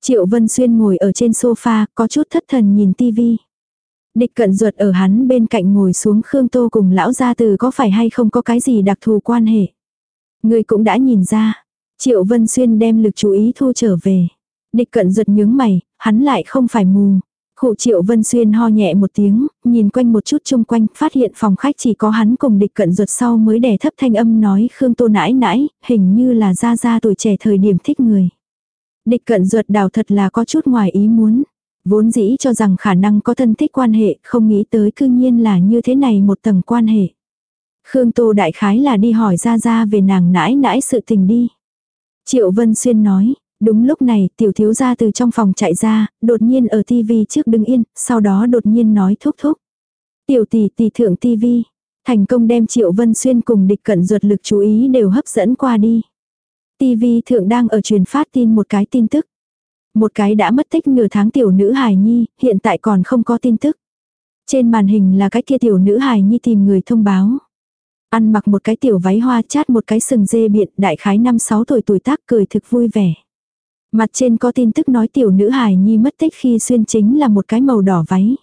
Triệu Vân Xuyên ngồi ở trên sofa, có chút thất thần nhìn tivi. Địch cận ruột ở hắn bên cạnh ngồi xuống Khương Tô cùng lão gia từ có phải hay không có cái gì đặc thù quan hệ. Người cũng đã nhìn ra. Triệu Vân Xuyên đem lực chú ý thu trở về. Địch cận ruột nhướng mày, hắn lại không phải mù cụ Triệu Vân Xuyên ho nhẹ một tiếng, nhìn quanh một chút chung quanh, phát hiện phòng khách chỉ có hắn cùng địch cận ruột sau mới đè thấp thanh âm nói Khương Tô nãi nãi, hình như là ra ra tuổi trẻ thời điểm thích người. Địch cận ruột đào thật là có chút ngoài ý muốn. Vốn dĩ cho rằng khả năng có thân thích quan hệ, không nghĩ tới cư nhiên là như thế này một tầng quan hệ. Khương Tô đại khái là đi hỏi ra ra về nàng nãi nãi sự tình đi. Triệu Vân Xuyên nói, đúng lúc này tiểu thiếu gia từ trong phòng chạy ra, đột nhiên ở tivi trước đứng yên, sau đó đột nhiên nói thúc thúc. Tiểu tỷ tỷ thượng tivi, thành công đem Triệu Vân Xuyên cùng địch cận ruột lực chú ý đều hấp dẫn qua đi. TV thượng đang ở truyền phát tin một cái tin tức. Một cái đã mất tích nửa tháng tiểu nữ hài nhi, hiện tại còn không có tin tức. Trên màn hình là cái kia tiểu nữ hài nhi tìm người thông báo. Ăn mặc một cái tiểu váy hoa chát một cái sừng dê biện đại khái 5-6 tuổi tuổi tác cười thực vui vẻ. Mặt trên có tin tức nói tiểu nữ hài nhi mất tích khi xuyên chính là một cái màu đỏ váy.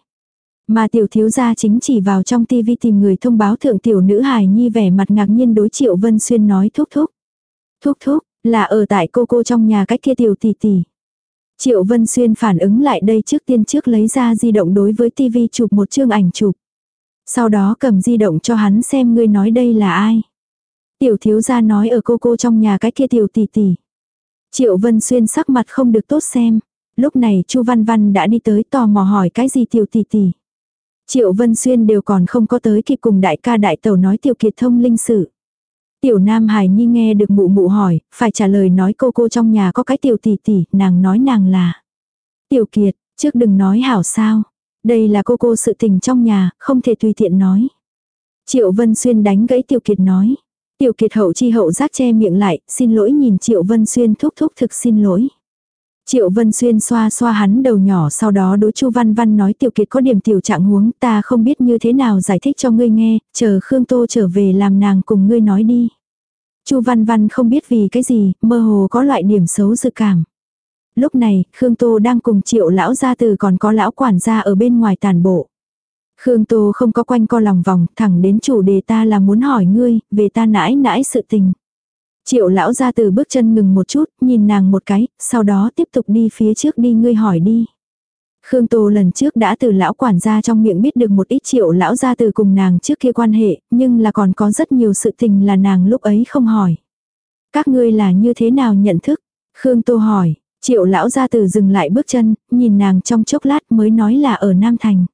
Mà tiểu thiếu gia chính chỉ vào trong tivi tìm người thông báo thượng tiểu nữ hài nhi vẻ mặt ngạc nhiên đối triệu vân xuyên nói thúc thúc. Thúc thúc, là ở tại cô cô trong nhà cách kia tiểu tỷ tỷ. Triệu Vân Xuyên phản ứng lại đây trước tiên trước lấy ra di động đối với tivi chụp một chương ảnh chụp. Sau đó cầm di động cho hắn xem ngươi nói đây là ai. Tiểu thiếu gia nói ở cô cô trong nhà cái kia tiểu tỷ tỷ. Triệu Vân Xuyên sắc mặt không được tốt xem. Lúc này Chu Văn Văn đã đi tới tò mò hỏi cái gì tiểu tỷ tỷ. Triệu Vân Xuyên đều còn không có tới kịp cùng đại ca đại tẩu nói tiểu kiệt thông linh sự. Tiểu Nam Hải Nhi nghe được mụ mụ hỏi, phải trả lời nói cô cô trong nhà có cái tiểu tỷ tỷ, nàng nói nàng là. Tiểu Kiệt, trước đừng nói hảo sao. Đây là cô cô sự tình trong nhà, không thể tùy tiện nói. Triệu Vân Xuyên đánh gãy Tiểu Kiệt nói. Tiểu Kiệt hậu chi hậu giác che miệng lại, xin lỗi nhìn Triệu Vân Xuyên thúc thúc thực xin lỗi. Triệu Vân Xuyên xoa xoa hắn đầu nhỏ sau đó đối Chu Văn Văn nói Tiểu Kiệt có điểm tiểu trạng huống ta không biết như thế nào giải thích cho ngươi nghe, chờ Khương Tô trở về làm nàng cùng ngươi nói đi. Chu Văn Văn không biết vì cái gì, mơ hồ có loại điểm xấu dự cảm. Lúc này, Khương Tô đang cùng triệu lão gia từ còn có lão quản gia ở bên ngoài tàn bộ. Khương Tô không có quanh co lòng vòng, thẳng đến chủ đề ta là muốn hỏi ngươi, về ta nãi nãi sự tình. Triệu lão ra từ bước chân ngừng một chút, nhìn nàng một cái, sau đó tiếp tục đi phía trước đi ngươi hỏi đi. Khương Tô lần trước đã từ lão quản gia trong miệng biết được một ít triệu lão gia từ cùng nàng trước kia quan hệ, nhưng là còn có rất nhiều sự tình là nàng lúc ấy không hỏi. Các ngươi là như thế nào nhận thức? Khương Tô hỏi, triệu lão gia từ dừng lại bước chân, nhìn nàng trong chốc lát mới nói là ở Nam Thành.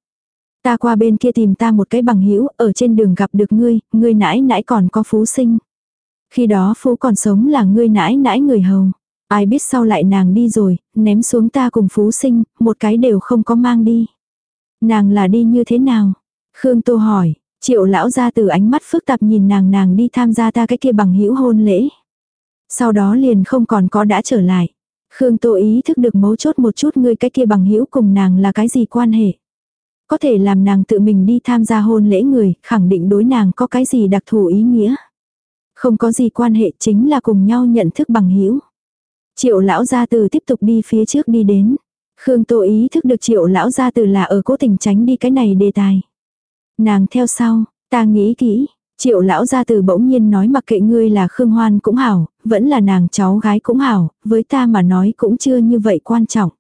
Ta qua bên kia tìm ta một cái bằng hữu ở trên đường gặp được ngươi, ngươi nãi nãi còn có phú sinh. Khi đó Phú còn sống là ngươi nãi nãi người hầu. Ai biết sau lại nàng đi rồi, ném xuống ta cùng Phú sinh, một cái đều không có mang đi. Nàng là đi như thế nào? Khương Tô hỏi, triệu lão ra từ ánh mắt phức tạp nhìn nàng nàng đi tham gia ta cái kia bằng hữu hôn lễ. Sau đó liền không còn có đã trở lại. Khương Tô ý thức được mấu chốt một chút ngươi cái kia bằng hữu cùng nàng là cái gì quan hệ. Có thể làm nàng tự mình đi tham gia hôn lễ người, khẳng định đối nàng có cái gì đặc thù ý nghĩa. Không có gì quan hệ chính là cùng nhau nhận thức bằng hữu Triệu lão gia từ tiếp tục đi phía trước đi đến. Khương Tô ý thức được triệu lão gia từ là ở cố tình tránh đi cái này đề tài. Nàng theo sau, ta nghĩ kỹ, triệu lão gia từ bỗng nhiên nói mặc kệ ngươi là Khương Hoan cũng hảo, vẫn là nàng cháu gái cũng hảo, với ta mà nói cũng chưa như vậy quan trọng.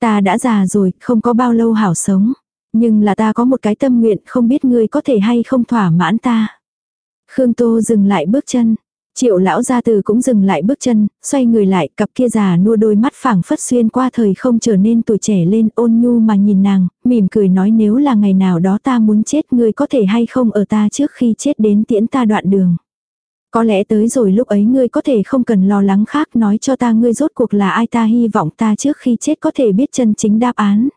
Ta đã già rồi, không có bao lâu hảo sống. Nhưng là ta có một cái tâm nguyện không biết ngươi có thể hay không thỏa mãn ta. Khương Tô dừng lại bước chân. Triệu lão gia từ cũng dừng lại bước chân, xoay người lại, cặp kia già nua đôi mắt phảng phất xuyên qua thời không trở nên tuổi trẻ lên ôn nhu mà nhìn nàng, mỉm cười nói nếu là ngày nào đó ta muốn chết ngươi có thể hay không ở ta trước khi chết đến tiễn ta đoạn đường. Có lẽ tới rồi lúc ấy ngươi có thể không cần lo lắng khác nói cho ta ngươi rốt cuộc là ai ta hy vọng ta trước khi chết có thể biết chân chính đáp án.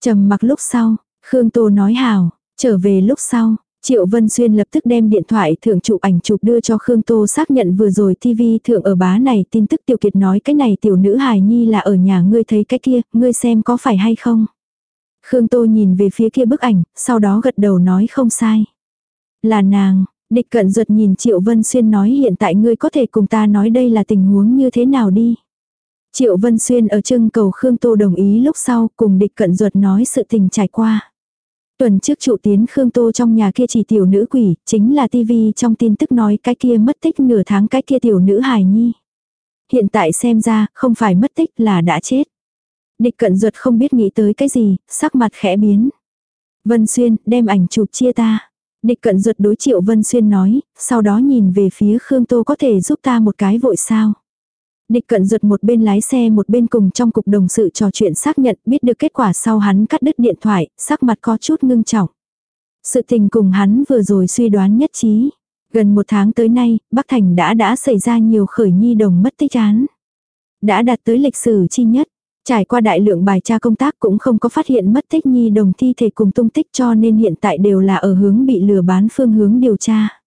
trầm mặc lúc sau, Khương Tô nói hào, trở về lúc sau, Triệu Vân Xuyên lập tức đem điện thoại thượng chụp ảnh chụp đưa cho Khương Tô xác nhận vừa rồi TV thượng ở bá này tin tức Tiểu Kiệt nói cái này tiểu nữ hài nhi là ở nhà ngươi thấy cái kia, ngươi xem có phải hay không. Khương Tô nhìn về phía kia bức ảnh, sau đó gật đầu nói không sai. Là nàng, địch cận ruột nhìn Triệu Vân Xuyên nói hiện tại ngươi có thể cùng ta nói đây là tình huống như thế nào đi. Triệu Vân Xuyên ở trưng cầu Khương Tô đồng ý lúc sau cùng địch cận ruột nói sự tình trải qua. Tuần trước trụ tiến Khương Tô trong nhà kia chỉ tiểu nữ quỷ, chính là tivi trong tin tức nói cái kia mất tích nửa tháng cái kia tiểu nữ hài nhi. Hiện tại xem ra, không phải mất tích là đã chết. Địch cận ruột không biết nghĩ tới cái gì, sắc mặt khẽ biến. Vân Xuyên, đem ảnh chụp chia ta. Địch cận ruột đối triệu Vân Xuyên nói, sau đó nhìn về phía Khương Tô có thể giúp ta một cái vội sao. Địch cận ruột một bên lái xe một bên cùng trong cục đồng sự trò chuyện xác nhận biết được kết quả sau hắn cắt đứt điện thoại, sắc mặt có chút ngưng trọng. Sự tình cùng hắn vừa rồi suy đoán nhất trí. Gần một tháng tới nay, Bắc Thành đã đã xảy ra nhiều khởi nhi đồng mất tích án. Đã đạt tới lịch sử chi nhất. Trải qua đại lượng bài tra công tác cũng không có phát hiện mất tích nhi đồng thi thể cùng tung tích cho nên hiện tại đều là ở hướng bị lừa bán phương hướng điều tra.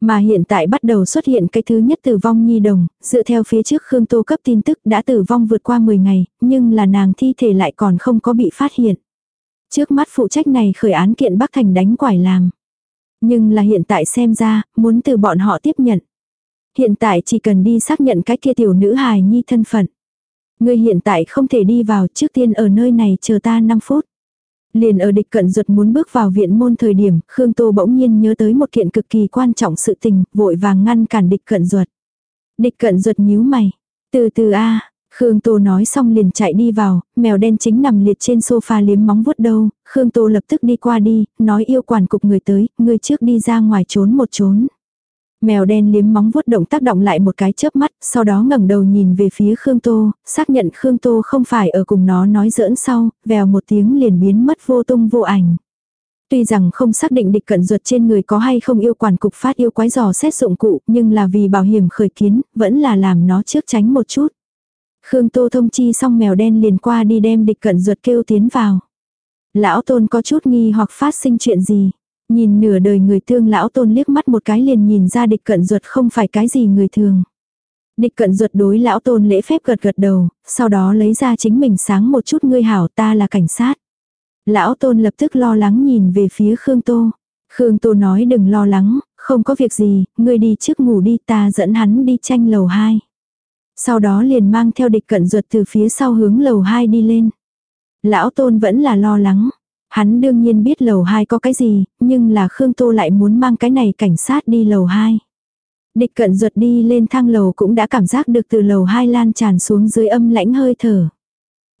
Mà hiện tại bắt đầu xuất hiện cái thứ nhất tử vong nhi đồng, dựa theo phía trước Khương Tô cấp tin tức đã tử vong vượt qua 10 ngày, nhưng là nàng thi thể lại còn không có bị phát hiện. Trước mắt phụ trách này khởi án kiện Bắc Thành đánh quải làm. Nhưng là hiện tại xem ra, muốn từ bọn họ tiếp nhận. Hiện tại chỉ cần đi xác nhận cái kia tiểu nữ hài nhi thân phận. Người hiện tại không thể đi vào trước tiên ở nơi này chờ ta 5 phút. Liền ở địch cận ruột muốn bước vào viện môn thời điểm, Khương Tô bỗng nhiên nhớ tới một kiện cực kỳ quan trọng sự tình, vội vàng ngăn cản địch cận ruột. Địch cận ruột nhíu mày. Từ từ a Khương Tô nói xong liền chạy đi vào, mèo đen chính nằm liệt trên sofa liếm móng vuốt đâu, Khương Tô lập tức đi qua đi, nói yêu quản cục người tới, người trước đi ra ngoài trốn một trốn. Mèo đen liếm móng vuốt động tác động lại một cái chớp mắt, sau đó ngẩng đầu nhìn về phía Khương Tô, xác nhận Khương Tô không phải ở cùng nó nói giỡn sau, vèo một tiếng liền biến mất vô tung vô ảnh. Tuy rằng không xác định địch cận ruột trên người có hay không yêu quản cục phát yêu quái giò xét dụng cụ, nhưng là vì bảo hiểm khởi kiến, vẫn là làm nó trước tránh một chút. Khương Tô thông chi xong mèo đen liền qua đi đem địch cận ruột kêu tiến vào. Lão tôn có chút nghi hoặc phát sinh chuyện gì. Nhìn nửa đời người thương lão tôn liếc mắt một cái liền nhìn ra địch cận ruột không phải cái gì người thường. Địch cận ruột đối lão tôn lễ phép gật gật đầu, sau đó lấy ra chính mình sáng một chút ngươi hảo ta là cảnh sát. Lão tôn lập tức lo lắng nhìn về phía Khương Tô. Khương Tô nói đừng lo lắng, không có việc gì, ngươi đi trước ngủ đi ta dẫn hắn đi tranh lầu 2. Sau đó liền mang theo địch cận ruột từ phía sau hướng lầu 2 đi lên. Lão tôn vẫn là lo lắng, Hắn đương nhiên biết lầu 2 có cái gì, nhưng là Khương Tô lại muốn mang cái này cảnh sát đi lầu 2. Địch cận ruột đi lên thang lầu cũng đã cảm giác được từ lầu 2 lan tràn xuống dưới âm lãnh hơi thở.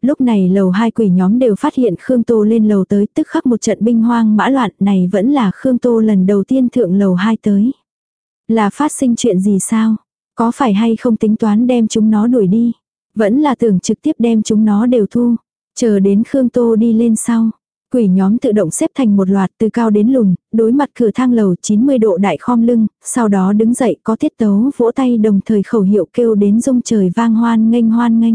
Lúc này lầu hai quỷ nhóm đều phát hiện Khương Tô lên lầu tới tức khắc một trận binh hoang mã loạn này vẫn là Khương Tô lần đầu tiên thượng lầu hai tới. Là phát sinh chuyện gì sao? Có phải hay không tính toán đem chúng nó đuổi đi? Vẫn là tưởng trực tiếp đem chúng nó đều thu. Chờ đến Khương Tô đi lên sau. Quỷ nhóm tự động xếp thành một loạt từ cao đến lùn, đối mặt cửa thang lầu 90 độ đại khom lưng, sau đó đứng dậy có tiết tấu vỗ tay đồng thời khẩu hiệu kêu đến rung trời vang hoan nghênh hoan nghênh.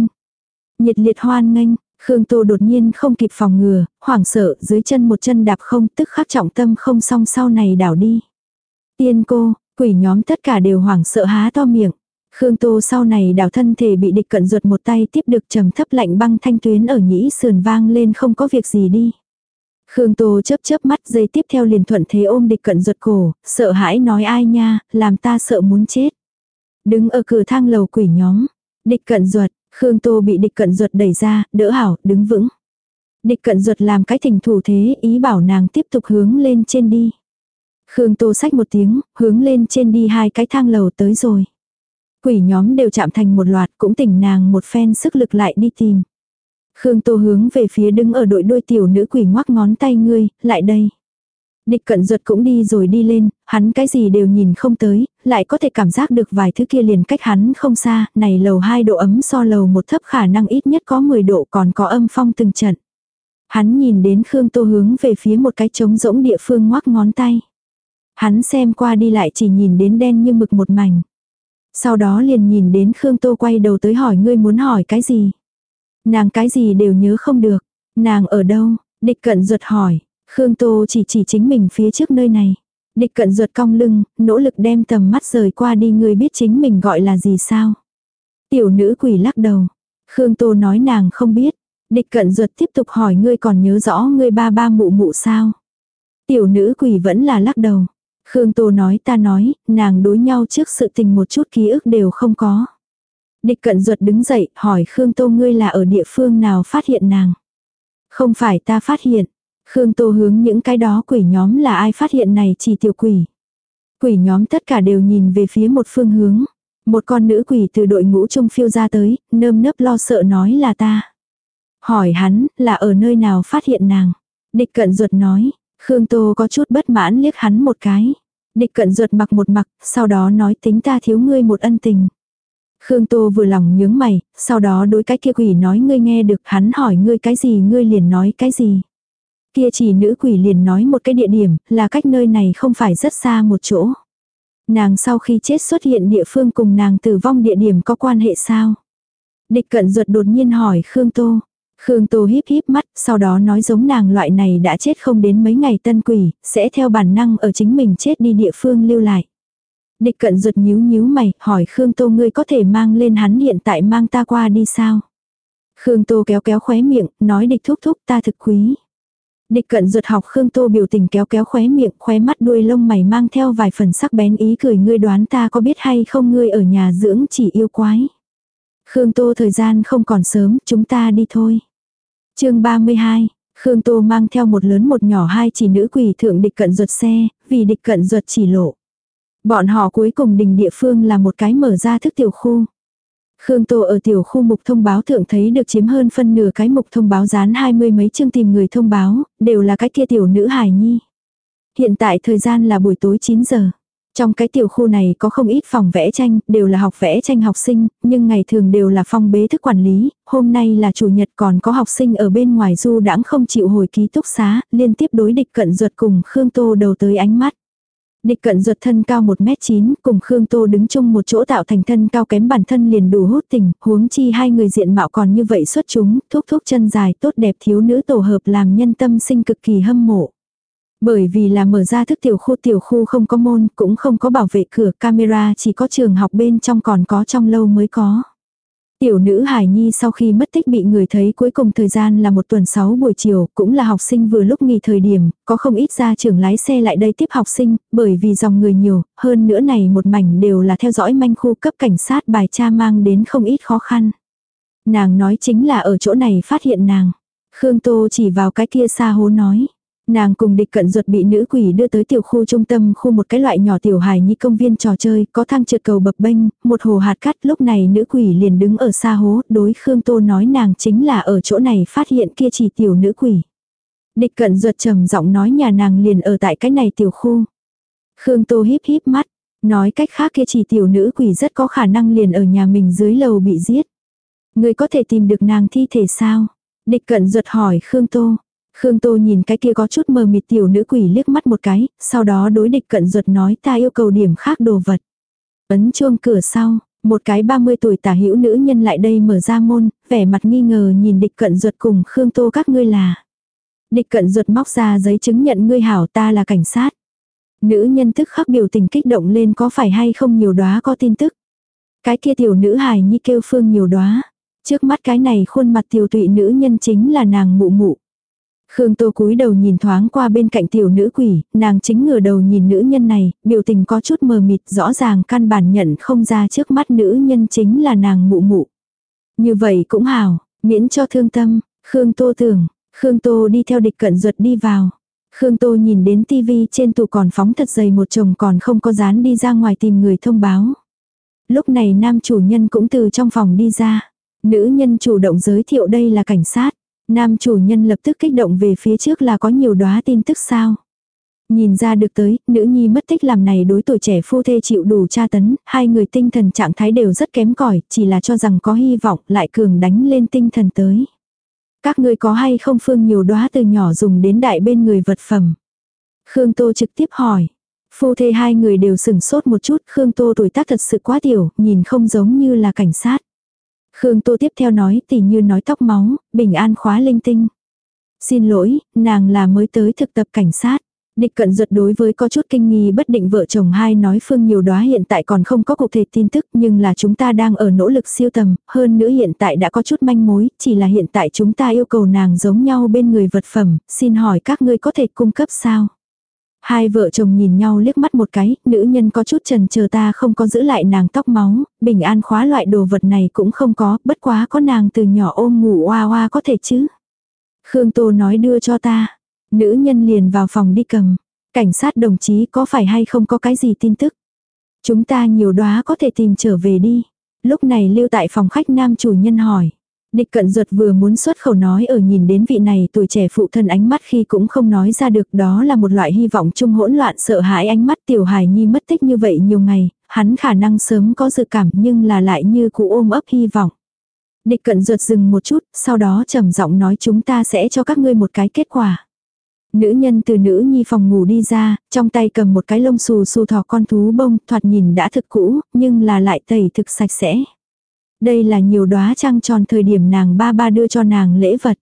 Nhiệt liệt hoan nghênh, Khương Tô đột nhiên không kịp phòng ngừa, hoảng sợ dưới chân một chân đạp không tức khắc trọng tâm không song sau này đảo đi. Tiên cô, quỷ nhóm tất cả đều hoảng sợ há to miệng. Khương Tô sau này đảo thân thể bị địch cận ruột một tay tiếp được trầm thấp lạnh băng thanh tuyến ở nhĩ sườn vang lên không có việc gì đi. Khương Tô chớp chớp mắt dây tiếp theo liền thuận thế ôm địch cận ruột cổ, sợ hãi nói ai nha, làm ta sợ muốn chết. Đứng ở cửa thang lầu quỷ nhóm. Địch cận ruột, Khương Tô bị địch cận ruột đẩy ra, đỡ hảo, đứng vững. Địch cận ruột làm cái thỉnh thủ thế, ý bảo nàng tiếp tục hướng lên trên đi. Khương Tô sách một tiếng, hướng lên trên đi hai cái thang lầu tới rồi. Quỷ nhóm đều chạm thành một loạt cũng tỉnh nàng một phen sức lực lại đi tìm. Khương Tô hướng về phía đứng ở đội đôi tiểu nữ quỷ ngoắc ngón tay ngươi, lại đây. Địch cận ruột cũng đi rồi đi lên, hắn cái gì đều nhìn không tới, lại có thể cảm giác được vài thứ kia liền cách hắn không xa, này lầu 2 độ ấm so lầu một thấp khả năng ít nhất có 10 độ còn có âm phong từng trận. Hắn nhìn đến Khương Tô hướng về phía một cái trống rỗng địa phương ngoắc ngón tay. Hắn xem qua đi lại chỉ nhìn đến đen như mực một mảnh. Sau đó liền nhìn đến Khương Tô quay đầu tới hỏi ngươi muốn hỏi cái gì. Nàng cái gì đều nhớ không được. Nàng ở đâu? Địch cận ruột hỏi. Khương Tô chỉ chỉ chính mình phía trước nơi này. Địch cận ruột cong lưng, nỗ lực đem tầm mắt rời qua đi người biết chính mình gọi là gì sao. Tiểu nữ quỷ lắc đầu. Khương Tô nói nàng không biết. Địch cận ruột tiếp tục hỏi ngươi còn nhớ rõ ngươi ba ba mụ mụ sao. Tiểu nữ quỷ vẫn là lắc đầu. Khương Tô nói ta nói, nàng đối nhau trước sự tình một chút ký ức đều không có. Địch cận ruột đứng dậy, hỏi Khương Tô ngươi là ở địa phương nào phát hiện nàng. Không phải ta phát hiện. Khương Tô hướng những cái đó quỷ nhóm là ai phát hiện này chỉ tiểu quỷ. Quỷ nhóm tất cả đều nhìn về phía một phương hướng. Một con nữ quỷ từ đội ngũ trung phiêu ra tới, nơm nớp lo sợ nói là ta. Hỏi hắn, là ở nơi nào phát hiện nàng. Địch cận ruột nói, Khương Tô có chút bất mãn liếc hắn một cái. Địch cận ruột mặc một mặc, sau đó nói tính ta thiếu ngươi một ân tình. Khương Tô vừa lòng nhướng mày, sau đó đối cái kia quỷ nói ngươi nghe được hắn hỏi ngươi cái gì ngươi liền nói cái gì. Kia chỉ nữ quỷ liền nói một cái địa điểm, là cách nơi này không phải rất xa một chỗ. Nàng sau khi chết xuất hiện địa phương cùng nàng tử vong địa điểm có quan hệ sao? Địch cận ruột đột nhiên hỏi Khương Tô. Khương Tô híp híp mắt, sau đó nói giống nàng loại này đã chết không đến mấy ngày tân quỷ, sẽ theo bản năng ở chính mình chết đi địa phương lưu lại. Địch cận ruột nhíu nhíu mày, hỏi Khương Tô ngươi có thể mang lên hắn hiện tại mang ta qua đi sao? Khương Tô kéo kéo khóe miệng, nói địch thúc thúc ta thực quý. Địch cận ruột học Khương Tô biểu tình kéo kéo khóe miệng, khóe mắt đuôi lông mày mang theo vài phần sắc bén ý cười ngươi đoán ta có biết hay không ngươi ở nhà dưỡng chỉ yêu quái. Khương Tô thời gian không còn sớm, chúng ta đi thôi chương 32, Khương Tô mang theo một lớn một nhỏ hai chỉ nữ quỷ thượng địch cận ruột xe, vì địch cận ruột chỉ lộ. Bọn họ cuối cùng đình địa phương là một cái mở ra thức tiểu khu. Khương Tô ở tiểu khu mục thông báo thượng thấy được chiếm hơn phân nửa cái mục thông báo dán hai mươi mấy chương tìm người thông báo, đều là cái kia tiểu nữ hải nhi. Hiện tại thời gian là buổi tối 9 giờ. Trong cái tiểu khu này có không ít phòng vẽ tranh, đều là học vẽ tranh học sinh, nhưng ngày thường đều là phong bế thức quản lý, hôm nay là chủ nhật còn có học sinh ở bên ngoài du đãng không chịu hồi ký túc xá, liên tiếp đối địch cận ruột cùng Khương Tô đầu tới ánh mắt. Địch cận ruột thân cao 1m9, cùng Khương Tô đứng chung một chỗ tạo thành thân cao kém bản thân liền đủ hút tình, huống chi hai người diện mạo còn như vậy xuất chúng, thúc thúc chân dài tốt đẹp thiếu nữ tổ hợp làm nhân tâm sinh cực kỳ hâm mộ. Bởi vì là mở ra thức tiểu khu tiểu khu không có môn, cũng không có bảo vệ cửa camera chỉ có trường học bên trong còn có trong lâu mới có. Tiểu nữ Hải Nhi sau khi mất tích bị người thấy cuối cùng thời gian là một tuần 6 buổi chiều, cũng là học sinh vừa lúc nghỉ thời điểm, có không ít ra trường lái xe lại đây tiếp học sinh, bởi vì dòng người nhiều, hơn nữa này một mảnh đều là theo dõi manh khu cấp cảnh sát bài cha mang đến không ít khó khăn. Nàng nói chính là ở chỗ này phát hiện nàng. Khương Tô chỉ vào cái kia xa hố nói. Nàng cùng địch cận ruột bị nữ quỷ đưa tới tiểu khu trung tâm khu một cái loại nhỏ tiểu hài như công viên trò chơi, có thang trượt cầu bập bênh, một hồ hạt cát lúc này nữ quỷ liền đứng ở xa hố, đối Khương Tô nói nàng chính là ở chỗ này phát hiện kia chỉ tiểu nữ quỷ. Địch cận ruột trầm giọng nói nhà nàng liền ở tại cái này tiểu khu. Khương Tô híp híp mắt, nói cách khác kia chỉ tiểu nữ quỷ rất có khả năng liền ở nhà mình dưới lầu bị giết. Người có thể tìm được nàng thi thể sao? Địch cận ruột hỏi Khương Tô. Khương Tô nhìn cái kia có chút mờ mịt tiểu nữ quỷ liếc mắt một cái, sau đó đối địch cận ruột nói ta yêu cầu điểm khác đồ vật. Ấn chuông cửa sau, một cái 30 tuổi tả hữu nữ nhân lại đây mở ra môn, vẻ mặt nghi ngờ nhìn địch cận ruột cùng Khương Tô các ngươi là. Địch cận ruột móc ra giấy chứng nhận ngươi hảo ta là cảnh sát. Nữ nhân tức khắc biểu tình kích động lên có phải hay không nhiều đóa có tin tức. Cái kia tiểu nữ hài nhi kêu phương nhiều đóa. Trước mắt cái này khuôn mặt tiểu tụy nữ nhân chính là nàng mụ mụ. Khương Tô cúi đầu nhìn thoáng qua bên cạnh tiểu nữ quỷ, nàng chính ngửa đầu nhìn nữ nhân này, biểu tình có chút mờ mịt rõ ràng căn bản nhận không ra trước mắt nữ nhân chính là nàng mụ mụ. Như vậy cũng hào, miễn cho thương tâm, Khương Tô tưởng, Khương Tô đi theo địch cận ruột đi vào. Khương Tô nhìn đến tivi trên tủ còn phóng thật dày một chồng còn không có dán đi ra ngoài tìm người thông báo. Lúc này nam chủ nhân cũng từ trong phòng đi ra. Nữ nhân chủ động giới thiệu đây là cảnh sát. Nam chủ nhân lập tức kích động về phía trước là có nhiều đóa tin tức sao. Nhìn ra được tới, nữ nhi mất tích làm này đối tuổi trẻ phu thê chịu đủ tra tấn, hai người tinh thần trạng thái đều rất kém cỏi chỉ là cho rằng có hy vọng lại cường đánh lên tinh thần tới. Các ngươi có hay không phương nhiều đóa từ nhỏ dùng đến đại bên người vật phẩm. Khương Tô trực tiếp hỏi. Phu thê hai người đều sừng sốt một chút, Khương Tô tuổi tác thật sự quá tiểu, nhìn không giống như là cảnh sát. Khương Tô tiếp theo nói tỉ như nói tóc máu, bình an khóa linh tinh. Xin lỗi, nàng là mới tới thực tập cảnh sát. Địch cận ruột đối với có chút kinh nghi bất định vợ chồng hai nói phương nhiều đóa hiện tại còn không có cụ thể tin tức nhưng là chúng ta đang ở nỗ lực siêu tầm, hơn nữa hiện tại đã có chút manh mối, chỉ là hiện tại chúng ta yêu cầu nàng giống nhau bên người vật phẩm, xin hỏi các ngươi có thể cung cấp sao? Hai vợ chồng nhìn nhau liếc mắt một cái, nữ nhân có chút trần chờ ta không có giữ lại nàng tóc máu, bình an khóa loại đồ vật này cũng không có, bất quá có nàng từ nhỏ ôm ngủ oa oa có thể chứ. Khương Tô nói đưa cho ta. Nữ nhân liền vào phòng đi cầm. Cảnh sát đồng chí có phải hay không có cái gì tin tức. Chúng ta nhiều đóa có thể tìm trở về đi. Lúc này lưu tại phòng khách nam chủ nhân hỏi. Địch cận ruột vừa muốn xuất khẩu nói ở nhìn đến vị này tuổi trẻ phụ thân ánh mắt khi cũng không nói ra được đó là một loại hy vọng chung hỗn loạn sợ hãi ánh mắt tiểu hài nhi mất tích như vậy nhiều ngày, hắn khả năng sớm có dự cảm nhưng là lại như cụ ôm ấp hy vọng. Địch cận ruột dừng một chút, sau đó trầm giọng nói chúng ta sẽ cho các ngươi một cái kết quả. Nữ nhân từ nữ nhi phòng ngủ đi ra, trong tay cầm một cái lông xù xù thỏ con thú bông, thoạt nhìn đã thực cũ, nhưng là lại tẩy thực sạch sẽ. Đây là nhiều đóa trăng tròn thời điểm nàng ba ba đưa cho nàng lễ vật.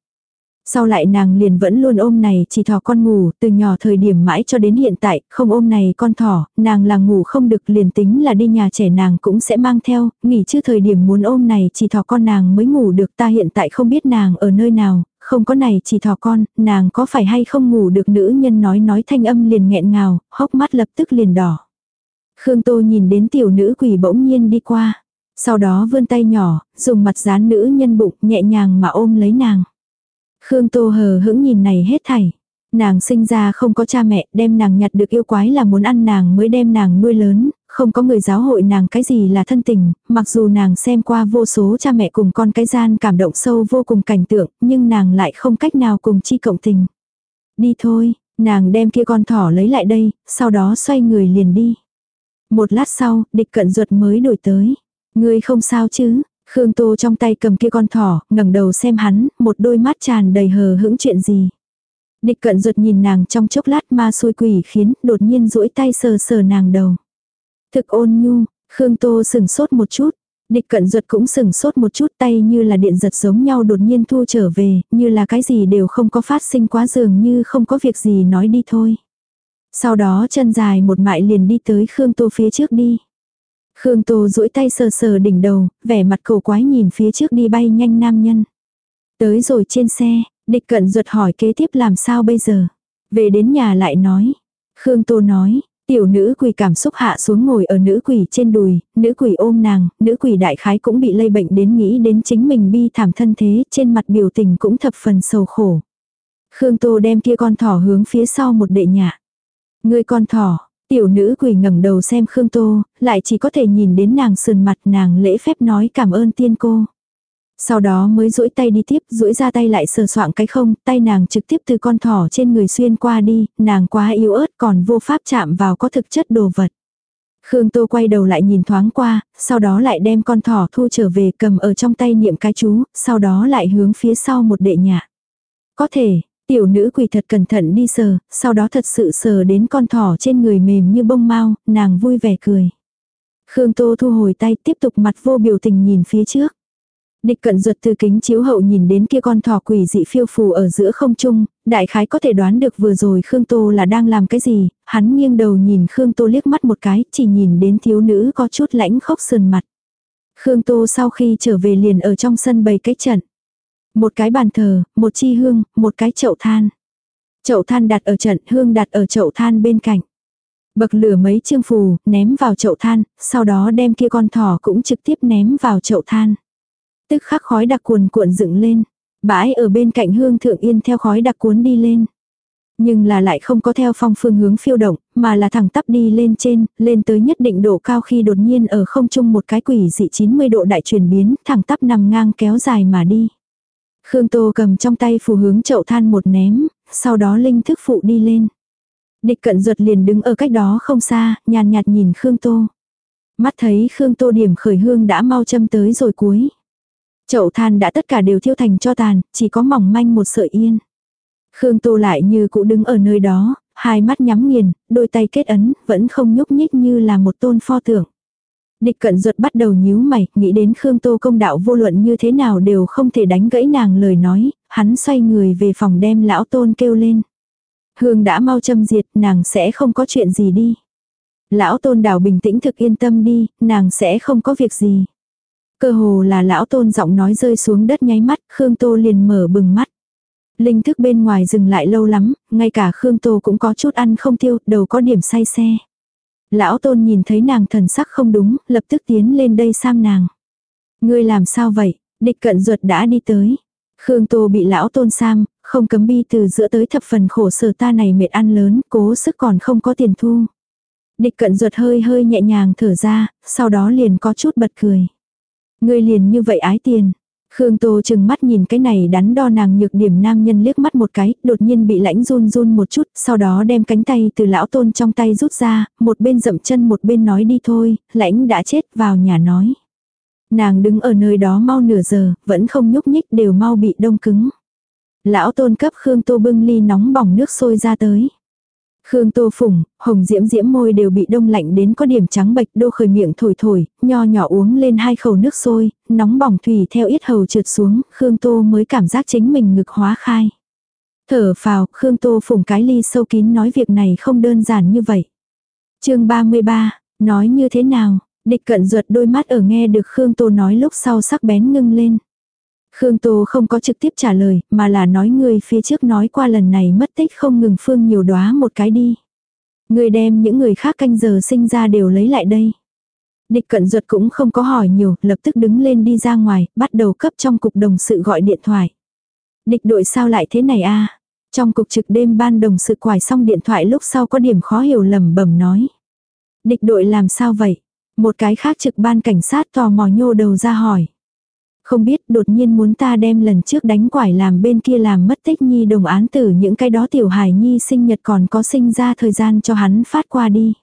Sau lại nàng liền vẫn luôn ôm này chỉ thỏ con ngủ, từ nhỏ thời điểm mãi cho đến hiện tại, không ôm này con thỏ, nàng là ngủ không được liền tính là đi nhà trẻ nàng cũng sẽ mang theo, nghỉ chưa thời điểm muốn ôm này chỉ thỏ con nàng mới ngủ được ta hiện tại không biết nàng ở nơi nào, không có này chỉ thỏ con, nàng có phải hay không ngủ được nữ nhân nói nói thanh âm liền nghẹn ngào, hốc mắt lập tức liền đỏ. Khương Tô nhìn đến tiểu nữ quỷ bỗng nhiên đi qua. Sau đó vươn tay nhỏ, dùng mặt dán nữ nhân bụng nhẹ nhàng mà ôm lấy nàng. Khương Tô hờ hững nhìn này hết thảy. Nàng sinh ra không có cha mẹ, đem nàng nhặt được yêu quái là muốn ăn nàng mới đem nàng nuôi lớn, không có người giáo hội nàng cái gì là thân tình, mặc dù nàng xem qua vô số cha mẹ cùng con cái gian cảm động sâu vô cùng cảnh tượng, nhưng nàng lại không cách nào cùng chi cộng tình. Đi thôi, nàng đem kia con thỏ lấy lại đây, sau đó xoay người liền đi. Một lát sau, địch cận ruột mới đổi tới. Ngươi không sao chứ? Khương Tô trong tay cầm kia con thỏ, ngẩng đầu xem hắn, một đôi mắt tràn đầy hờ hững chuyện gì. Địch cận ruột nhìn nàng trong chốc lát ma xui quỷ khiến, đột nhiên duỗi tay sờ sờ nàng đầu. Thực ôn nhu, Khương Tô sừng sốt một chút. Địch cận ruột cũng sừng sốt một chút tay như là điện giật giống nhau đột nhiên thu trở về, như là cái gì đều không có phát sinh quá dường như không có việc gì nói đi thôi. Sau đó chân dài một mại liền đi tới Khương Tô phía trước đi. Khương Tô duỗi tay sờ sờ đỉnh đầu, vẻ mặt cổ quái nhìn phía trước đi bay nhanh nam nhân. Tới rồi trên xe, địch cận ruột hỏi kế tiếp làm sao bây giờ. Về đến nhà lại nói. Khương Tô nói, tiểu nữ quỷ cảm xúc hạ xuống ngồi ở nữ quỷ trên đùi, nữ quỷ ôm nàng, nữ quỷ đại khái cũng bị lây bệnh đến nghĩ đến chính mình bi thảm thân thế, trên mặt biểu tình cũng thập phần sầu khổ. Khương Tô đem kia con thỏ hướng phía sau một đệ nhạ. Người con thỏ, Tiểu nữ quỷ ngẩng đầu xem Khương Tô, lại chỉ có thể nhìn đến nàng sườn mặt nàng lễ phép nói cảm ơn tiên cô. Sau đó mới duỗi tay đi tiếp, duỗi ra tay lại sờ soạng cái không, tay nàng trực tiếp từ con thỏ trên người xuyên qua đi, nàng quá yếu ớt còn vô pháp chạm vào có thực chất đồ vật. Khương Tô quay đầu lại nhìn thoáng qua, sau đó lại đem con thỏ thu trở về cầm ở trong tay niệm cái chú, sau đó lại hướng phía sau một đệ nhạ. Có thể, Tiểu nữ quỳ thật cẩn thận đi sờ, sau đó thật sự sờ đến con thỏ trên người mềm như bông mau, nàng vui vẻ cười. Khương Tô thu hồi tay tiếp tục mặt vô biểu tình nhìn phía trước. Địch cận ruột từ kính chiếu hậu nhìn đến kia con thỏ quỷ dị phiêu phù ở giữa không trung, đại khái có thể đoán được vừa rồi Khương Tô là đang làm cái gì, hắn nghiêng đầu nhìn Khương Tô liếc mắt một cái, chỉ nhìn đến thiếu nữ có chút lãnh khóc sườn mặt. Khương Tô sau khi trở về liền ở trong sân bày cái trận. Một cái bàn thờ, một chi hương, một cái chậu than. Chậu than đặt ở trận, hương đặt ở chậu than bên cạnh. Bậc lửa mấy chương phù, ném vào chậu than, sau đó đem kia con thỏ cũng trực tiếp ném vào chậu than. Tức khắc khói đặc cuồn cuộn dựng lên. Bãi ở bên cạnh hương thượng yên theo khói đặc cuốn đi lên. Nhưng là lại không có theo phong phương hướng phiêu động, mà là thẳng tắp đi lên trên, lên tới nhất định độ cao khi đột nhiên ở không trung một cái quỷ dị 90 độ đại chuyển biến, thẳng tắp nằm ngang kéo dài mà đi. Khương Tô cầm trong tay phù hướng chậu than một ném, sau đó linh thức phụ đi lên. Địch cận ruột liền đứng ở cách đó không xa, nhàn nhạt nhìn Khương Tô. Mắt thấy Khương Tô điểm khởi hương đã mau châm tới rồi cuối. Chậu than đã tất cả đều thiêu thành cho tàn, chỉ có mỏng manh một sợi yên. Khương Tô lại như cũ đứng ở nơi đó, hai mắt nhắm nghiền, đôi tay kết ấn, vẫn không nhúc nhích như là một tôn pho tượng. Địch cận ruột bắt đầu nhíu mày, nghĩ đến Khương Tô công đạo vô luận như thế nào đều không thể đánh gãy nàng lời nói, hắn xoay người về phòng đem lão tôn kêu lên. Hương đã mau châm diệt, nàng sẽ không có chuyện gì đi. Lão tôn đảo bình tĩnh thực yên tâm đi, nàng sẽ không có việc gì. Cơ hồ là lão tôn giọng nói rơi xuống đất nháy mắt, Khương Tô liền mở bừng mắt. Linh thức bên ngoài dừng lại lâu lắm, ngay cả Khương Tô cũng có chút ăn không tiêu, đầu có điểm say xe. Lão tôn nhìn thấy nàng thần sắc không đúng, lập tức tiến lên đây sam nàng. Ngươi làm sao vậy? Địch cận ruột đã đi tới. Khương Tô bị lão tôn sam, không cấm bi từ giữa tới thập phần khổ sở ta này mệt ăn lớn, cố sức còn không có tiền thu. Địch cận ruột hơi hơi nhẹ nhàng thở ra, sau đó liền có chút bật cười. Ngươi liền như vậy ái tiền. Khương Tô chừng mắt nhìn cái này đắn đo nàng nhược điểm nam nhân liếc mắt một cái, đột nhiên bị lãnh run run một chút, sau đó đem cánh tay từ lão tôn trong tay rút ra, một bên dậm chân một bên nói đi thôi, lãnh đã chết vào nhà nói. Nàng đứng ở nơi đó mau nửa giờ, vẫn không nhúc nhích đều mau bị đông cứng. Lão tôn cấp Khương Tô bưng ly nóng bỏng nước sôi ra tới. Khương Tô Phùng, hồng diễm diễm môi đều bị đông lạnh đến có điểm trắng bệch đô khởi miệng thổi thổi, nho nhỏ uống lên hai khẩu nước sôi, nóng bỏng thủy theo yết hầu trượt xuống, Khương Tô mới cảm giác chính mình ngực hóa khai. Thở phào, Khương Tô Phùng cái ly sâu kín nói việc này không đơn giản như vậy. chương 33, nói như thế nào, địch cận ruột đôi mắt ở nghe được Khương Tô nói lúc sau sắc bén ngưng lên. Khương Tô không có trực tiếp trả lời, mà là nói người phía trước nói qua lần này mất tích không ngừng phương nhiều đóa một cái đi. Người đem những người khác canh giờ sinh ra đều lấy lại đây. Địch cận ruột cũng không có hỏi nhiều, lập tức đứng lên đi ra ngoài, bắt đầu cấp trong cục đồng sự gọi điện thoại. Địch đội sao lại thế này a Trong cục trực đêm ban đồng sự quải xong điện thoại lúc sau có điểm khó hiểu lầm bẩm nói. Địch đội làm sao vậy? Một cái khác trực ban cảnh sát tò mò nhô đầu ra hỏi. Không biết đột nhiên muốn ta đem lần trước đánh quải làm bên kia làm mất tích nhi đồng án tử những cái đó tiểu hài nhi sinh nhật còn có sinh ra thời gian cho hắn phát qua đi.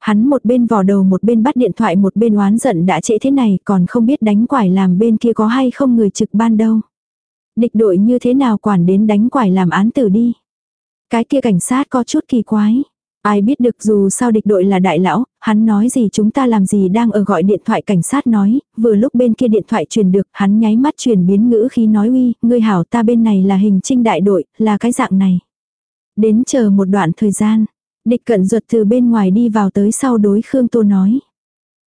Hắn một bên vò đầu một bên bắt điện thoại một bên oán giận đã trễ thế này còn không biết đánh quải làm bên kia có hay không người trực ban đâu. Địch đội như thế nào quản đến đánh quải làm án tử đi. Cái kia cảnh sát có chút kỳ quái. Ai biết được dù sao địch đội là đại lão, hắn nói gì chúng ta làm gì đang ở gọi điện thoại cảnh sát nói, vừa lúc bên kia điện thoại truyền được, hắn nháy mắt truyền biến ngữ khi nói uy, ngươi hảo ta bên này là hình trinh đại đội, là cái dạng này. Đến chờ một đoạn thời gian, địch cận ruột từ bên ngoài đi vào tới sau đối Khương Tô nói.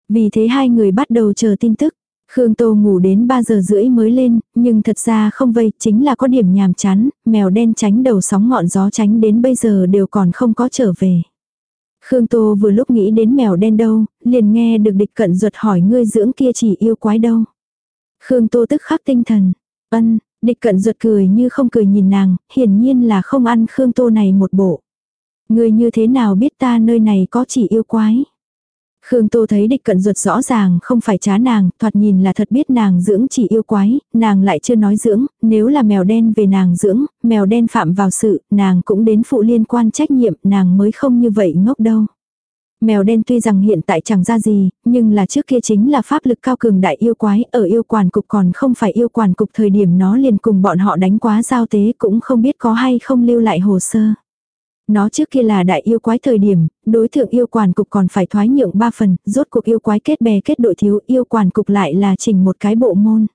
Vì thế hai người bắt đầu chờ tin tức. Khương Tô ngủ đến 3 giờ rưỡi mới lên, nhưng thật ra không vây, chính là có điểm nhàm chán, mèo đen tránh đầu sóng ngọn gió tránh đến bây giờ đều còn không có trở về. Khương Tô vừa lúc nghĩ đến mèo đen đâu, liền nghe được địch cận ruột hỏi ngươi dưỡng kia chỉ yêu quái đâu. Khương Tô tức khắc tinh thần, ân, địch cận ruột cười như không cười nhìn nàng, hiển nhiên là không ăn Khương Tô này một bộ. Ngươi như thế nào biết ta nơi này có chỉ yêu quái? Khương Tô thấy địch cận ruột rõ ràng không phải trá nàng, thoạt nhìn là thật biết nàng dưỡng chỉ yêu quái, nàng lại chưa nói dưỡng, nếu là mèo đen về nàng dưỡng, mèo đen phạm vào sự, nàng cũng đến phụ liên quan trách nhiệm, nàng mới không như vậy ngốc đâu. Mèo đen tuy rằng hiện tại chẳng ra gì, nhưng là trước kia chính là pháp lực cao cường đại yêu quái, ở yêu quản cục còn không phải yêu quản cục thời điểm nó liền cùng bọn họ đánh quá giao tế cũng không biết có hay không lưu lại hồ sơ. Nó trước kia là đại yêu quái thời điểm, đối tượng yêu quản cục còn phải thoái nhượng ba phần, rốt cuộc yêu quái kết bè kết đội thiếu yêu quản cục lại là chỉnh một cái bộ môn.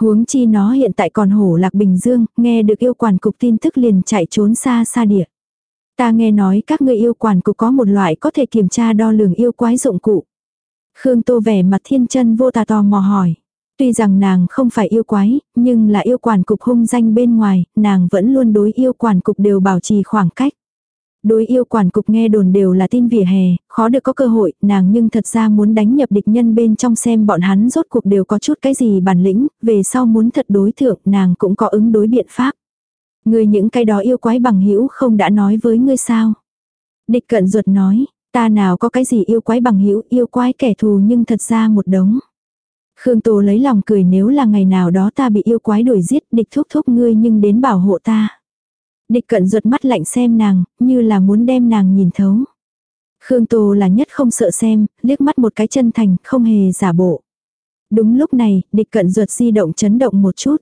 Huống chi nó hiện tại còn hổ lạc Bình Dương, nghe được yêu quản cục tin tức liền chạy trốn xa xa địa. Ta nghe nói các người yêu quản cục có một loại có thể kiểm tra đo lường yêu quái dụng cụ. Khương Tô vẻ mặt thiên chân vô tà tò mò hỏi. Tuy rằng nàng không phải yêu quái, nhưng là yêu quản cục hung danh bên ngoài, nàng vẫn luôn đối yêu quản cục đều bảo trì khoảng cách. Đối yêu quản cục nghe đồn đều là tin vỉa hè, khó được có cơ hội, nàng nhưng thật ra muốn đánh nhập địch nhân bên trong xem bọn hắn rốt cuộc đều có chút cái gì bản lĩnh, về sau muốn thật đối thượng nàng cũng có ứng đối biện pháp. Người những cái đó yêu quái bằng hữu không đã nói với ngươi sao. Địch cận ruột nói, ta nào có cái gì yêu quái bằng hữu yêu quái kẻ thù nhưng thật ra một đống. Khương Tô lấy lòng cười nếu là ngày nào đó ta bị yêu quái đuổi giết địch thúc thúc ngươi nhưng đến bảo hộ ta. Địch cận ruột mắt lạnh xem nàng, như là muốn đem nàng nhìn thấu. Khương Tô là nhất không sợ xem, liếc mắt một cái chân thành, không hề giả bộ. Đúng lúc này, địch cận ruột di động chấn động một chút.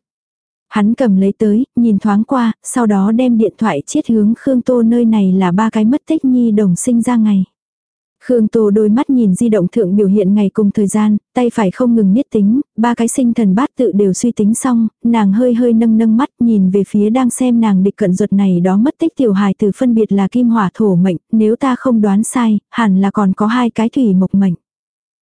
Hắn cầm lấy tới, nhìn thoáng qua, sau đó đem điện thoại chiết hướng Khương Tô nơi này là ba cái mất tích nhi đồng sinh ra ngày. Khương Tô đôi mắt nhìn di động thượng biểu hiện ngày cùng thời gian, tay phải không ngừng niết tính, ba cái sinh thần bát tự đều suy tính xong, nàng hơi hơi nâng nâng mắt nhìn về phía đang xem nàng địch cận ruột này đó mất tích tiểu hài từ phân biệt là kim hỏa thổ mệnh, nếu ta không đoán sai, hẳn là còn có hai cái thủy mộc mệnh.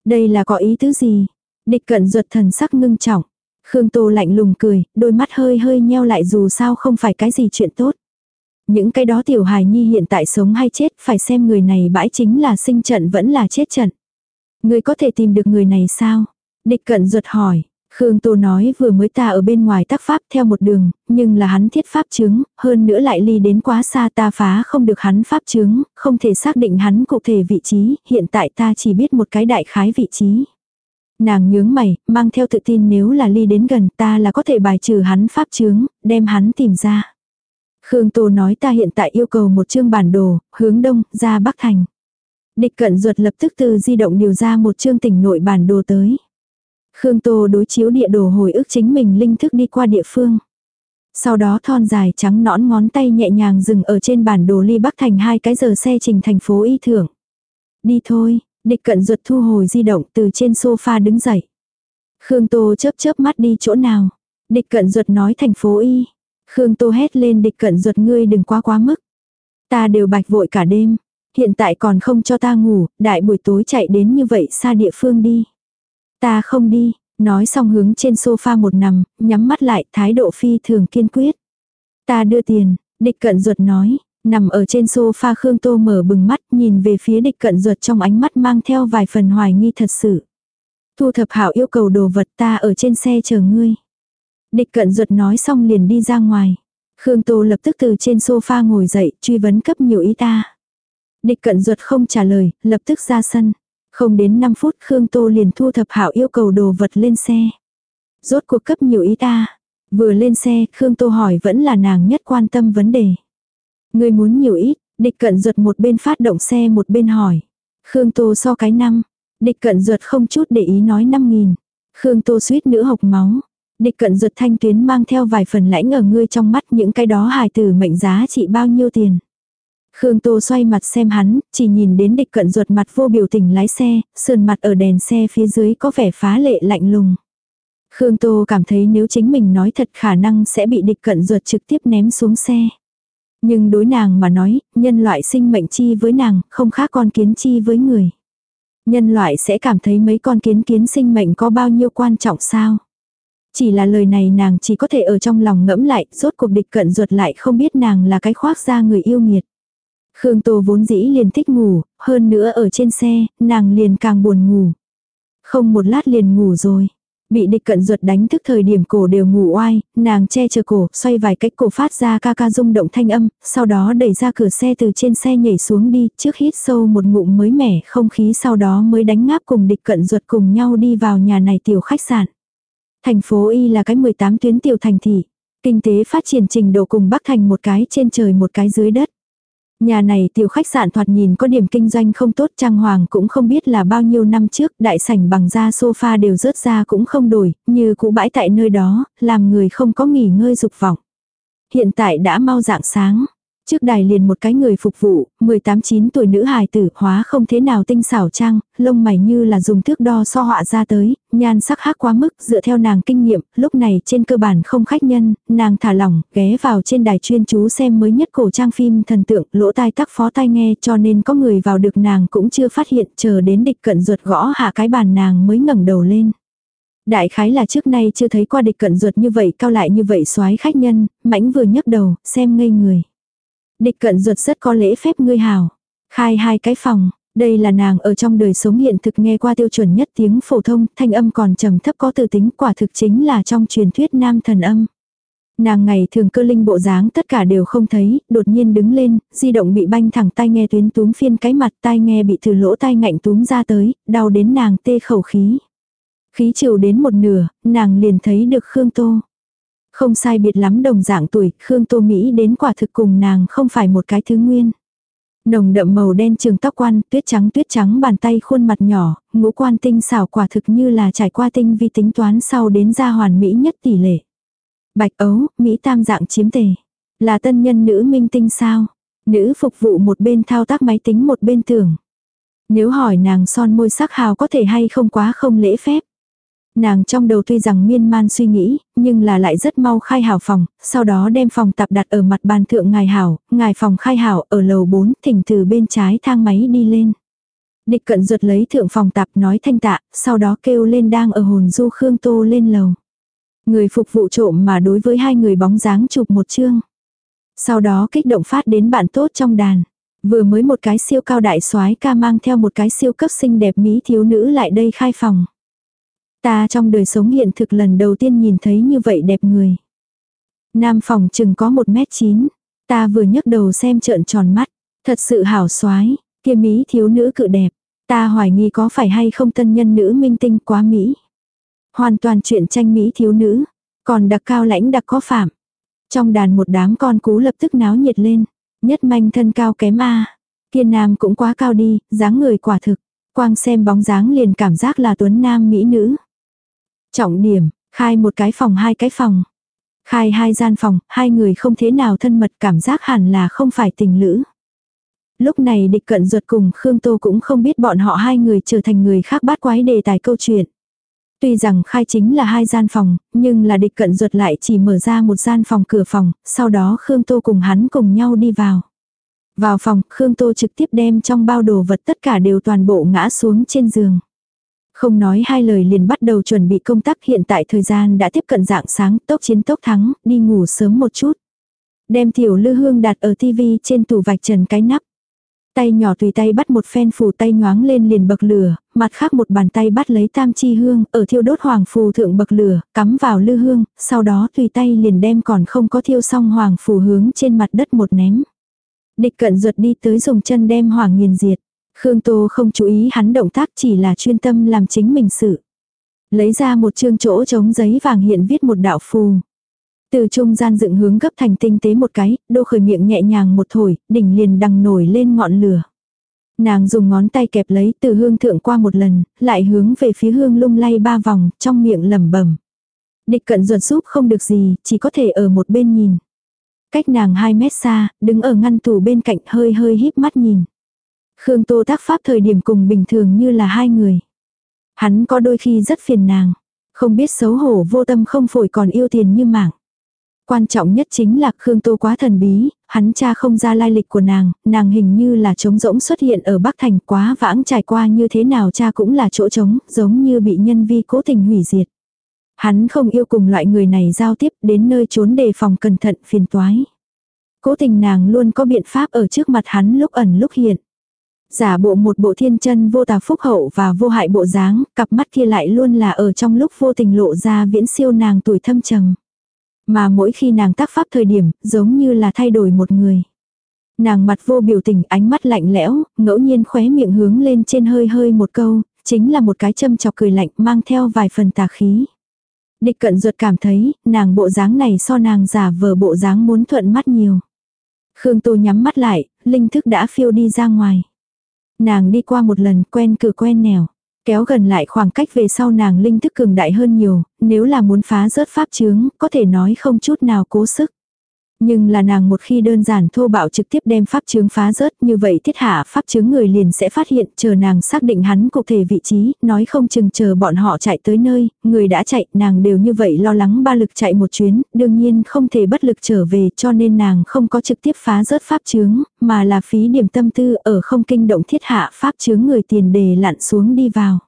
Đây là có ý tứ gì? Địch cận ruột thần sắc ngưng trọng. Khương Tô lạnh lùng cười, đôi mắt hơi hơi nheo lại dù sao không phải cái gì chuyện tốt. Những cái đó tiểu hài nhi hiện tại sống hay chết, phải xem người này bãi chính là sinh trận vẫn là chết trận. Người có thể tìm được người này sao? Địch cận ruột hỏi. Khương Tô nói vừa mới ta ở bên ngoài tác pháp theo một đường, nhưng là hắn thiết pháp chứng, hơn nữa lại ly đến quá xa ta phá không được hắn pháp chứng, không thể xác định hắn cụ thể vị trí, hiện tại ta chỉ biết một cái đại khái vị trí. Nàng nhướng mày, mang theo tự tin nếu là ly đến gần ta là có thể bài trừ hắn pháp chứng, đem hắn tìm ra. Khương Tô nói ta hiện tại yêu cầu một chương bản đồ, hướng đông, ra Bắc Thành. Địch cận ruột lập tức từ di động điều ra một chương tỉnh nội bản đồ tới. Khương Tô đối chiếu địa đồ hồi ức chính mình linh thức đi qua địa phương. Sau đó thon dài trắng nõn ngón tay nhẹ nhàng dừng ở trên bản đồ ly Bắc Thành hai cái giờ xe trình thành phố y thưởng. Đi thôi, địch cận ruột thu hồi di động từ trên sofa đứng dậy. Khương Tô chớp chớp mắt đi chỗ nào. Địch cận ruột nói thành phố y. Khương Tô hét lên địch cận ruột ngươi đừng quá quá mức. Ta đều bạch vội cả đêm. Hiện tại còn không cho ta ngủ, đại buổi tối chạy đến như vậy xa địa phương đi. Ta không đi, nói xong hướng trên sofa một nằm, nhắm mắt lại, thái độ phi thường kiên quyết. Ta đưa tiền, địch cận ruột nói, nằm ở trên sofa Khương Tô mở bừng mắt nhìn về phía địch cận ruột trong ánh mắt mang theo vài phần hoài nghi thật sự. Thu thập hảo yêu cầu đồ vật ta ở trên xe chờ ngươi. Địch cận ruột nói xong liền đi ra ngoài. Khương Tô lập tức từ trên sofa ngồi dậy, truy vấn cấp nhiều ý ta. Địch cận ruột không trả lời, lập tức ra sân. Không đến 5 phút Khương Tô liền thu thập hảo yêu cầu đồ vật lên xe. Rốt cuộc cấp nhiều ý ta. Vừa lên xe, Khương Tô hỏi vẫn là nàng nhất quan tâm vấn đề. Người muốn nhiều ít, địch cận ruột một bên phát động xe một bên hỏi. Khương Tô so cái năm. Địch cận ruột không chút để ý nói 5 nghìn. Khương Tô suýt nữa hộc máu. Địch cận ruột thanh tuyến mang theo vài phần lãnh ở ngươi trong mắt những cái đó hài tử mệnh giá trị bao nhiêu tiền. Khương Tô xoay mặt xem hắn, chỉ nhìn đến địch cận ruột mặt vô biểu tình lái xe, sườn mặt ở đèn xe phía dưới có vẻ phá lệ lạnh lùng. Khương Tô cảm thấy nếu chính mình nói thật khả năng sẽ bị địch cận ruột trực tiếp ném xuống xe. Nhưng đối nàng mà nói, nhân loại sinh mệnh chi với nàng, không khác con kiến chi với người. Nhân loại sẽ cảm thấy mấy con kiến kiến sinh mệnh có bao nhiêu quan trọng sao? Chỉ là lời này nàng chỉ có thể ở trong lòng ngẫm lại, rốt cuộc địch cận ruột lại không biết nàng là cái khoác ra người yêu nghiệt. Khương Tô vốn dĩ liền thích ngủ, hơn nữa ở trên xe, nàng liền càng buồn ngủ. Không một lát liền ngủ rồi. Bị địch cận ruột đánh thức thời điểm cổ đều ngủ oai, nàng che chở cổ, xoay vài cách cổ phát ra ca ca rung động thanh âm, sau đó đẩy ra cửa xe từ trên xe nhảy xuống đi, trước hít sâu một ngụm mới mẻ không khí sau đó mới đánh ngáp cùng địch cận ruột cùng nhau đi vào nhà này tiểu khách sạn. Thành phố Y là cái 18 tuyến tiểu thành thị. Kinh tế phát triển trình độ cùng Bắc Thành một cái trên trời một cái dưới đất. Nhà này tiểu khách sạn thoạt nhìn có điểm kinh doanh không tốt trang hoàng cũng không biết là bao nhiêu năm trước đại sảnh bằng da sofa đều rớt ra cũng không đổi, như cũ bãi tại nơi đó, làm người không có nghỉ ngơi dục vọng. Hiện tại đã mau dạng sáng, Trước đài liền một cái người phục vụ, 18-9 tuổi nữ hài tử, hóa không thế nào tinh xảo trang, lông mày như là dùng thước đo so họa ra tới, nhan sắc hắc quá mức, dựa theo nàng kinh nghiệm, lúc này trên cơ bản không khách nhân, nàng thả lỏng, ghé vào trên đài chuyên chú xem mới nhất cổ trang phim thần tượng, lỗ tai tắc phó tai nghe cho nên có người vào được nàng cũng chưa phát hiện, chờ đến địch cận ruột gõ hạ cái bàn nàng mới ngẩng đầu lên. Đại khái là trước nay chưa thấy qua địch cận ruột như vậy cao lại như vậy soái khách nhân, mãnh vừa nhấc đầu, xem ngây người. Địch cận ruột rất có lễ phép ngươi hào. Khai hai cái phòng, đây là nàng ở trong đời sống hiện thực nghe qua tiêu chuẩn nhất tiếng phổ thông, thanh âm còn trầm thấp có từ tính quả thực chính là trong truyền thuyết nam thần âm. Nàng ngày thường cơ linh bộ dáng tất cả đều không thấy, đột nhiên đứng lên, di động bị banh thẳng tai nghe tuyến túm phiên cái mặt tai nghe bị từ lỗ tai ngạnh túm ra tới, đau đến nàng tê khẩu khí. Khí chiều đến một nửa, nàng liền thấy được Khương Tô. Không sai biệt lắm đồng dạng tuổi, Khương Tô Mỹ đến quả thực cùng nàng không phải một cái thứ nguyên. Nồng đậm màu đen trường tóc quan, tuyết trắng tuyết trắng bàn tay khuôn mặt nhỏ, ngũ quan tinh xảo quả thực như là trải qua tinh vi tính toán sau đến ra hoàn mỹ nhất tỷ lệ. Bạch ấu, Mỹ tam dạng chiếm tề. Là tân nhân nữ minh tinh sao? Nữ phục vụ một bên thao tác máy tính một bên tưởng. Nếu hỏi nàng son môi sắc hào có thể hay không quá không lễ phép. Nàng trong đầu tuy rằng miên man suy nghĩ, nhưng là lại rất mau khai hảo phòng, sau đó đem phòng tập đặt ở mặt bàn thượng ngài hảo, ngài phòng khai hảo ở lầu 4, thỉnh từ bên trái thang máy đi lên. Địch cận ruột lấy thượng phòng tập nói thanh tạ, sau đó kêu lên đang ở hồn du Khương Tô lên lầu. Người phục vụ trộm mà đối với hai người bóng dáng chụp một chương. Sau đó kích động phát đến bạn tốt trong đàn. Vừa mới một cái siêu cao đại soái ca mang theo một cái siêu cấp xinh đẹp mỹ thiếu nữ lại đây khai phòng. Ta trong đời sống hiện thực lần đầu tiên nhìn thấy như vậy đẹp người. Nam phòng chừng có một mét chín. Ta vừa nhấc đầu xem trợn tròn mắt. Thật sự hảo soái kia mỹ thiếu nữ cự đẹp. Ta hoài nghi có phải hay không tân nhân nữ minh tinh quá mỹ. Hoàn toàn chuyện tranh mỹ thiếu nữ. Còn đặc cao lãnh đặc có phạm. Trong đàn một đám con cú lập tức náo nhiệt lên. Nhất manh thân cao kém a Kia nam cũng quá cao đi, dáng người quả thực. Quang xem bóng dáng liền cảm giác là tuấn nam mỹ nữ. Trọng điểm, khai một cái phòng hai cái phòng. Khai hai gian phòng, hai người không thế nào thân mật cảm giác hẳn là không phải tình lữ. Lúc này địch cận ruột cùng Khương Tô cũng không biết bọn họ hai người trở thành người khác bát quái đề tài câu chuyện. Tuy rằng khai chính là hai gian phòng, nhưng là địch cận ruột lại chỉ mở ra một gian phòng cửa phòng, sau đó Khương Tô cùng hắn cùng nhau đi vào. Vào phòng, Khương Tô trực tiếp đem trong bao đồ vật tất cả đều toàn bộ ngã xuống trên giường. Không nói hai lời liền bắt đầu chuẩn bị công tác hiện tại thời gian đã tiếp cận dạng sáng, tốc chiến tốc thắng, đi ngủ sớm một chút. Đem tiểu lư hương đặt ở tivi trên tủ vạch trần cái nắp. Tay nhỏ tùy tay bắt một phen phù tay nhoáng lên liền bậc lửa, mặt khác một bàn tay bắt lấy tam chi hương, ở thiêu đốt hoàng phù thượng bậc lửa, cắm vào lư hương, sau đó tùy tay liền đem còn không có thiêu xong hoàng phù hướng trên mặt đất một ném. Địch cận ruột đi tới dùng chân đem hoàng nghiền diệt. Khương Tô không chú ý hắn động tác chỉ là chuyên tâm làm chính mình sự. Lấy ra một chương chỗ trống giấy vàng hiện viết một đạo phù. Từ trung gian dựng hướng gấp thành tinh tế một cái, đô khởi miệng nhẹ nhàng một thổi, đỉnh liền đằng nổi lên ngọn lửa. Nàng dùng ngón tay kẹp lấy từ hương thượng qua một lần, lại hướng về phía hương lung lay ba vòng, trong miệng lẩm bẩm. Địch cận ruột súp không được gì, chỉ có thể ở một bên nhìn. Cách nàng 2 mét xa, đứng ở ngăn tủ bên cạnh hơi hơi híp mắt nhìn. Khương Tô tác pháp thời điểm cùng bình thường như là hai người. Hắn có đôi khi rất phiền nàng. Không biết xấu hổ vô tâm không phổi còn yêu tiền như mạng. Quan trọng nhất chính là Khương Tô quá thần bí, hắn cha không ra lai lịch của nàng, nàng hình như là trống rỗng xuất hiện ở Bắc Thành quá vãng trải qua như thế nào cha cũng là chỗ trống, giống như bị nhân vi cố tình hủy diệt. Hắn không yêu cùng loại người này giao tiếp đến nơi trốn đề phòng cẩn thận phiền toái. Cố tình nàng luôn có biện pháp ở trước mặt hắn lúc ẩn lúc hiện. Giả bộ một bộ thiên chân vô tà phúc hậu và vô hại bộ dáng, cặp mắt kia lại luôn là ở trong lúc vô tình lộ ra viễn siêu nàng tuổi thâm trầm. Mà mỗi khi nàng tác pháp thời điểm, giống như là thay đổi một người. Nàng mặt vô biểu tình, ánh mắt lạnh lẽo, ngẫu nhiên khóe miệng hướng lên trên hơi hơi một câu, chính là một cái châm chọc cười lạnh mang theo vài phần tà khí. Địch cận ruột cảm thấy, nàng bộ dáng này so nàng giả vờ bộ dáng muốn thuận mắt nhiều. Khương Tô nhắm mắt lại, linh thức đã phiêu đi ra ngoài. Nàng đi qua một lần quen cửa quen nẻo. Kéo gần lại khoảng cách về sau nàng linh thức cường đại hơn nhiều, nếu là muốn phá rớt pháp chướng, có thể nói không chút nào cố sức. Nhưng là nàng một khi đơn giản thô bạo trực tiếp đem pháp chướng phá rớt như vậy thiết hạ pháp chướng người liền sẽ phát hiện chờ nàng xác định hắn cụ thể vị trí, nói không chừng chờ bọn họ chạy tới nơi, người đã chạy nàng đều như vậy lo lắng ba lực chạy một chuyến, đương nhiên không thể bất lực trở về cho nên nàng không có trực tiếp phá rớt pháp chướng, mà là phí điểm tâm tư ở không kinh động thiết hạ pháp chướng người tiền đề lặn xuống đi vào.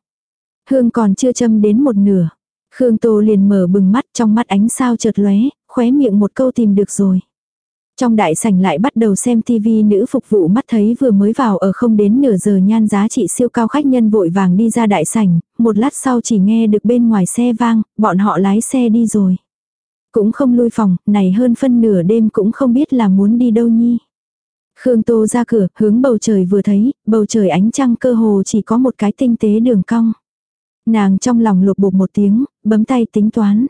Hương còn chưa châm đến một nửa. Khương Tô liền mở bừng mắt trong mắt ánh sao chợt lóe, khóe miệng một câu tìm được rồi. Trong đại sảnh lại bắt đầu xem tivi nữ phục vụ mắt thấy vừa mới vào ở không đến nửa giờ nhan giá trị siêu cao khách nhân vội vàng đi ra đại sảnh, một lát sau chỉ nghe được bên ngoài xe vang, bọn họ lái xe đi rồi. Cũng không lui phòng, này hơn phân nửa đêm cũng không biết là muốn đi đâu nhi. Khương Tô ra cửa, hướng bầu trời vừa thấy, bầu trời ánh trăng cơ hồ chỉ có một cái tinh tế đường cong. Nàng trong lòng lục bột một tiếng, bấm tay tính toán.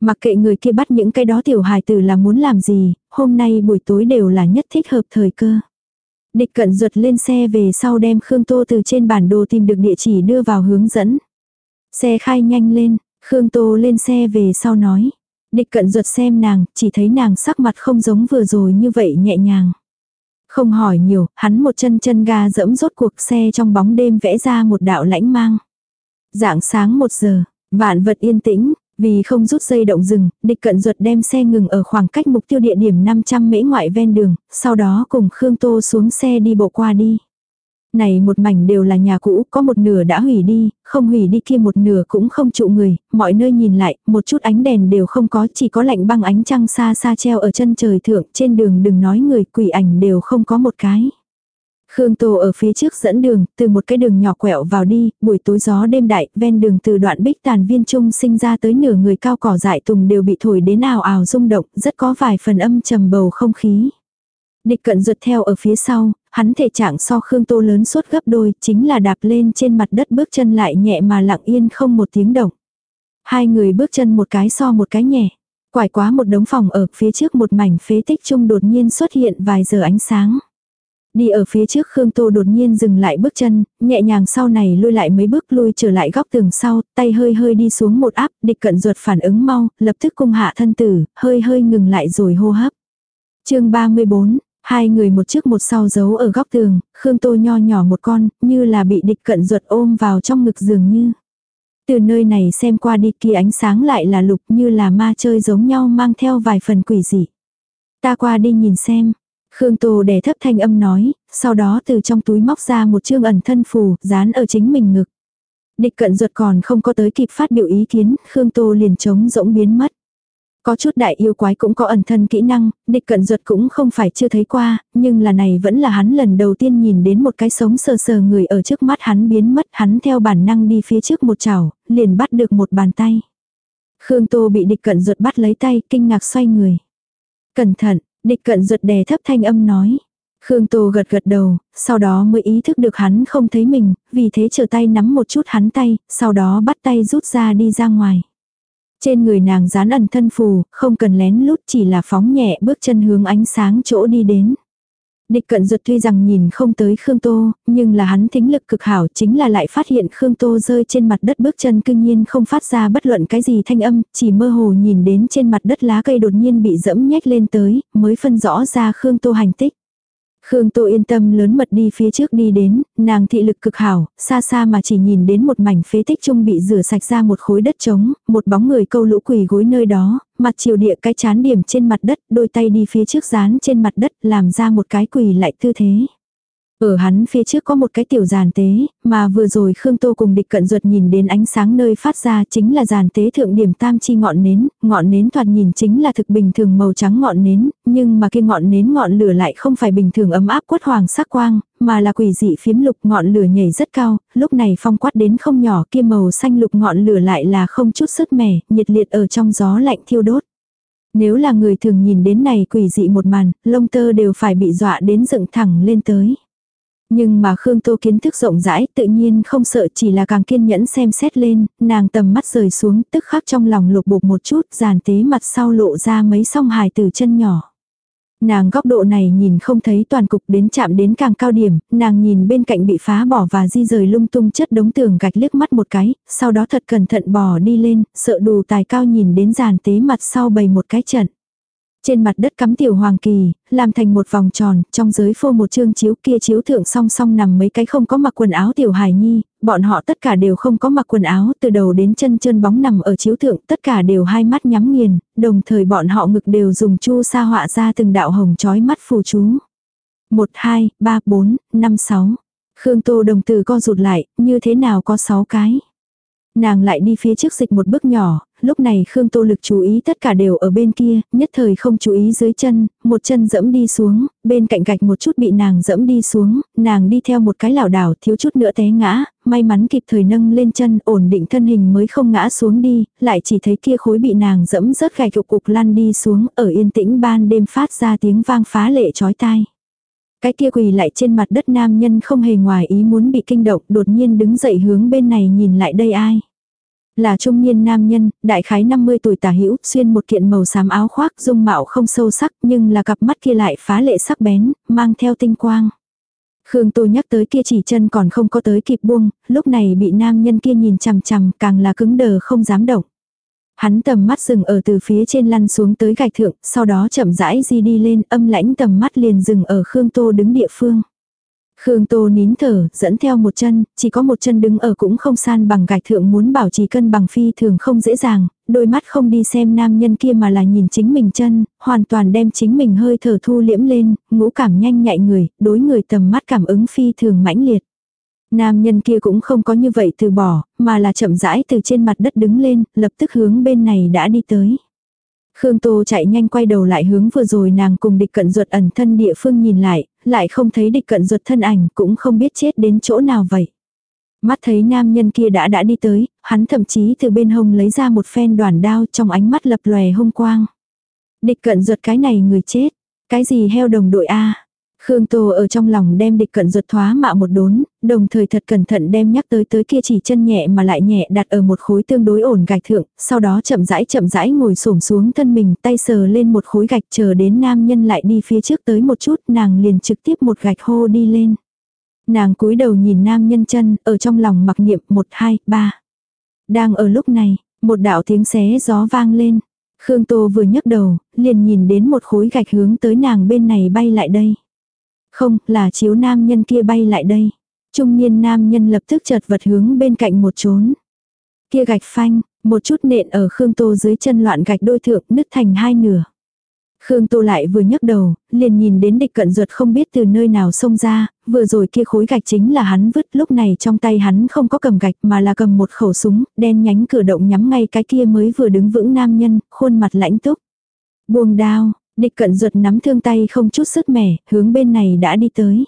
Mặc kệ người kia bắt những cái đó tiểu hài tử là muốn làm gì, hôm nay buổi tối đều là nhất thích hợp thời cơ. Địch cận ruột lên xe về sau đem Khương Tô từ trên bản đồ tìm được địa chỉ đưa vào hướng dẫn. Xe khai nhanh lên, Khương Tô lên xe về sau nói. Địch cận ruột xem nàng, chỉ thấy nàng sắc mặt không giống vừa rồi như vậy nhẹ nhàng. Không hỏi nhiều, hắn một chân chân ga dẫm rốt cuộc xe trong bóng đêm vẽ ra một đạo lãnh mang. Dạng sáng một giờ, vạn vật yên tĩnh, vì không rút dây động rừng, địch cận ruột đem xe ngừng ở khoảng cách mục tiêu địa điểm 500 mễ ngoại ven đường, sau đó cùng Khương Tô xuống xe đi bộ qua đi. Này một mảnh đều là nhà cũ, có một nửa đã hủy đi, không hủy đi kia một nửa cũng không trụ người, mọi nơi nhìn lại, một chút ánh đèn đều không có, chỉ có lạnh băng ánh trăng xa xa treo ở chân trời thượng, trên đường đừng nói người quỷ ảnh đều không có một cái. Khương Tô ở phía trước dẫn đường, từ một cái đường nhỏ quẹo vào đi, buổi tối gió đêm đại, ven đường từ đoạn bích tàn viên trung sinh ra tới nửa người cao cỏ dại tùng đều bị thổi đến ào ào rung động, rất có vài phần âm trầm bầu không khí. Địch cận ruột theo ở phía sau, hắn thể trạng so Khương Tô lớn suốt gấp đôi, chính là đạp lên trên mặt đất bước chân lại nhẹ mà lặng yên không một tiếng động. Hai người bước chân một cái so một cái nhẹ. Quải quá một đống phòng ở phía trước một mảnh phế tích trung đột nhiên xuất hiện vài giờ ánh sáng. Đi ở phía trước Khương Tô đột nhiên dừng lại bước chân, nhẹ nhàng sau này lui lại mấy bước lui trở lại góc tường sau, tay hơi hơi đi xuống một áp, địch cận ruột phản ứng mau, lập tức cung hạ thân tử, hơi hơi ngừng lại rồi hô hấp. chương 34, hai người một trước một sau giấu ở góc tường, Khương Tô nho nhỏ một con, như là bị địch cận ruột ôm vào trong ngực giường như. Từ nơi này xem qua đi kia ánh sáng lại là lục như là ma chơi giống nhau mang theo vài phần quỷ dị. Ta qua đi nhìn xem, Khương Tô đè thấp thanh âm nói, sau đó từ trong túi móc ra một chương ẩn thân phù, dán ở chính mình ngực. Địch cận ruột còn không có tới kịp phát biểu ý kiến, Khương Tô liền trống rỗng biến mất. Có chút đại yêu quái cũng có ẩn thân kỹ năng, địch cận ruột cũng không phải chưa thấy qua, nhưng là này vẫn là hắn lần đầu tiên nhìn đến một cái sống sờ sờ người ở trước mắt hắn biến mất, hắn theo bản năng đi phía trước một chảo, liền bắt được một bàn tay. Khương Tô bị địch cận ruột bắt lấy tay, kinh ngạc xoay người. Cẩn thận, Địch cận ruột đè thấp thanh âm nói. Khương Tô gật gật đầu, sau đó mới ý thức được hắn không thấy mình, vì thế trở tay nắm một chút hắn tay, sau đó bắt tay rút ra đi ra ngoài. Trên người nàng dán ẩn thân phù, không cần lén lút chỉ là phóng nhẹ bước chân hướng ánh sáng chỗ đi đến. Địch cận ruột tuy rằng nhìn không tới Khương Tô, nhưng là hắn thính lực cực hảo chính là lại phát hiện Khương Tô rơi trên mặt đất bước chân cương nhiên không phát ra bất luận cái gì thanh âm, chỉ mơ hồ nhìn đến trên mặt đất lá cây đột nhiên bị dẫm nhách lên tới, mới phân rõ ra Khương Tô hành tích. Khương Tô yên tâm lớn mật đi phía trước đi đến, nàng thị lực cực hảo, xa xa mà chỉ nhìn đến một mảnh phế tích trung bị rửa sạch ra một khối đất trống, một bóng người câu lũ quỳ gối nơi đó, mặt chiều địa cái chán điểm trên mặt đất, đôi tay đi phía trước dán trên mặt đất, làm ra một cái quỳ lại tư thế. Ở hắn phía trước có một cái tiểu giàn tế, mà vừa rồi Khương Tô cùng địch cận ruột nhìn đến ánh sáng nơi phát ra chính là giàn tế thượng điểm tam chi ngọn nến, ngọn nến thoạt nhìn chính là thực bình thường màu trắng ngọn nến, nhưng mà kia ngọn nến ngọn lửa lại không phải bình thường ấm áp quất hoàng sắc quang, mà là quỷ dị phiếm lục ngọn lửa nhảy rất cao, lúc này phong quát đến không nhỏ kia màu xanh lục ngọn lửa lại là không chút sức mẻ, nhiệt liệt ở trong gió lạnh thiêu đốt. Nếu là người thường nhìn đến này quỷ dị một màn, lông tơ đều phải bị dọa đến dựng thẳng lên tới. Nhưng mà Khương Tô kiến thức rộng rãi tự nhiên không sợ chỉ là càng kiên nhẫn xem xét lên, nàng tầm mắt rời xuống tức khắc trong lòng lục bục một chút giàn tế mặt sau lộ ra mấy song hài từ chân nhỏ. Nàng góc độ này nhìn không thấy toàn cục đến chạm đến càng cao điểm, nàng nhìn bên cạnh bị phá bỏ và di rời lung tung chất đống tường gạch liếc mắt một cái, sau đó thật cẩn thận bò đi lên, sợ đù tài cao nhìn đến giàn tế mặt sau bày một cái trận. Trên mặt đất cắm tiểu hoàng kỳ, làm thành một vòng tròn, trong giới phô một chương chiếu kia chiếu thượng song song nằm mấy cái không có mặc quần áo tiểu hài nhi, bọn họ tất cả đều không có mặc quần áo, từ đầu đến chân chân bóng nằm ở chiếu thượng, tất cả đều hai mắt nhắm nghiền, đồng thời bọn họ ngực đều dùng chu sa họa ra từng đạo hồng chói mắt phù chú. 1, 2, 3, 4, 5, 6. Khương Tô đồng từ co rụt lại, như thế nào có 6 cái. Nàng lại đi phía trước dịch một bước nhỏ, lúc này Khương Tô lực chú ý tất cả đều ở bên kia, nhất thời không chú ý dưới chân, một chân dẫm đi xuống, bên cạnh gạch một chút bị nàng dẫm đi xuống, nàng đi theo một cái lảo đảo thiếu chút nữa té ngã, may mắn kịp thời nâng lên chân ổn định thân hình mới không ngã xuống đi, lại chỉ thấy kia khối bị nàng dẫm rớt gạch cục cục lăn đi xuống, ở yên tĩnh ban đêm phát ra tiếng vang phá lệ chói tai. Cái kia quỳ lại trên mặt đất nam nhân không hề ngoài ý muốn bị kinh động đột nhiên đứng dậy hướng bên này nhìn lại đây ai. Là trung niên nam nhân, đại khái 50 tuổi tả hữu, xuyên một kiện màu xám áo khoác, dung mạo không sâu sắc, nhưng là cặp mắt kia lại phá lệ sắc bén, mang theo tinh quang. Khương Tô nhắc tới kia chỉ chân còn không có tới kịp buông, lúc này bị nam nhân kia nhìn chằm chằm, càng là cứng đờ không dám động. Hắn tầm mắt dừng ở từ phía trên lăn xuống tới gạch thượng, sau đó chậm rãi di đi lên, âm lãnh tầm mắt liền dừng ở Khương Tô đứng địa phương. Khương Tô nín thở, dẫn theo một chân, chỉ có một chân đứng ở cũng không san bằng gạch thượng muốn bảo trì cân bằng phi thường không dễ dàng, đôi mắt không đi xem nam nhân kia mà là nhìn chính mình chân, hoàn toàn đem chính mình hơi thở thu liễm lên, ngũ cảm nhanh nhạy người, đối người tầm mắt cảm ứng phi thường mãnh liệt. Nam nhân kia cũng không có như vậy từ bỏ, mà là chậm rãi từ trên mặt đất đứng lên, lập tức hướng bên này đã đi tới. Khương Tô chạy nhanh quay đầu lại hướng vừa rồi nàng cùng địch cận ruột ẩn thân địa phương nhìn lại, lại không thấy địch cận ruột thân ảnh cũng không biết chết đến chỗ nào vậy. Mắt thấy nam nhân kia đã đã đi tới, hắn thậm chí từ bên hông lấy ra một phen đoàn đao trong ánh mắt lập lòe hung quang. Địch cận ruột cái này người chết, cái gì heo đồng đội A. Khương Tô ở trong lòng đem địch cận ruột thoá mạ một đốn, đồng thời thật cẩn thận đem nhắc tới tới kia chỉ chân nhẹ mà lại nhẹ đặt ở một khối tương đối ổn gạch thượng, sau đó chậm rãi chậm rãi ngồi xổm xuống thân mình tay sờ lên một khối gạch chờ đến nam nhân lại đi phía trước tới một chút nàng liền trực tiếp một gạch hô đi lên. Nàng cúi đầu nhìn nam nhân chân ở trong lòng mặc niệm một hai ba Đang ở lúc này, một đạo tiếng xé gió vang lên. Khương Tô vừa nhấc đầu, liền nhìn đến một khối gạch hướng tới nàng bên này bay lại đây. Không, là chiếu nam nhân kia bay lại đây. Trung niên nam nhân lập tức chợt vật hướng bên cạnh một trốn. Kia gạch phanh, một chút nện ở Khương Tô dưới chân loạn gạch đôi thượng nứt thành hai nửa. Khương Tô lại vừa nhấc đầu, liền nhìn đến địch cận ruột không biết từ nơi nào xông ra, vừa rồi kia khối gạch chính là hắn vứt, lúc này trong tay hắn không có cầm gạch mà là cầm một khẩu súng, đen nhánh cử động nhắm ngay cái kia mới vừa đứng vững nam nhân, khuôn mặt lãnh túc. Buông đao, Địch cận ruột nắm thương tay không chút sức mẻ, hướng bên này đã đi tới.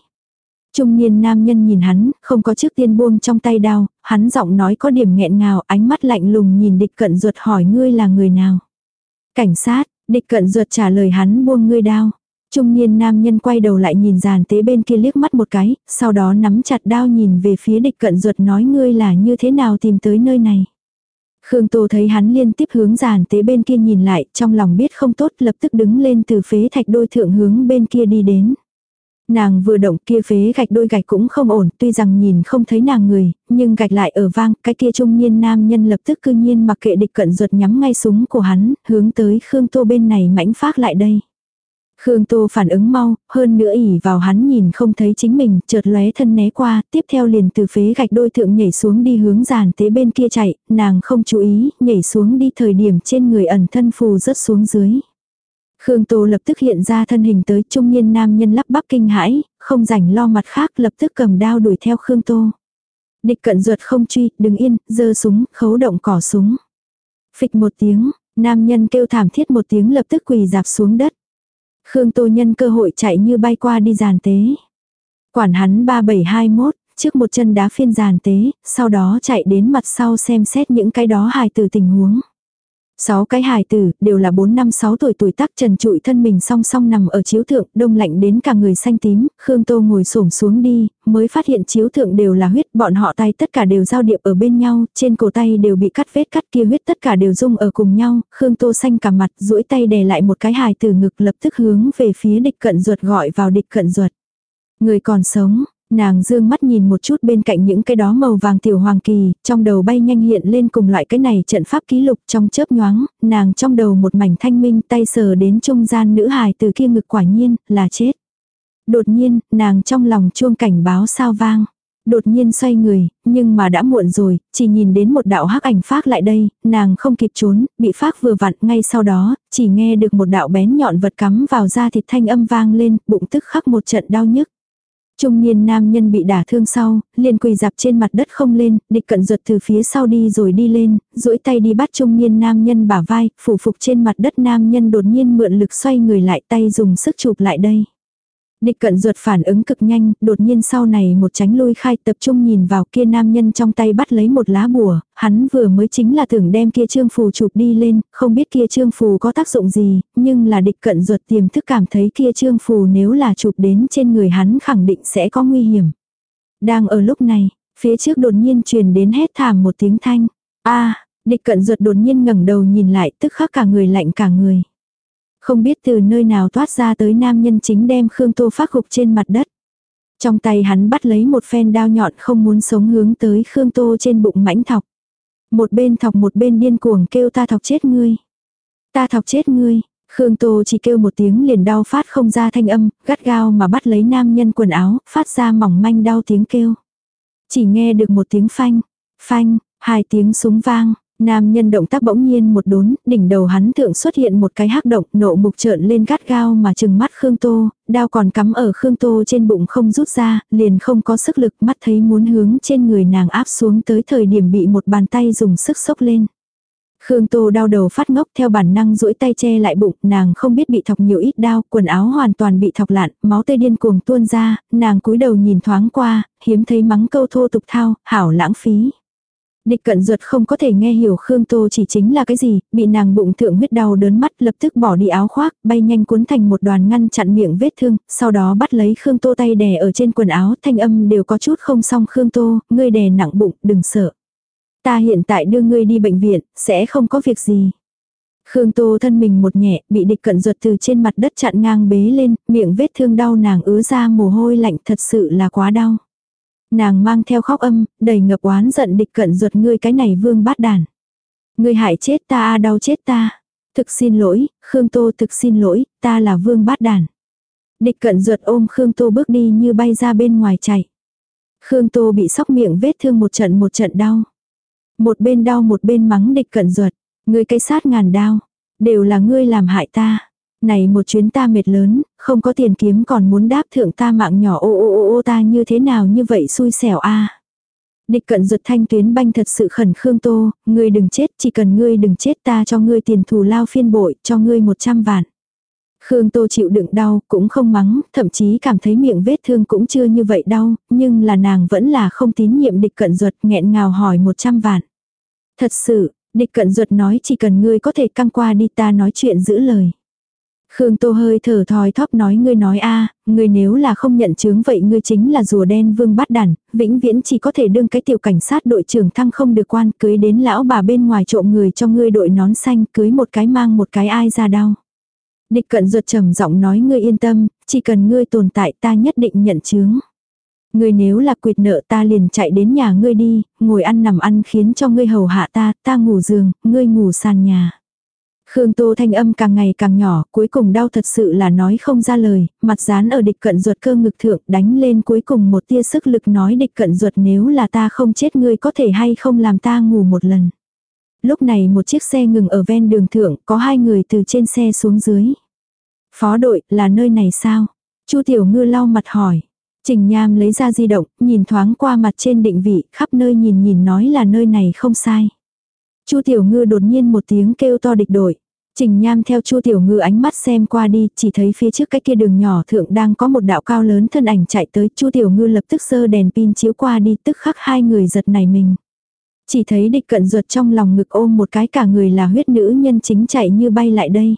Trung niên nam nhân nhìn hắn, không có trước tiên buông trong tay đao, hắn giọng nói có điểm nghẹn ngào, ánh mắt lạnh lùng nhìn địch cận ruột hỏi ngươi là người nào. Cảnh sát, địch cận ruột trả lời hắn buông ngươi đao. Trung niên nam nhân quay đầu lại nhìn giàn tế bên kia liếc mắt một cái, sau đó nắm chặt đao nhìn về phía địch cận ruột nói ngươi là như thế nào tìm tới nơi này. Khương Tô thấy hắn liên tiếp hướng giàn tế bên kia nhìn lại, trong lòng biết không tốt lập tức đứng lên từ phế thạch đôi thượng hướng bên kia đi đến. Nàng vừa động kia phế gạch đôi gạch cũng không ổn, tuy rằng nhìn không thấy nàng người, nhưng gạch lại ở vang, cái kia trung niên nam nhân lập tức cư nhiên mặc kệ địch cận ruột nhắm ngay súng của hắn, hướng tới Khương Tô bên này mãnh phát lại đây. Khương Tô phản ứng mau, hơn nữa ỉ vào hắn nhìn không thấy chính mình, chợt lóe thân né qua, tiếp theo liền từ phế gạch đôi thượng nhảy xuống đi hướng giàn tế bên kia chạy, nàng không chú ý, nhảy xuống đi thời điểm trên người ẩn thân phù rớt xuống dưới. Khương Tô lập tức hiện ra thân hình tới trung niên nam nhân lắp bắp kinh hãi, không rảnh lo mặt khác lập tức cầm đao đuổi theo Khương Tô. Địch cận ruột không truy, đứng yên, giơ súng, khấu động cỏ súng. Phịch một tiếng, nam nhân kêu thảm thiết một tiếng lập tức quỳ dạp xuống đất. Khương Tô nhân cơ hội chạy như bay qua đi giàn tế. Quản hắn 3721, trước một chân đá phiên giàn tế, sau đó chạy đến mặt sau xem xét những cái đó hài từ tình huống. Sáu cái hài tử, đều là 4 năm 6 tuổi tuổi tác trần trụi thân mình song song nằm ở chiếu thượng, đông lạnh đến cả người xanh tím, Khương Tô ngồi xổm xuống đi, mới phát hiện chiếu thượng đều là huyết, bọn họ tay tất cả đều giao điệp ở bên nhau, trên cổ tay đều bị cắt vết cắt kia huyết tất cả đều dung ở cùng nhau, Khương Tô xanh cả mặt, duỗi tay đè lại một cái hài tử ngực lập tức hướng về phía địch cận ruột gọi vào địch cận ruột. Người còn sống, Nàng dương mắt nhìn một chút bên cạnh những cái đó màu vàng tiểu hoàng kỳ, trong đầu bay nhanh hiện lên cùng loại cái này trận pháp ký lục trong chớp nhoáng, nàng trong đầu một mảnh thanh minh tay sờ đến trung gian nữ hài từ kia ngực quả nhiên, là chết. Đột nhiên, nàng trong lòng chuông cảnh báo sao vang. Đột nhiên xoay người, nhưng mà đã muộn rồi, chỉ nhìn đến một đạo hắc ảnh phát lại đây, nàng không kịp trốn, bị phát vừa vặn ngay sau đó, chỉ nghe được một đạo bén nhọn vật cắm vào da thịt thanh âm vang lên, bụng tức khắc một trận đau nhức. Trung niên nam nhân bị đả thương sau, liền quỳ dạp trên mặt đất không lên, địch cận ruột từ phía sau đi rồi đi lên, duỗi tay đi bắt trung niên nam nhân bả vai, phủ phục trên mặt đất nam nhân đột nhiên mượn lực xoay người lại tay dùng sức chụp lại đây. Địch cận ruột phản ứng cực nhanh, đột nhiên sau này một tránh lui khai tập trung nhìn vào kia nam nhân trong tay bắt lấy một lá bùa, hắn vừa mới chính là tưởng đem kia trương phù chụp đi lên, không biết kia trương phù có tác dụng gì, nhưng là địch cận ruột tiềm thức cảm thấy kia trương phù nếu là chụp đến trên người hắn khẳng định sẽ có nguy hiểm. Đang ở lúc này, phía trước đột nhiên truyền đến hét thảm một tiếng thanh. a Địch cận ruột đột nhiên ngẩng đầu nhìn lại tức khắc cả người lạnh cả người. Không biết từ nơi nào toát ra tới nam nhân chính đem Khương Tô phát gục trên mặt đất. Trong tay hắn bắt lấy một phen đao nhọn không muốn sống hướng tới Khương Tô trên bụng mãnh thọc. Một bên thọc một bên điên cuồng kêu ta thọc chết ngươi. Ta thọc chết ngươi. Khương Tô chỉ kêu một tiếng liền đau phát không ra thanh âm, gắt gao mà bắt lấy nam nhân quần áo, phát ra mỏng manh đau tiếng kêu. Chỉ nghe được một tiếng phanh, phanh, hai tiếng súng vang, Nam nhân động tác bỗng nhiên một đốn, đỉnh đầu hắn thượng xuất hiện một cái hắc động, nộ mục trợn lên gắt gao mà chừng mắt Khương Tô, đao còn cắm ở Khương Tô trên bụng không rút ra, liền không có sức lực mắt thấy muốn hướng trên người nàng áp xuống tới thời điểm bị một bàn tay dùng sức sốc lên. Khương Tô đau đầu phát ngốc theo bản năng duỗi tay che lại bụng, nàng không biết bị thọc nhiều ít đau, quần áo hoàn toàn bị thọc lạn, máu tươi điên cuồng tuôn ra, nàng cúi đầu nhìn thoáng qua, hiếm thấy mắng câu thô tục thao, hảo lãng phí. Địch cận ruột không có thể nghe hiểu Khương Tô chỉ chính là cái gì, bị nàng bụng thượng huyết đau đớn mắt lập tức bỏ đi áo khoác, bay nhanh cuốn thành một đoàn ngăn chặn miệng vết thương, sau đó bắt lấy Khương Tô tay đè ở trên quần áo, thanh âm đều có chút không xong Khương Tô, ngươi đè nặng bụng, đừng sợ. Ta hiện tại đưa ngươi đi bệnh viện, sẽ không có việc gì. Khương Tô thân mình một nhẹ, bị địch cận ruột từ trên mặt đất chặn ngang bế lên, miệng vết thương đau nàng ứa ra mồ hôi lạnh thật sự là quá đau. Nàng mang theo khóc âm, đầy ngập oán giận địch cận ruột ngươi cái này vương bát đàn. Ngươi hại chết ta a đau chết ta. Thực xin lỗi, Khương Tô thực xin lỗi, ta là vương bát đàn. Địch cận ruột ôm Khương Tô bước đi như bay ra bên ngoài chạy. Khương Tô bị sóc miệng vết thương một trận một trận đau. Một bên đau một bên mắng địch cận ruột. Ngươi cái sát ngàn đau. Đều là ngươi làm hại ta. Này một chuyến ta mệt lớn, không có tiền kiếm còn muốn đáp thượng ta mạng nhỏ ô ô ô ô ta như thế nào như vậy xui xẻo a Địch cận giật thanh tuyến banh thật sự khẩn Khương Tô, ngươi đừng chết, chỉ cần ngươi đừng chết ta cho ngươi tiền thù lao phiên bội, cho ngươi 100 vạn. Khương Tô chịu đựng đau, cũng không mắng, thậm chí cảm thấy miệng vết thương cũng chưa như vậy đau, nhưng là nàng vẫn là không tín nhiệm địch cận ruột nghẹn ngào hỏi 100 vạn. Thật sự, địch cận ruột nói chỉ cần ngươi có thể căng qua đi ta nói chuyện giữ lời. Khương Tô hơi thở thòi thóp nói ngươi nói a, ngươi nếu là không nhận chứng vậy ngươi chính là rùa đen vương bắt đàn, vĩnh viễn chỉ có thể đương cái tiểu cảnh sát đội trưởng thăng không được quan cưới đến lão bà bên ngoài trộm người cho ngươi đội nón xanh cưới một cái mang một cái ai ra đau. Địch cận ruột trầm giọng nói ngươi yên tâm, chỉ cần ngươi tồn tại ta nhất định nhận chứng. Ngươi nếu là quyệt nợ ta liền chạy đến nhà ngươi đi, ngồi ăn nằm ăn khiến cho ngươi hầu hạ ta, ta ngủ giường, ngươi ngủ sàn nhà. Khương Tô thanh âm càng ngày càng nhỏ, cuối cùng đau thật sự là nói không ra lời, mặt dán ở địch cận ruột cơ ngực thượng đánh lên cuối cùng một tia sức lực nói địch cận ruột nếu là ta không chết ngươi có thể hay không làm ta ngủ một lần. Lúc này một chiếc xe ngừng ở ven đường thượng, có hai người từ trên xe xuống dưới. Phó đội, là nơi này sao? Chu Tiểu Ngư lau mặt hỏi. Trình Nham lấy ra di động, nhìn thoáng qua mặt trên định vị, khắp nơi nhìn nhìn nói là nơi này không sai. Chu Tiểu Ngư đột nhiên một tiếng kêu to địch đội. Trình Nham theo Chu Tiểu Ngư ánh mắt xem qua đi, chỉ thấy phía trước cái kia đường nhỏ thượng đang có một đạo cao lớn thân ảnh chạy tới, Chu Tiểu Ngư lập tức sơ đèn pin chiếu qua đi, tức khắc hai người giật nảy mình. Chỉ thấy địch cận ruột trong lòng ngực ôm một cái cả người là huyết nữ nhân chính chạy như bay lại đây.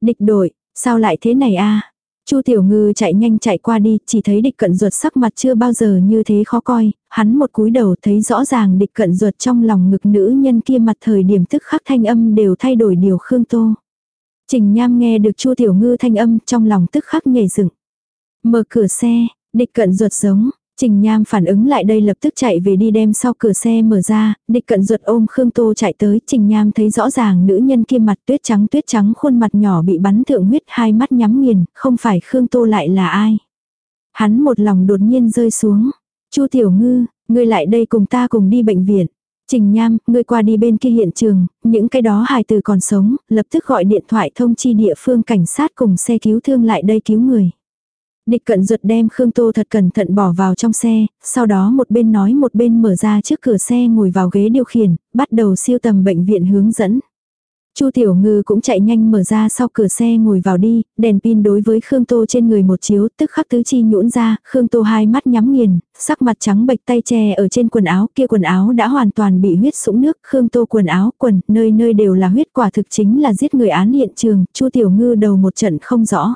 Địch đội, sao lại thế này a? Chu Tiểu Ngư chạy nhanh chạy qua đi, chỉ thấy địch cận ruột sắc mặt chưa bao giờ như thế khó coi, hắn một cúi đầu thấy rõ ràng địch cận ruột trong lòng ngực nữ nhân kia mặt thời điểm tức khắc thanh âm đều thay đổi điều khương tô. Trình Nham nghe được Chu Tiểu Ngư thanh âm trong lòng tức khắc nhảy dựng. Mở cửa xe, địch cận ruột giống, Trình Nham phản ứng lại đây lập tức chạy về đi đem sau cửa xe mở ra, địch cận ruột ôm Khương Tô chạy tới, Trình Nham thấy rõ ràng nữ nhân kia mặt tuyết trắng tuyết trắng khuôn mặt nhỏ bị bắn thượng huyết hai mắt nhắm nghiền, không phải Khương Tô lại là ai. Hắn một lòng đột nhiên rơi xuống. Chu Tiểu Ngư, ngươi lại đây cùng ta cùng đi bệnh viện. Trình Nham, ngươi qua đi bên kia hiện trường, những cái đó hài từ còn sống, lập tức gọi điện thoại thông chi địa phương cảnh sát cùng xe cứu thương lại đây cứu người. Địch cận ruột đem Khương Tô thật cẩn thận bỏ vào trong xe, sau đó một bên nói một bên mở ra trước cửa xe ngồi vào ghế điều khiển, bắt đầu siêu tầm bệnh viện hướng dẫn. Chu Tiểu Ngư cũng chạy nhanh mở ra sau cửa xe ngồi vào đi, đèn pin đối với Khương Tô trên người một chiếu, tức khắc tứ chi nhũn ra, Khương Tô hai mắt nhắm nghiền, sắc mặt trắng bệch tay che ở trên quần áo, kia quần áo đã hoàn toàn bị huyết sũng nước, Khương Tô quần áo, quần, nơi nơi đều là huyết quả thực chính là giết người án hiện trường, Chu Tiểu Ngư đầu một trận không rõ.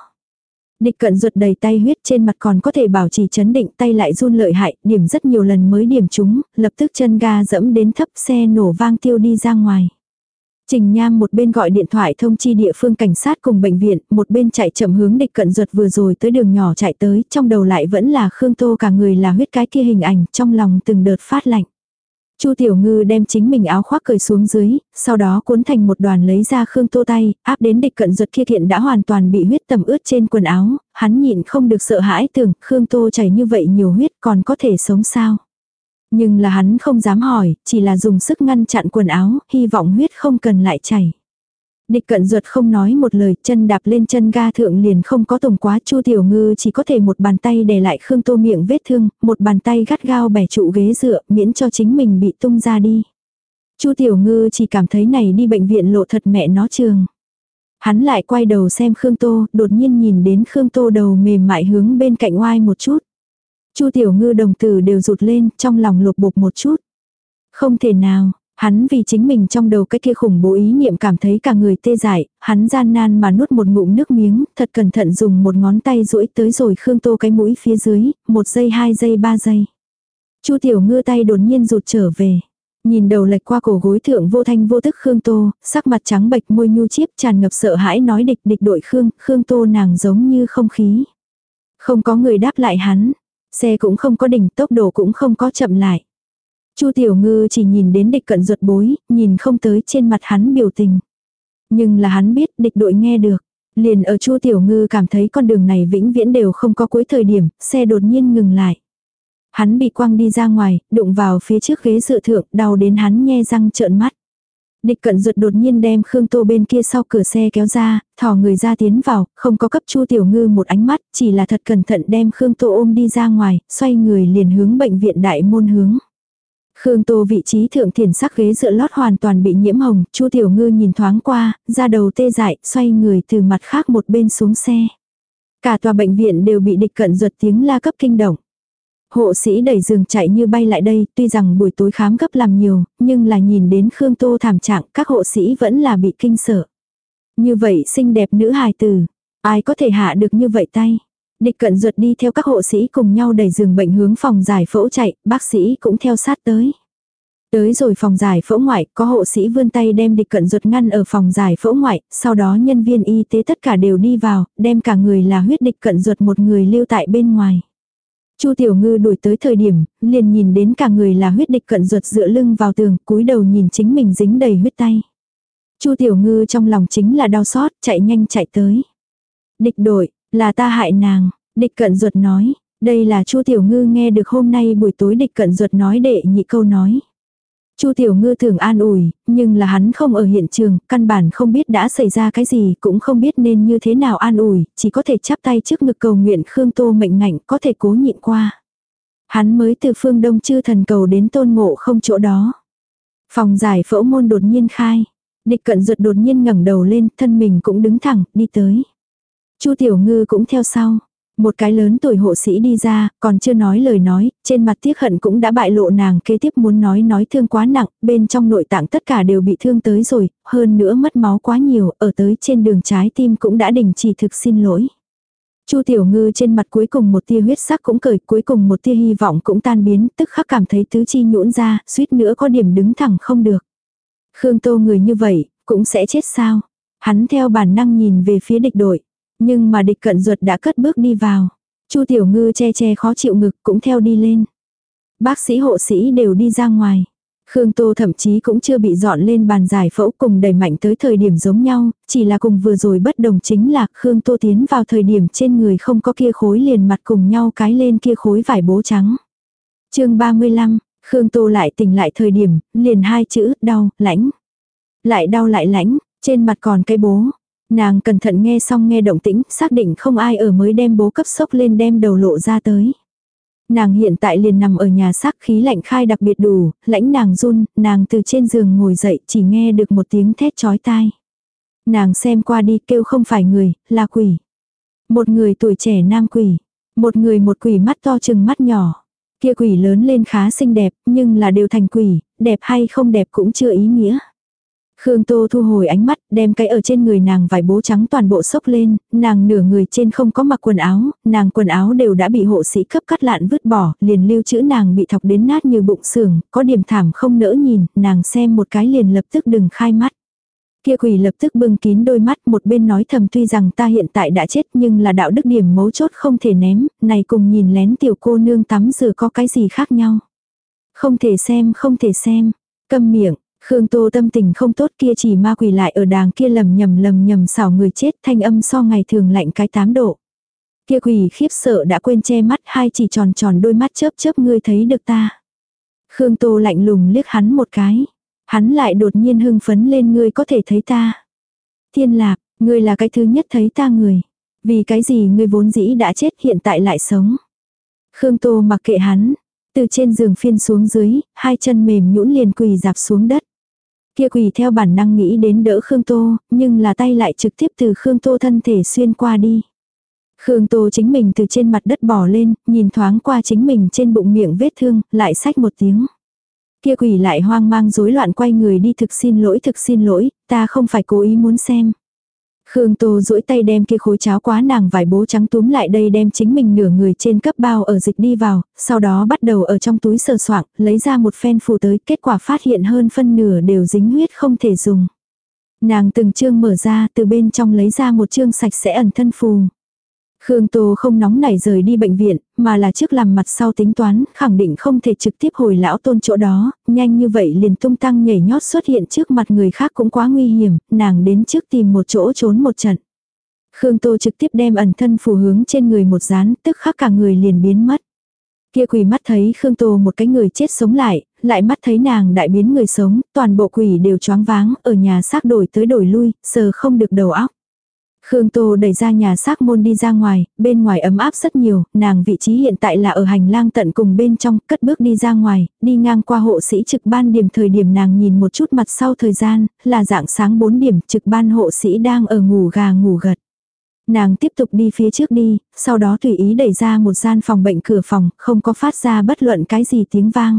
Địch cận ruột đầy tay huyết trên mặt còn có thể bảo trì chấn định tay lại run lợi hại, điểm rất nhiều lần mới điểm chúng, lập tức chân ga dẫm đến thấp xe nổ vang tiêu đi ra ngoài. Trình Nham một bên gọi điện thoại thông chi địa phương cảnh sát cùng bệnh viện, một bên chạy chậm hướng địch cận ruột vừa rồi tới đường nhỏ chạy tới, trong đầu lại vẫn là Khương Tô cả người là huyết cái kia hình ảnh, trong lòng từng đợt phát lạnh. Chu Tiểu Ngư đem chính mình áo khoác cởi xuống dưới, sau đó cuốn thành một đoàn lấy ra Khương Tô tay, áp đến địch cận ruột kia thiện đã hoàn toàn bị huyết tầm ướt trên quần áo, hắn nhịn không được sợ hãi tưởng Khương Tô chảy như vậy nhiều huyết còn có thể sống sao. Nhưng là hắn không dám hỏi, chỉ là dùng sức ngăn chặn quần áo, hy vọng huyết không cần lại chảy. Địch cận ruột không nói một lời, chân đạp lên chân ga thượng liền không có tổng quá, Chu Tiểu Ngư chỉ có thể một bàn tay để lại Khương Tô miệng vết thương, một bàn tay gắt gao bẻ trụ ghế dựa, miễn cho chính mình bị tung ra đi. Chu Tiểu Ngư chỉ cảm thấy này đi bệnh viện lộ thật mẹ nó trường. Hắn lại quay đầu xem Khương Tô, đột nhiên nhìn đến Khương Tô đầu mềm mại hướng bên cạnh oai một chút. Chu Tiểu Ngư đồng tử đều rụt lên, trong lòng lục bục một chút. Không thể nào, hắn vì chính mình trong đầu cái kia khủng bố ý niệm cảm thấy cả người tê dại, hắn gian nan mà nuốt một ngụm nước miếng, thật cẩn thận dùng một ngón tay duỗi tới rồi Khương Tô cái mũi phía dưới, một giây hai giây ba giây. Chu Tiểu Ngư tay đột nhiên rụt trở về. Nhìn đầu lệch qua cổ gối thượng vô thanh vô tức Khương Tô, sắc mặt trắng bệch môi nhu chiếp tràn ngập sợ hãi nói địch địch đội Khương, Khương Tô nàng giống như không khí. Không có người đáp lại hắn, Xe cũng không có đỉnh, tốc độ cũng không có chậm lại. Chu Tiểu Ngư chỉ nhìn đến địch cận ruột bối, nhìn không tới trên mặt hắn biểu tình. Nhưng là hắn biết địch đội nghe được. Liền ở Chu Tiểu Ngư cảm thấy con đường này vĩnh viễn đều không có cuối thời điểm, xe đột nhiên ngừng lại. Hắn bị quăng đi ra ngoài, đụng vào phía trước ghế dự thượng, đau đến hắn nhe răng trợn mắt. Địch cận ruột đột nhiên đem Khương Tô bên kia sau cửa xe kéo ra, thò người ra tiến vào, không có cấp Chu Tiểu Ngư một ánh mắt, chỉ là thật cẩn thận đem Khương Tô ôm đi ra ngoài, xoay người liền hướng bệnh viện đại môn hướng. Khương Tô vị trí thượng thiền sắc ghế dựa lót hoàn toàn bị nhiễm hồng, Chu Tiểu Ngư nhìn thoáng qua, ra đầu tê dại, xoay người từ mặt khác một bên xuống xe. Cả tòa bệnh viện đều bị địch cận ruột tiếng la cấp kinh động. Hộ sĩ đẩy giường chạy như bay lại đây, tuy rằng buổi tối khám gấp làm nhiều, nhưng là nhìn đến Khương Tô thảm trạng, các hộ sĩ vẫn là bị kinh sợ. Như vậy xinh đẹp nữ hài tử, ai có thể hạ được như vậy tay. Địch cận ruột đi theo các hộ sĩ cùng nhau đẩy giường bệnh hướng phòng giải phẫu chạy, bác sĩ cũng theo sát tới. Tới rồi phòng giải phẫu ngoại, có hộ sĩ vươn tay đem địch cận ruột ngăn ở phòng giải phẫu ngoại, sau đó nhân viên y tế tất cả đều đi vào, đem cả người là huyết địch cận ruột một người lưu tại bên ngoài. Chu Tiểu Ngư đuổi tới thời điểm, liền nhìn đến cả người là huyết địch cận ruột dựa lưng vào tường, cúi đầu nhìn chính mình dính đầy huyết tay. Chu Tiểu Ngư trong lòng chính là đau xót, chạy nhanh chạy tới. Địch đội, là ta hại nàng, địch cận ruột nói, đây là Chu Tiểu Ngư nghe được hôm nay buổi tối địch cận ruột nói đệ nhị câu nói. Chu Tiểu Ngư thường an ủi, nhưng là hắn không ở hiện trường, căn bản không biết đã xảy ra cái gì, cũng không biết nên như thế nào an ủi, chỉ có thể chắp tay trước ngực cầu nguyện Khương Tô mệnh ngạnh có thể cố nhịn qua. Hắn mới từ phương Đông chư thần cầu đến tôn ngộ không chỗ đó. Phòng giải phẫu môn đột nhiên khai. Địch cận ruột đột nhiên ngẩng đầu lên, thân mình cũng đứng thẳng, đi tới. Chu Tiểu Ngư cũng theo sau. Một cái lớn tuổi hộ sĩ đi ra, còn chưa nói lời nói, trên mặt tiếc hận cũng đã bại lộ nàng kế tiếp muốn nói nói thương quá nặng, bên trong nội tạng tất cả đều bị thương tới rồi, hơn nữa mất máu quá nhiều, ở tới trên đường trái tim cũng đã đình chỉ thực xin lỗi. Chu Tiểu Ngư trên mặt cuối cùng một tia huyết sắc cũng cởi, cuối cùng một tia hy vọng cũng tan biến, tức khắc cảm thấy tứ chi nhũn ra, suýt nữa có điểm đứng thẳng không được. Khương Tô người như vậy, cũng sẽ chết sao? Hắn theo bản năng nhìn về phía địch đội. Nhưng mà địch cận ruột đã cất bước đi vào. Chu Tiểu Ngư che che khó chịu ngực cũng theo đi lên. Bác sĩ hộ sĩ đều đi ra ngoài. Khương Tô thậm chí cũng chưa bị dọn lên bàn giải phẫu cùng đẩy mạnh tới thời điểm giống nhau, chỉ là cùng vừa rồi bất đồng chính là Khương Tô tiến vào thời điểm trên người không có kia khối liền mặt cùng nhau cái lên kia khối vải bố trắng. chương 35, Khương Tô lại tỉnh lại thời điểm, liền hai chữ, đau, lãnh. Lại đau lại lãnh, trên mặt còn cái bố, Nàng cẩn thận nghe xong nghe động tĩnh, xác định không ai ở mới đem bố cấp sốc lên đem đầu lộ ra tới. Nàng hiện tại liền nằm ở nhà xác khí lạnh khai đặc biệt đủ, lãnh nàng run, nàng từ trên giường ngồi dậy chỉ nghe được một tiếng thét chói tai. Nàng xem qua đi kêu không phải người, là quỷ. Một người tuổi trẻ nam quỷ. Một người một quỷ mắt to chừng mắt nhỏ. Kia quỷ lớn lên khá xinh đẹp, nhưng là đều thành quỷ, đẹp hay không đẹp cũng chưa ý nghĩa. Khương Tô thu hồi ánh mắt, đem cái ở trên người nàng vải bố trắng toàn bộ sốc lên, nàng nửa người trên không có mặc quần áo, nàng quần áo đều đã bị hộ sĩ cấp cắt lạn vứt bỏ, liền lưu chữ nàng bị thọc đến nát như bụng sườn, có điểm thảm không nỡ nhìn, nàng xem một cái liền lập tức đừng khai mắt. Kia quỷ lập tức bưng kín đôi mắt một bên nói thầm tuy rằng ta hiện tại đã chết nhưng là đạo đức điểm mấu chốt không thể ném, này cùng nhìn lén tiểu cô nương tắm rửa có cái gì khác nhau. Không thể xem, không thể xem. Câm miệng, Khương Tô tâm tình không tốt kia chỉ ma quỷ lại ở đàng kia lầm nhầm lầm nhầm xảo người chết thanh âm so ngày thường lạnh cái tám độ. Kia quỷ khiếp sợ đã quên che mắt hai chỉ tròn tròn đôi mắt chớp chớp ngươi thấy được ta. Khương Tô lạnh lùng liếc hắn một cái. Hắn lại đột nhiên hưng phấn lên ngươi có thể thấy ta. Thiên lạc, ngươi là cái thứ nhất thấy ta người. Vì cái gì ngươi vốn dĩ đã chết hiện tại lại sống. Khương Tô mặc kệ hắn. Từ trên giường phiên xuống dưới, hai chân mềm nhũn liền quỳ dạp xuống đất. Kia quỳ theo bản năng nghĩ đến đỡ Khương Tô, nhưng là tay lại trực tiếp từ Khương Tô thân thể xuyên qua đi. Khương Tô chính mình từ trên mặt đất bỏ lên, nhìn thoáng qua chính mình trên bụng miệng vết thương, lại sách một tiếng. Kia quỷ lại hoang mang rối loạn quay người đi thực xin lỗi thực xin lỗi, ta không phải cố ý muốn xem. Khương Tô duỗi tay đem kia khối cháo quá nàng vải bố trắng túm lại đây đem chính mình nửa người trên cấp bao ở dịch đi vào, sau đó bắt đầu ở trong túi sờ soạng, lấy ra một phen phù tới, kết quả phát hiện hơn phân nửa đều dính huyết không thể dùng. Nàng từng chương mở ra, từ bên trong lấy ra một chương sạch sẽ ẩn thân phù. Khương Tô không nóng nảy rời đi bệnh viện, mà là trước làm mặt sau tính toán, khẳng định không thể trực tiếp hồi lão tôn chỗ đó, nhanh như vậy liền tung tăng nhảy nhót xuất hiện trước mặt người khác cũng quá nguy hiểm, nàng đến trước tìm một chỗ trốn một trận. Khương Tô trực tiếp đem ẩn thân phù hướng trên người một dán, tức khắc cả người liền biến mất. Kia quỷ mắt thấy Khương Tô một cái người chết sống lại, lại mắt thấy nàng đại biến người sống, toàn bộ quỷ đều choáng váng, ở nhà xác đổi tới đổi lui, sờ không được đầu óc. Khương Tô đẩy ra nhà xác môn đi ra ngoài, bên ngoài ấm áp rất nhiều, nàng vị trí hiện tại là ở hành lang tận cùng bên trong, cất bước đi ra ngoài, đi ngang qua hộ sĩ trực ban điểm thời điểm nàng nhìn một chút mặt sau thời gian, là dạng sáng 4 điểm, trực ban hộ sĩ đang ở ngủ gà ngủ gật. Nàng tiếp tục đi phía trước đi, sau đó tùy ý đẩy ra một gian phòng bệnh cửa phòng, không có phát ra bất luận cái gì tiếng vang.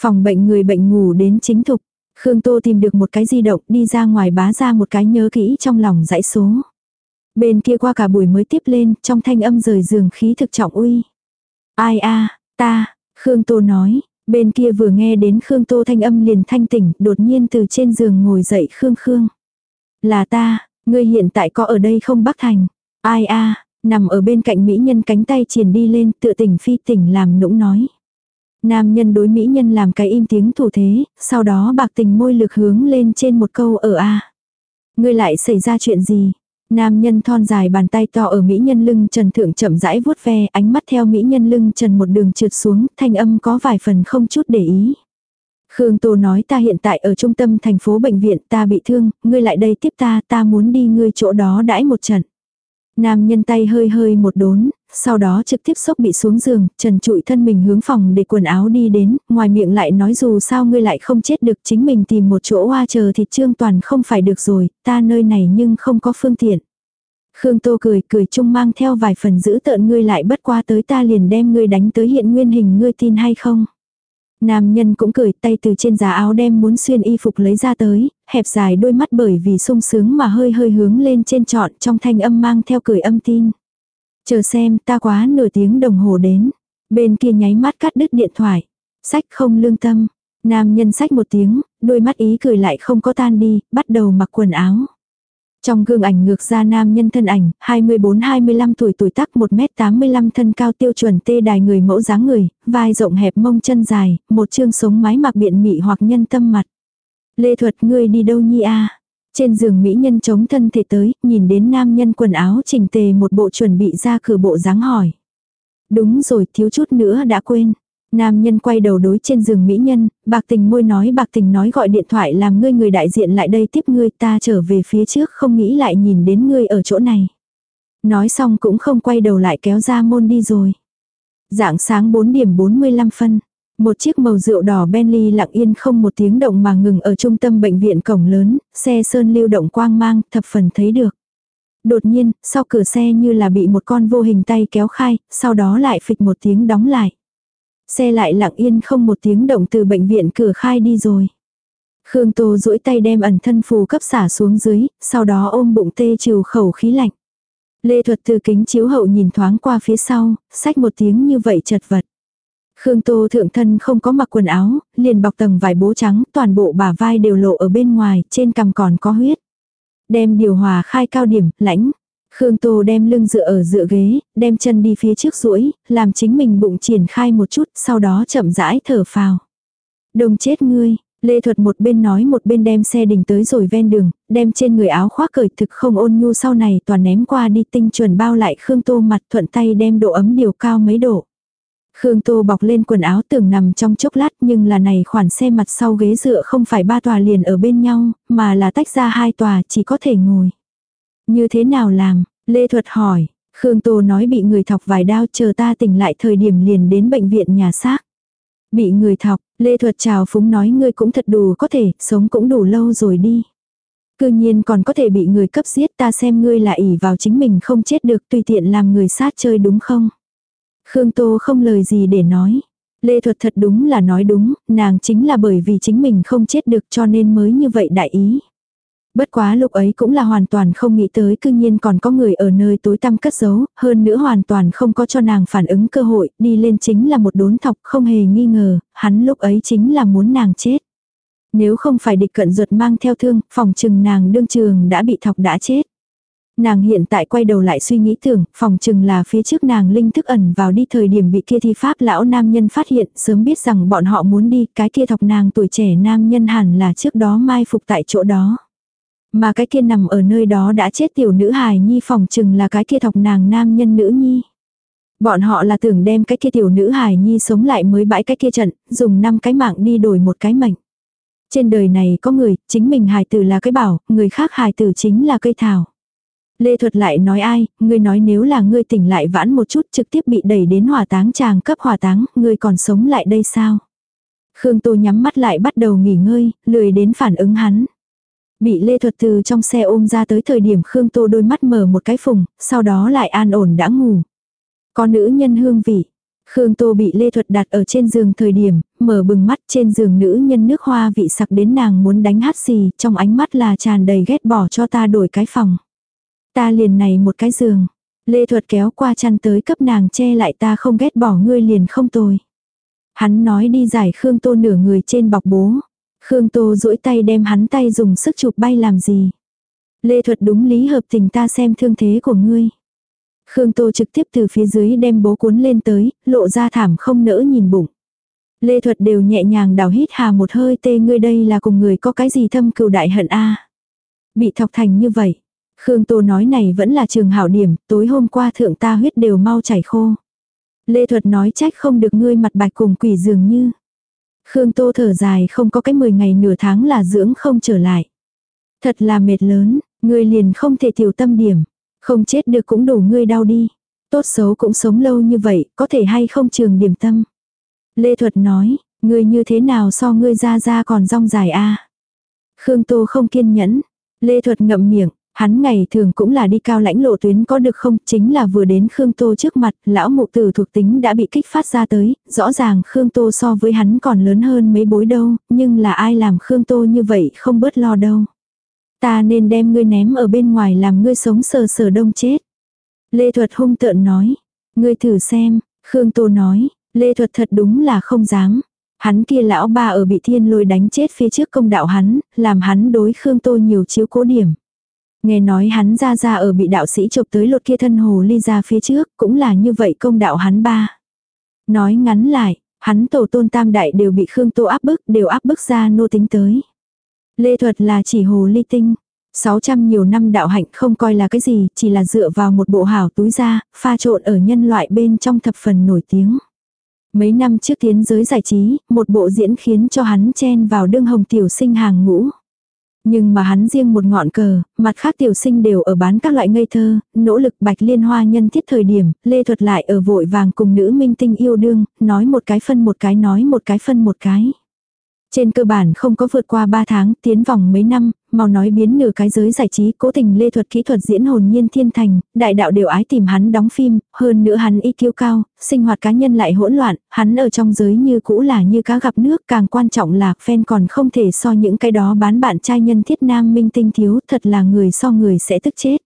Phòng bệnh người bệnh ngủ đến chính thục. Khương Tô tìm được một cái di động đi ra ngoài bá ra một cái nhớ kỹ trong lòng dãy số. Bên kia qua cả buổi mới tiếp lên, trong thanh âm rời giường khí thực trọng uy. Ai a ta, Khương Tô nói, bên kia vừa nghe đến Khương Tô thanh âm liền thanh tỉnh, đột nhiên từ trên giường ngồi dậy Khương Khương. Là ta, ngươi hiện tại có ở đây không Bắc Thành? Ai a nằm ở bên cạnh mỹ nhân cánh tay triển đi lên, tựa tỉnh phi tỉnh làm nũng nói. Nam nhân đối mỹ nhân làm cái im tiếng thủ thế, sau đó bạc tình môi lực hướng lên trên một câu ở a. Ngươi lại xảy ra chuyện gì? Nam nhân thon dài bàn tay to ở mỹ nhân lưng trần thượng chậm rãi vuốt ve, ánh mắt theo mỹ nhân lưng trần một đường trượt xuống, thanh âm có vài phần không chút để ý. Khương Tô nói ta hiện tại ở trung tâm thành phố bệnh viện ta bị thương, ngươi lại đây tiếp ta, ta muốn đi ngươi chỗ đó đãi một trận. Nam nhân tay hơi hơi một đốn, sau đó trực tiếp sốc bị xuống giường, trần trụi thân mình hướng phòng để quần áo đi đến, ngoài miệng lại nói dù sao ngươi lại không chết được chính mình tìm một chỗ hoa chờ thịt trương toàn không phải được rồi, ta nơi này nhưng không có phương tiện. Khương Tô cười cười chung mang theo vài phần giữ tợn ngươi lại bất qua tới ta liền đem ngươi đánh tới hiện nguyên hình ngươi tin hay không. Nam nhân cũng cười tay từ trên giá áo đem muốn xuyên y phục lấy ra tới, hẹp dài đôi mắt bởi vì sung sướng mà hơi hơi hướng lên trên trọn trong thanh âm mang theo cười âm tin. Chờ xem ta quá nửa tiếng đồng hồ đến. Bên kia nháy mắt cắt đứt điện thoại. Sách không lương tâm. Nam nhân sách một tiếng, đôi mắt ý cười lại không có tan đi, bắt đầu mặc quần áo. Trong gương ảnh ngược ra nam nhân thân ảnh, 24-25 tuổi tuổi tác 1m85 thân cao tiêu chuẩn tê đài người mẫu dáng người, vai rộng hẹp mông chân dài, một chương sống mái mặc biện mị hoặc nhân tâm mặt. Lê thuật ngươi đi đâu nhi a à? Trên giường mỹ nhân chống thân thể tới, nhìn đến nam nhân quần áo chỉnh tề một bộ chuẩn bị ra cửa bộ dáng hỏi. Đúng rồi, thiếu chút nữa đã quên. Nam nhân quay đầu đối trên giường mỹ nhân, bạc tình môi nói bạc tình nói gọi điện thoại làm ngươi người đại diện lại đây tiếp ngươi ta trở về phía trước không nghĩ lại nhìn đến ngươi ở chỗ này. Nói xong cũng không quay đầu lại kéo ra môn đi rồi. Dạng sáng 4 điểm 45 phân. Một chiếc màu rượu đỏ Bentley lặng yên không một tiếng động mà ngừng ở trung tâm bệnh viện cổng lớn, xe sơn lưu động quang mang, thập phần thấy được. Đột nhiên, sau cửa xe như là bị một con vô hình tay kéo khai, sau đó lại phịch một tiếng đóng lại. Xe lại lặng yên không một tiếng động từ bệnh viện cửa khai đi rồi. Khương Tô duỗi tay đem ẩn thân phù cấp xả xuống dưới, sau đó ôm bụng tê trừ khẩu khí lạnh. Lê Thuật từ kính chiếu hậu nhìn thoáng qua phía sau, sách một tiếng như vậy chật vật. Khương Tô thượng thân không có mặc quần áo, liền bọc tầng vải bố trắng, toàn bộ bả vai đều lộ ở bên ngoài, trên cằm còn có huyết. Đem điều hòa khai cao điểm, lãnh. Khương Tô đem lưng dựa ở dựa ghế, đem chân đi phía trước duỗi, làm chính mình bụng triển khai một chút, sau đó chậm rãi thở phào. Đồng chết ngươi, Lê Thuật một bên nói một bên đem xe đình tới rồi ven đường, đem trên người áo khoác cởi thực không ôn nhu sau này toàn ném qua đi tinh chuẩn bao lại Khương Tô mặt thuận tay đem độ ấm điều cao mấy độ. Khương Tô bọc lên quần áo tưởng nằm trong chốc lát nhưng là này khoản xe mặt sau ghế dựa không phải ba tòa liền ở bên nhau, mà là tách ra hai tòa chỉ có thể ngồi. Như thế nào làm? Lê Thuật hỏi. Khương Tô nói bị người thọc vài đao chờ ta tỉnh lại thời điểm liền đến bệnh viện nhà xác. Bị người thọc, Lê Thuật chào phúng nói ngươi cũng thật đủ có thể, sống cũng đủ lâu rồi đi. Cư nhiên còn có thể bị người cấp giết ta xem ngươi là ỷ vào chính mình không chết được tùy tiện làm người sát chơi đúng không? Khương Tô không lời gì để nói. Lê Thuật thật đúng là nói đúng, nàng chính là bởi vì chính mình không chết được cho nên mới như vậy đại ý. Bất quá lúc ấy cũng là hoàn toàn không nghĩ tới cư nhiên còn có người ở nơi tối tăm cất giấu, hơn nữa hoàn toàn không có cho nàng phản ứng cơ hội, đi lên chính là một đốn thọc không hề nghi ngờ, hắn lúc ấy chính là muốn nàng chết. Nếu không phải địch cận ruột mang theo thương, phòng trừng nàng đương trường đã bị thọc đã chết. Nàng hiện tại quay đầu lại suy nghĩ tưởng, phòng chừng là phía trước nàng linh thức ẩn vào đi thời điểm bị kia thi pháp lão nam nhân phát hiện, sớm biết rằng bọn họ muốn đi, cái kia thọc nàng tuổi trẻ nam nhân hẳn là trước đó mai phục tại chỗ đó. Mà cái kia nằm ở nơi đó đã chết tiểu nữ hài nhi phòng chừng là cái kia thọc nàng nam nhân nữ nhi. Bọn họ là tưởng đem cái kia tiểu nữ hài nhi sống lại mới bãi cái kia trận, dùng năm cái mạng đi đổi một cái mệnh. Trên đời này có người, chính mình hài tử là cái bảo, người khác hài tử chính là cây thảo. Lê Thuật lại nói ai, ngươi nói nếu là ngươi tỉnh lại vãn một chút trực tiếp bị đẩy đến hỏa táng chàng cấp hỏa táng, ngươi còn sống lại đây sao? Khương Tô nhắm mắt lại bắt đầu nghỉ ngơi, lười đến phản ứng hắn. Bị Lê Thuật từ trong xe ôm ra tới thời điểm Khương Tô đôi mắt mở một cái phùng, sau đó lại an ổn đã ngủ. Có nữ nhân hương vị. Khương Tô bị Lê Thuật đặt ở trên giường thời điểm, mở bừng mắt trên giường nữ nhân nước hoa vị sặc đến nàng muốn đánh hát xì, trong ánh mắt là tràn đầy ghét bỏ cho ta đổi cái phòng. Ta liền này một cái giường. Lê Thuật kéo qua chăn tới cấp nàng che lại ta không ghét bỏ ngươi liền không tồi. Hắn nói đi giải Khương Tô nửa người trên bọc bố. Khương Tô duỗi tay đem hắn tay dùng sức chụp bay làm gì. Lê Thuật đúng lý hợp tình ta xem thương thế của ngươi. Khương Tô trực tiếp từ phía dưới đem bố cuốn lên tới, lộ ra thảm không nỡ nhìn bụng. Lê Thuật đều nhẹ nhàng đào hít hà một hơi tê ngươi đây là cùng người có cái gì thâm cừu đại hận a Bị thọc thành như vậy. Khương Tô nói này vẫn là trường hảo điểm, tối hôm qua thượng ta huyết đều mau chảy khô. Lê Thuật nói trách không được ngươi mặt bạch cùng quỷ dường như. Khương Tô thở dài không có cái 10 ngày nửa tháng là dưỡng không trở lại. Thật là mệt lớn, ngươi liền không thể tiểu tâm điểm. Không chết được cũng đủ ngươi đau đi. Tốt xấu cũng sống lâu như vậy, có thể hay không trường điểm tâm. Lê Thuật nói, ngươi như thế nào so ngươi ra ra còn rong dài a Khương Tô không kiên nhẫn. Lê Thuật ngậm miệng, Hắn ngày thường cũng là đi cao lãnh lộ tuyến có được không, chính là vừa đến Khương Tô trước mặt, lão mụ tử thuộc tính đã bị kích phát ra tới, rõ ràng Khương Tô so với hắn còn lớn hơn mấy bối đâu, nhưng là ai làm Khương Tô như vậy không bớt lo đâu. Ta nên đem ngươi ném ở bên ngoài làm ngươi sống sờ sờ đông chết. Lê Thuật hung tợn nói, ngươi thử xem, Khương Tô nói, Lê Thuật thật đúng là không dám. Hắn kia lão ba ở bị thiên lôi đánh chết phía trước công đạo hắn, làm hắn đối Khương Tô nhiều chiếu cố điểm. Nghe nói hắn ra ra ở bị đạo sĩ chụp tới lột kia thân hồ ly ra phía trước, cũng là như vậy công đạo hắn ba. Nói ngắn lại, hắn tổ tôn tam đại đều bị Khương Tô áp bức, đều áp bức ra nô tính tới. Lê thuật là chỉ hồ ly tinh. 600 nhiều năm đạo hạnh không coi là cái gì, chỉ là dựa vào một bộ hảo túi ra, pha trộn ở nhân loại bên trong thập phần nổi tiếng. Mấy năm trước tiến giới giải trí, một bộ diễn khiến cho hắn chen vào đương hồng tiểu sinh hàng ngũ. Nhưng mà hắn riêng một ngọn cờ, mặt khác tiểu sinh đều ở bán các loại ngây thơ, nỗ lực bạch liên hoa nhân thiết thời điểm, lê thuật lại ở vội vàng cùng nữ minh tinh yêu đương, nói một cái phân một cái nói một cái phân một cái. Trên cơ bản không có vượt qua 3 tháng, tiến vòng mấy năm, mau nói biến nửa cái giới giải trí, cố tình lê thuật kỹ thuật diễn hồn nhiên thiên thành, đại đạo đều ái tìm hắn đóng phim, hơn nữa hắn y kiêu cao, sinh hoạt cá nhân lại hỗn loạn, hắn ở trong giới như cũ là như cá gặp nước, càng quan trọng là fan còn không thể so những cái đó bán bạn trai nhân thiết nam minh tinh thiếu, thật là người so người sẽ tức chết.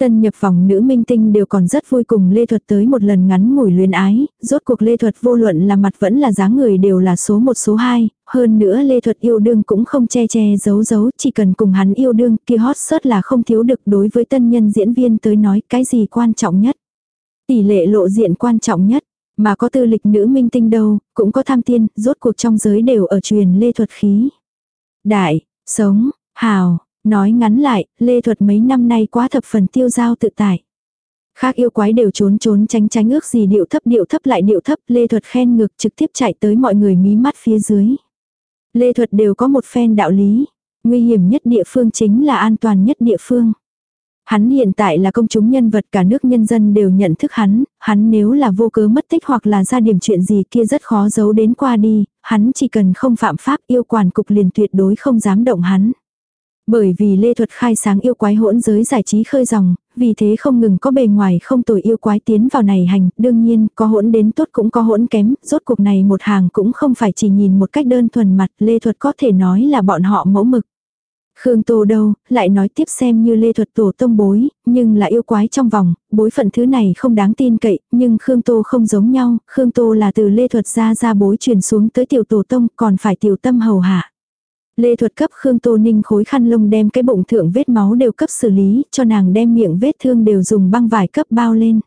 Tân nhập vòng nữ minh tinh đều còn rất vui cùng Lê Thuật tới một lần ngắn ngủi luyến ái, rốt cuộc Lê Thuật vô luận là mặt vẫn là dáng người đều là số một số hai, hơn nữa Lê Thuật yêu đương cũng không che che giấu giấu, chỉ cần cùng hắn yêu đương kia hot sớt là không thiếu được đối với tân nhân diễn viên tới nói cái gì quan trọng nhất. Tỷ lệ lộ diện quan trọng nhất, mà có tư lịch nữ minh tinh đâu, cũng có tham tiên, rốt cuộc trong giới đều ở truyền Lê Thuật khí. Đại, sống, hào, Nói ngắn lại, Lê Thuật mấy năm nay quá thập phần tiêu giao tự tại. Khác yêu quái đều trốn trốn tránh tránh ước gì điệu thấp điệu thấp lại điệu thấp, Lê Thuật khen ngược trực tiếp chạy tới mọi người mí mắt phía dưới. Lê Thuật đều có một phen đạo lý. Nguy hiểm nhất địa phương chính là an toàn nhất địa phương. Hắn hiện tại là công chúng nhân vật cả nước nhân dân đều nhận thức hắn, hắn nếu là vô cớ mất tích hoặc là ra điểm chuyện gì kia rất khó giấu đến qua đi, hắn chỉ cần không phạm pháp yêu quản cục liền tuyệt đối không dám động hắn. Bởi vì Lê Thuật khai sáng yêu quái hỗn giới giải trí khơi dòng, vì thế không ngừng có bề ngoài không tồi yêu quái tiến vào này hành, đương nhiên có hỗn đến tốt cũng có hỗn kém, rốt cuộc này một hàng cũng không phải chỉ nhìn một cách đơn thuần mặt, Lê Thuật có thể nói là bọn họ mẫu mực. Khương Tô đâu, lại nói tiếp xem như Lê Thuật tổ tông bối, nhưng là yêu quái trong vòng, bối phận thứ này không đáng tin cậy, nhưng Khương Tô không giống nhau, Khương Tô là từ Lê Thuật ra ra bối truyền xuống tới tiểu tổ tông, còn phải tiểu tâm hầu hạ. Lê thuật cấp Khương Tô Ninh khối khăn lông đem cái bụng thượng vết máu đều cấp xử lý, cho nàng đem miệng vết thương đều dùng băng vải cấp bao lên.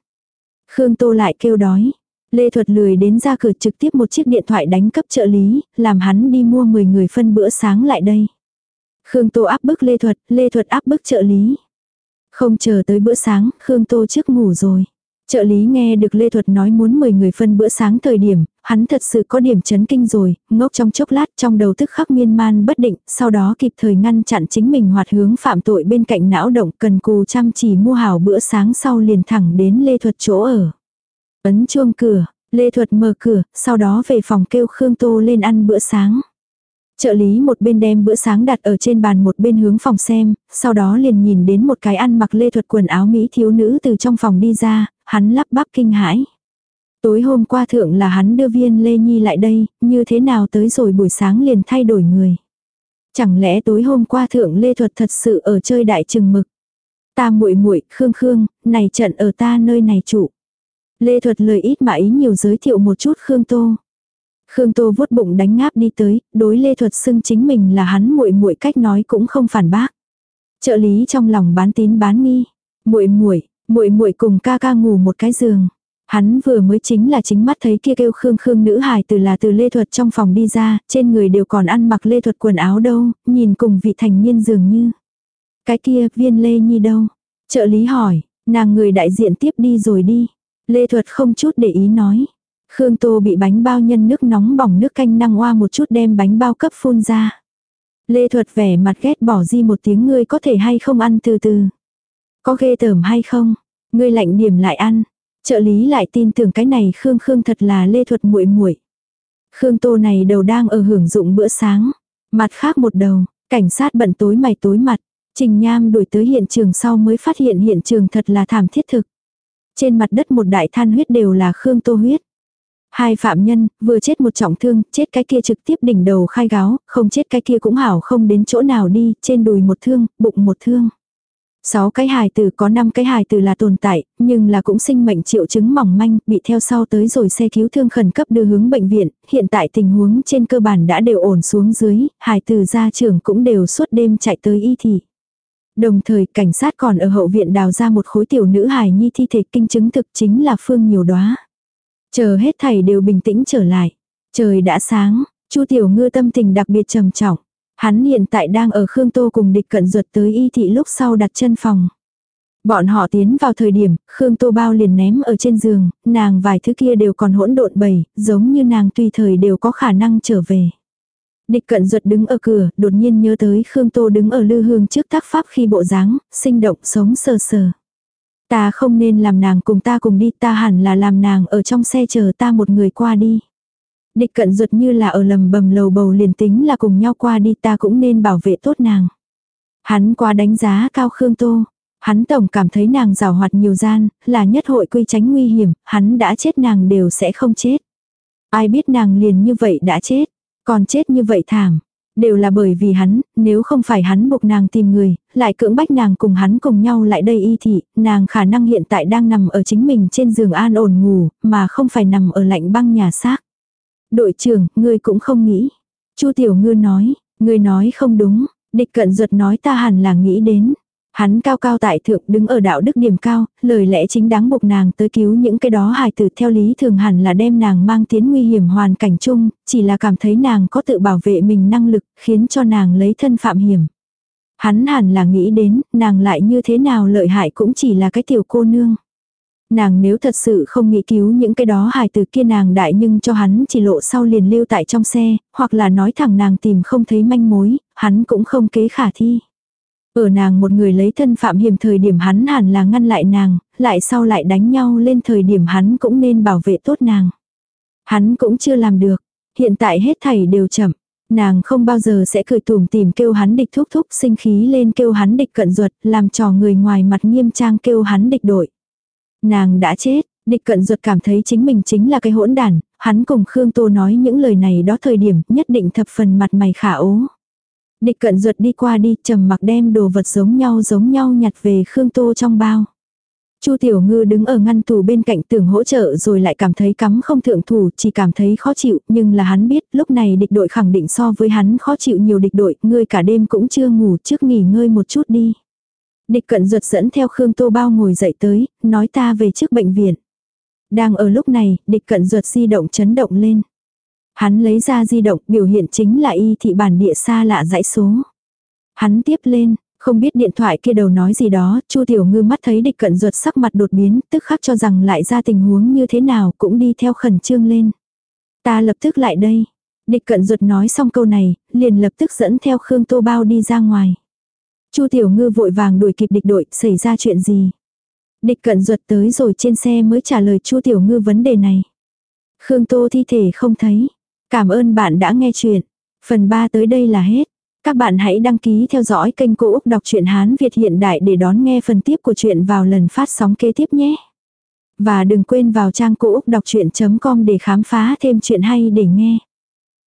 Khương Tô lại kêu đói. Lê thuật lười đến ra cửa trực tiếp một chiếc điện thoại đánh cấp trợ lý, làm hắn đi mua 10 người phân bữa sáng lại đây. Khương Tô áp bức Lê thuật, Lê thuật áp bức trợ lý. Không chờ tới bữa sáng, Khương Tô trước ngủ rồi. Trợ lý nghe được Lê Thuật nói muốn 10 người phân bữa sáng thời điểm, hắn thật sự có điểm chấn kinh rồi, ngốc trong chốc lát trong đầu thức khắc miên man bất định, sau đó kịp thời ngăn chặn chính mình hoạt hướng phạm tội bên cạnh não động cần cù chăm chỉ mua hảo bữa sáng sau liền thẳng đến Lê Thuật chỗ ở. Ấn chuông cửa, Lê Thuật mở cửa, sau đó về phòng kêu Khương Tô lên ăn bữa sáng. Trợ lý một bên đem bữa sáng đặt ở trên bàn một bên hướng phòng xem, sau đó liền nhìn đến một cái ăn mặc lê thuật quần áo Mỹ thiếu nữ từ trong phòng đi ra, hắn lắp bắp kinh hãi. Tối hôm qua thượng là hắn đưa viên Lê Nhi lại đây, như thế nào tới rồi buổi sáng liền thay đổi người. Chẳng lẽ tối hôm qua thượng Lê Thuật thật sự ở chơi đại trừng mực. Ta muội muội khương khương, này trận ở ta nơi này trụ. Lê Thuật lời ít mà ý nhiều giới thiệu một chút Khương Tô. Khương Tô vuốt bụng đánh ngáp đi tới, đối Lê Thuật xưng chính mình là hắn muội muội cách nói cũng không phản bác. Trợ lý trong lòng bán tín bán nghi. Muội muội, muội muội cùng ca ca ngủ một cái giường. Hắn vừa mới chính là chính mắt thấy kia kêu khương khương nữ hài từ là từ lê thuật trong phòng đi ra, trên người đều còn ăn mặc lê thuật quần áo đâu, nhìn cùng vị thành niên dường như. Cái kia, viên lê nhi đâu? Trợ lý hỏi, nàng người đại diện tiếp đi rồi đi. Lê thuật không chút để ý nói. Khương Tô bị bánh bao nhân nước nóng bỏng nước canh năng hoa một chút đem bánh bao cấp phun ra. Lê Thuật vẻ mặt ghét bỏ di một tiếng ngươi có thể hay không ăn từ từ. Có ghê tởm hay không? Ngươi lạnh điểm lại ăn. Trợ lý lại tin tưởng cái này Khương Khương thật là Lê Thuật muội muội. Khương Tô này đầu đang ở hưởng dụng bữa sáng. Mặt khác một đầu, cảnh sát bận tối mày tối mặt. Trình Nham đuổi tới hiện trường sau mới phát hiện hiện trường thật là thảm thiết thực. Trên mặt đất một đại than huyết đều là Khương Tô huyết. Hai phạm nhân, vừa chết một trọng thương, chết cái kia trực tiếp đỉnh đầu khai gáo, không chết cái kia cũng hảo không đến chỗ nào đi, trên đùi một thương, bụng một thương. Sáu cái hài tử có năm cái hài tử là tồn tại, nhưng là cũng sinh mệnh triệu chứng mỏng manh, bị theo sau tới rồi xe cứu thương khẩn cấp đưa hướng bệnh viện, hiện tại tình huống trên cơ bản đã đều ổn xuống dưới, hài tử gia trưởng cũng đều suốt đêm chạy tới y thị. Đồng thời cảnh sát còn ở hậu viện đào ra một khối tiểu nữ hài nhi thi thể kinh chứng thực chính là Phương nhiều đóa. Chờ hết thầy đều bình tĩnh trở lại. Trời đã sáng, Chu Tiểu Ngư tâm tình đặc biệt trầm trọng. Hắn hiện tại đang ở Khương Tô cùng địch cận ruột tới y thị lúc sau đặt chân phòng. Bọn họ tiến vào thời điểm, Khương Tô bao liền ném ở trên giường, nàng vài thứ kia đều còn hỗn độn bầy, giống như nàng tùy thời đều có khả năng trở về. Địch cận ruột đứng ở cửa, đột nhiên nhớ tới Khương Tô đứng ở lư hương trước tác pháp khi bộ dáng, sinh động sống sờ sờ. Ta không nên làm nàng cùng ta cùng đi, ta hẳn là làm nàng ở trong xe chờ ta một người qua đi. Địch cận ruột như là ở lầm bầm lầu bầu liền tính là cùng nhau qua đi ta cũng nên bảo vệ tốt nàng. Hắn quá đánh giá cao Khương Tô. Hắn tổng cảm thấy nàng rào hoạt nhiều gian, là nhất hội quy tránh nguy hiểm, hắn đã chết nàng đều sẽ không chết. Ai biết nàng liền như vậy đã chết, còn chết như vậy thảm. Đều là bởi vì hắn, nếu không phải hắn buộc nàng tìm người, lại cưỡng bách nàng cùng hắn cùng nhau lại đây y thị, nàng khả năng hiện tại đang nằm ở chính mình trên giường an ổn ngủ, mà không phải nằm ở lạnh băng nhà xác. Đội trưởng, ngươi cũng không nghĩ. Chu Tiểu Ngư nói, ngươi nói không đúng, địch cận ruột nói ta hẳn là nghĩ đến. Hắn cao cao tại thượng đứng ở đạo đức điểm cao, lời lẽ chính đáng buộc nàng tới cứu những cái đó hài tử theo lý thường hẳn là đem nàng mang tiến nguy hiểm hoàn cảnh chung, chỉ là cảm thấy nàng có tự bảo vệ mình năng lực, khiến cho nàng lấy thân phạm hiểm. Hắn hẳn là nghĩ đến, nàng lại như thế nào lợi hại cũng chỉ là cái tiểu cô nương. Nàng nếu thật sự không nghĩ cứu những cái đó hài từ kia nàng đại nhưng cho hắn chỉ lộ sau liền lưu tại trong xe, hoặc là nói thẳng nàng tìm không thấy manh mối, hắn cũng không kế khả thi. Ở nàng một người lấy thân phạm hiểm thời điểm hắn hẳn là ngăn lại nàng, lại sau lại đánh nhau lên thời điểm hắn cũng nên bảo vệ tốt nàng. Hắn cũng chưa làm được, hiện tại hết thảy đều chậm. Nàng không bao giờ sẽ cười tùm tìm kêu hắn địch thúc thúc sinh khí lên kêu hắn địch cận ruột, làm trò người ngoài mặt nghiêm trang kêu hắn địch đội. Nàng đã chết, địch cận ruột cảm thấy chính mình chính là cái hỗn đàn, hắn cùng Khương Tô nói những lời này đó thời điểm nhất định thập phần mặt mày khả ố. Địch cận ruột đi qua đi trầm mặc đem đồ vật giống nhau giống nhau nhặt về Khương Tô trong bao. Chu Tiểu Ngư đứng ở ngăn tủ bên cạnh tưởng hỗ trợ rồi lại cảm thấy cắm không thượng thủ, chỉ cảm thấy khó chịu, nhưng là hắn biết lúc này địch đội khẳng định so với hắn khó chịu nhiều địch đội, ngươi cả đêm cũng chưa ngủ trước nghỉ ngơi một chút đi. Địch cận ruột dẫn theo Khương Tô Bao ngồi dậy tới, nói ta về trước bệnh viện. Đang ở lúc này, địch cận ruột di động chấn động lên. Hắn lấy ra di động, biểu hiện chính là y thị bản địa xa lạ dãy số. Hắn tiếp lên, không biết điện thoại kia đầu nói gì đó, Chu Tiểu Ngư mắt thấy địch cận ruột sắc mặt đột biến, tức khắc cho rằng lại ra tình huống như thế nào cũng đi theo khẩn trương lên. Ta lập tức lại đây. Địch cận ruột nói xong câu này, liền lập tức dẫn theo Khương Tô Bao đi ra ngoài. Chu Tiểu Ngư vội vàng đuổi kịp địch đội, xảy ra chuyện gì? Địch cận ruột tới rồi trên xe mới trả lời Chu Tiểu Ngư vấn đề này. Khương Tô thi thể không thấy. Cảm ơn bạn đã nghe chuyện. Phần 3 tới đây là hết. Các bạn hãy đăng ký theo dõi kênh Cô Úc Đọc truyện Hán Việt hiện đại để đón nghe phần tiếp của chuyện vào lần phát sóng kế tiếp nhé. Và đừng quên vào trang Cô Úc Đọc Chuyện.com để khám phá thêm chuyện hay để nghe.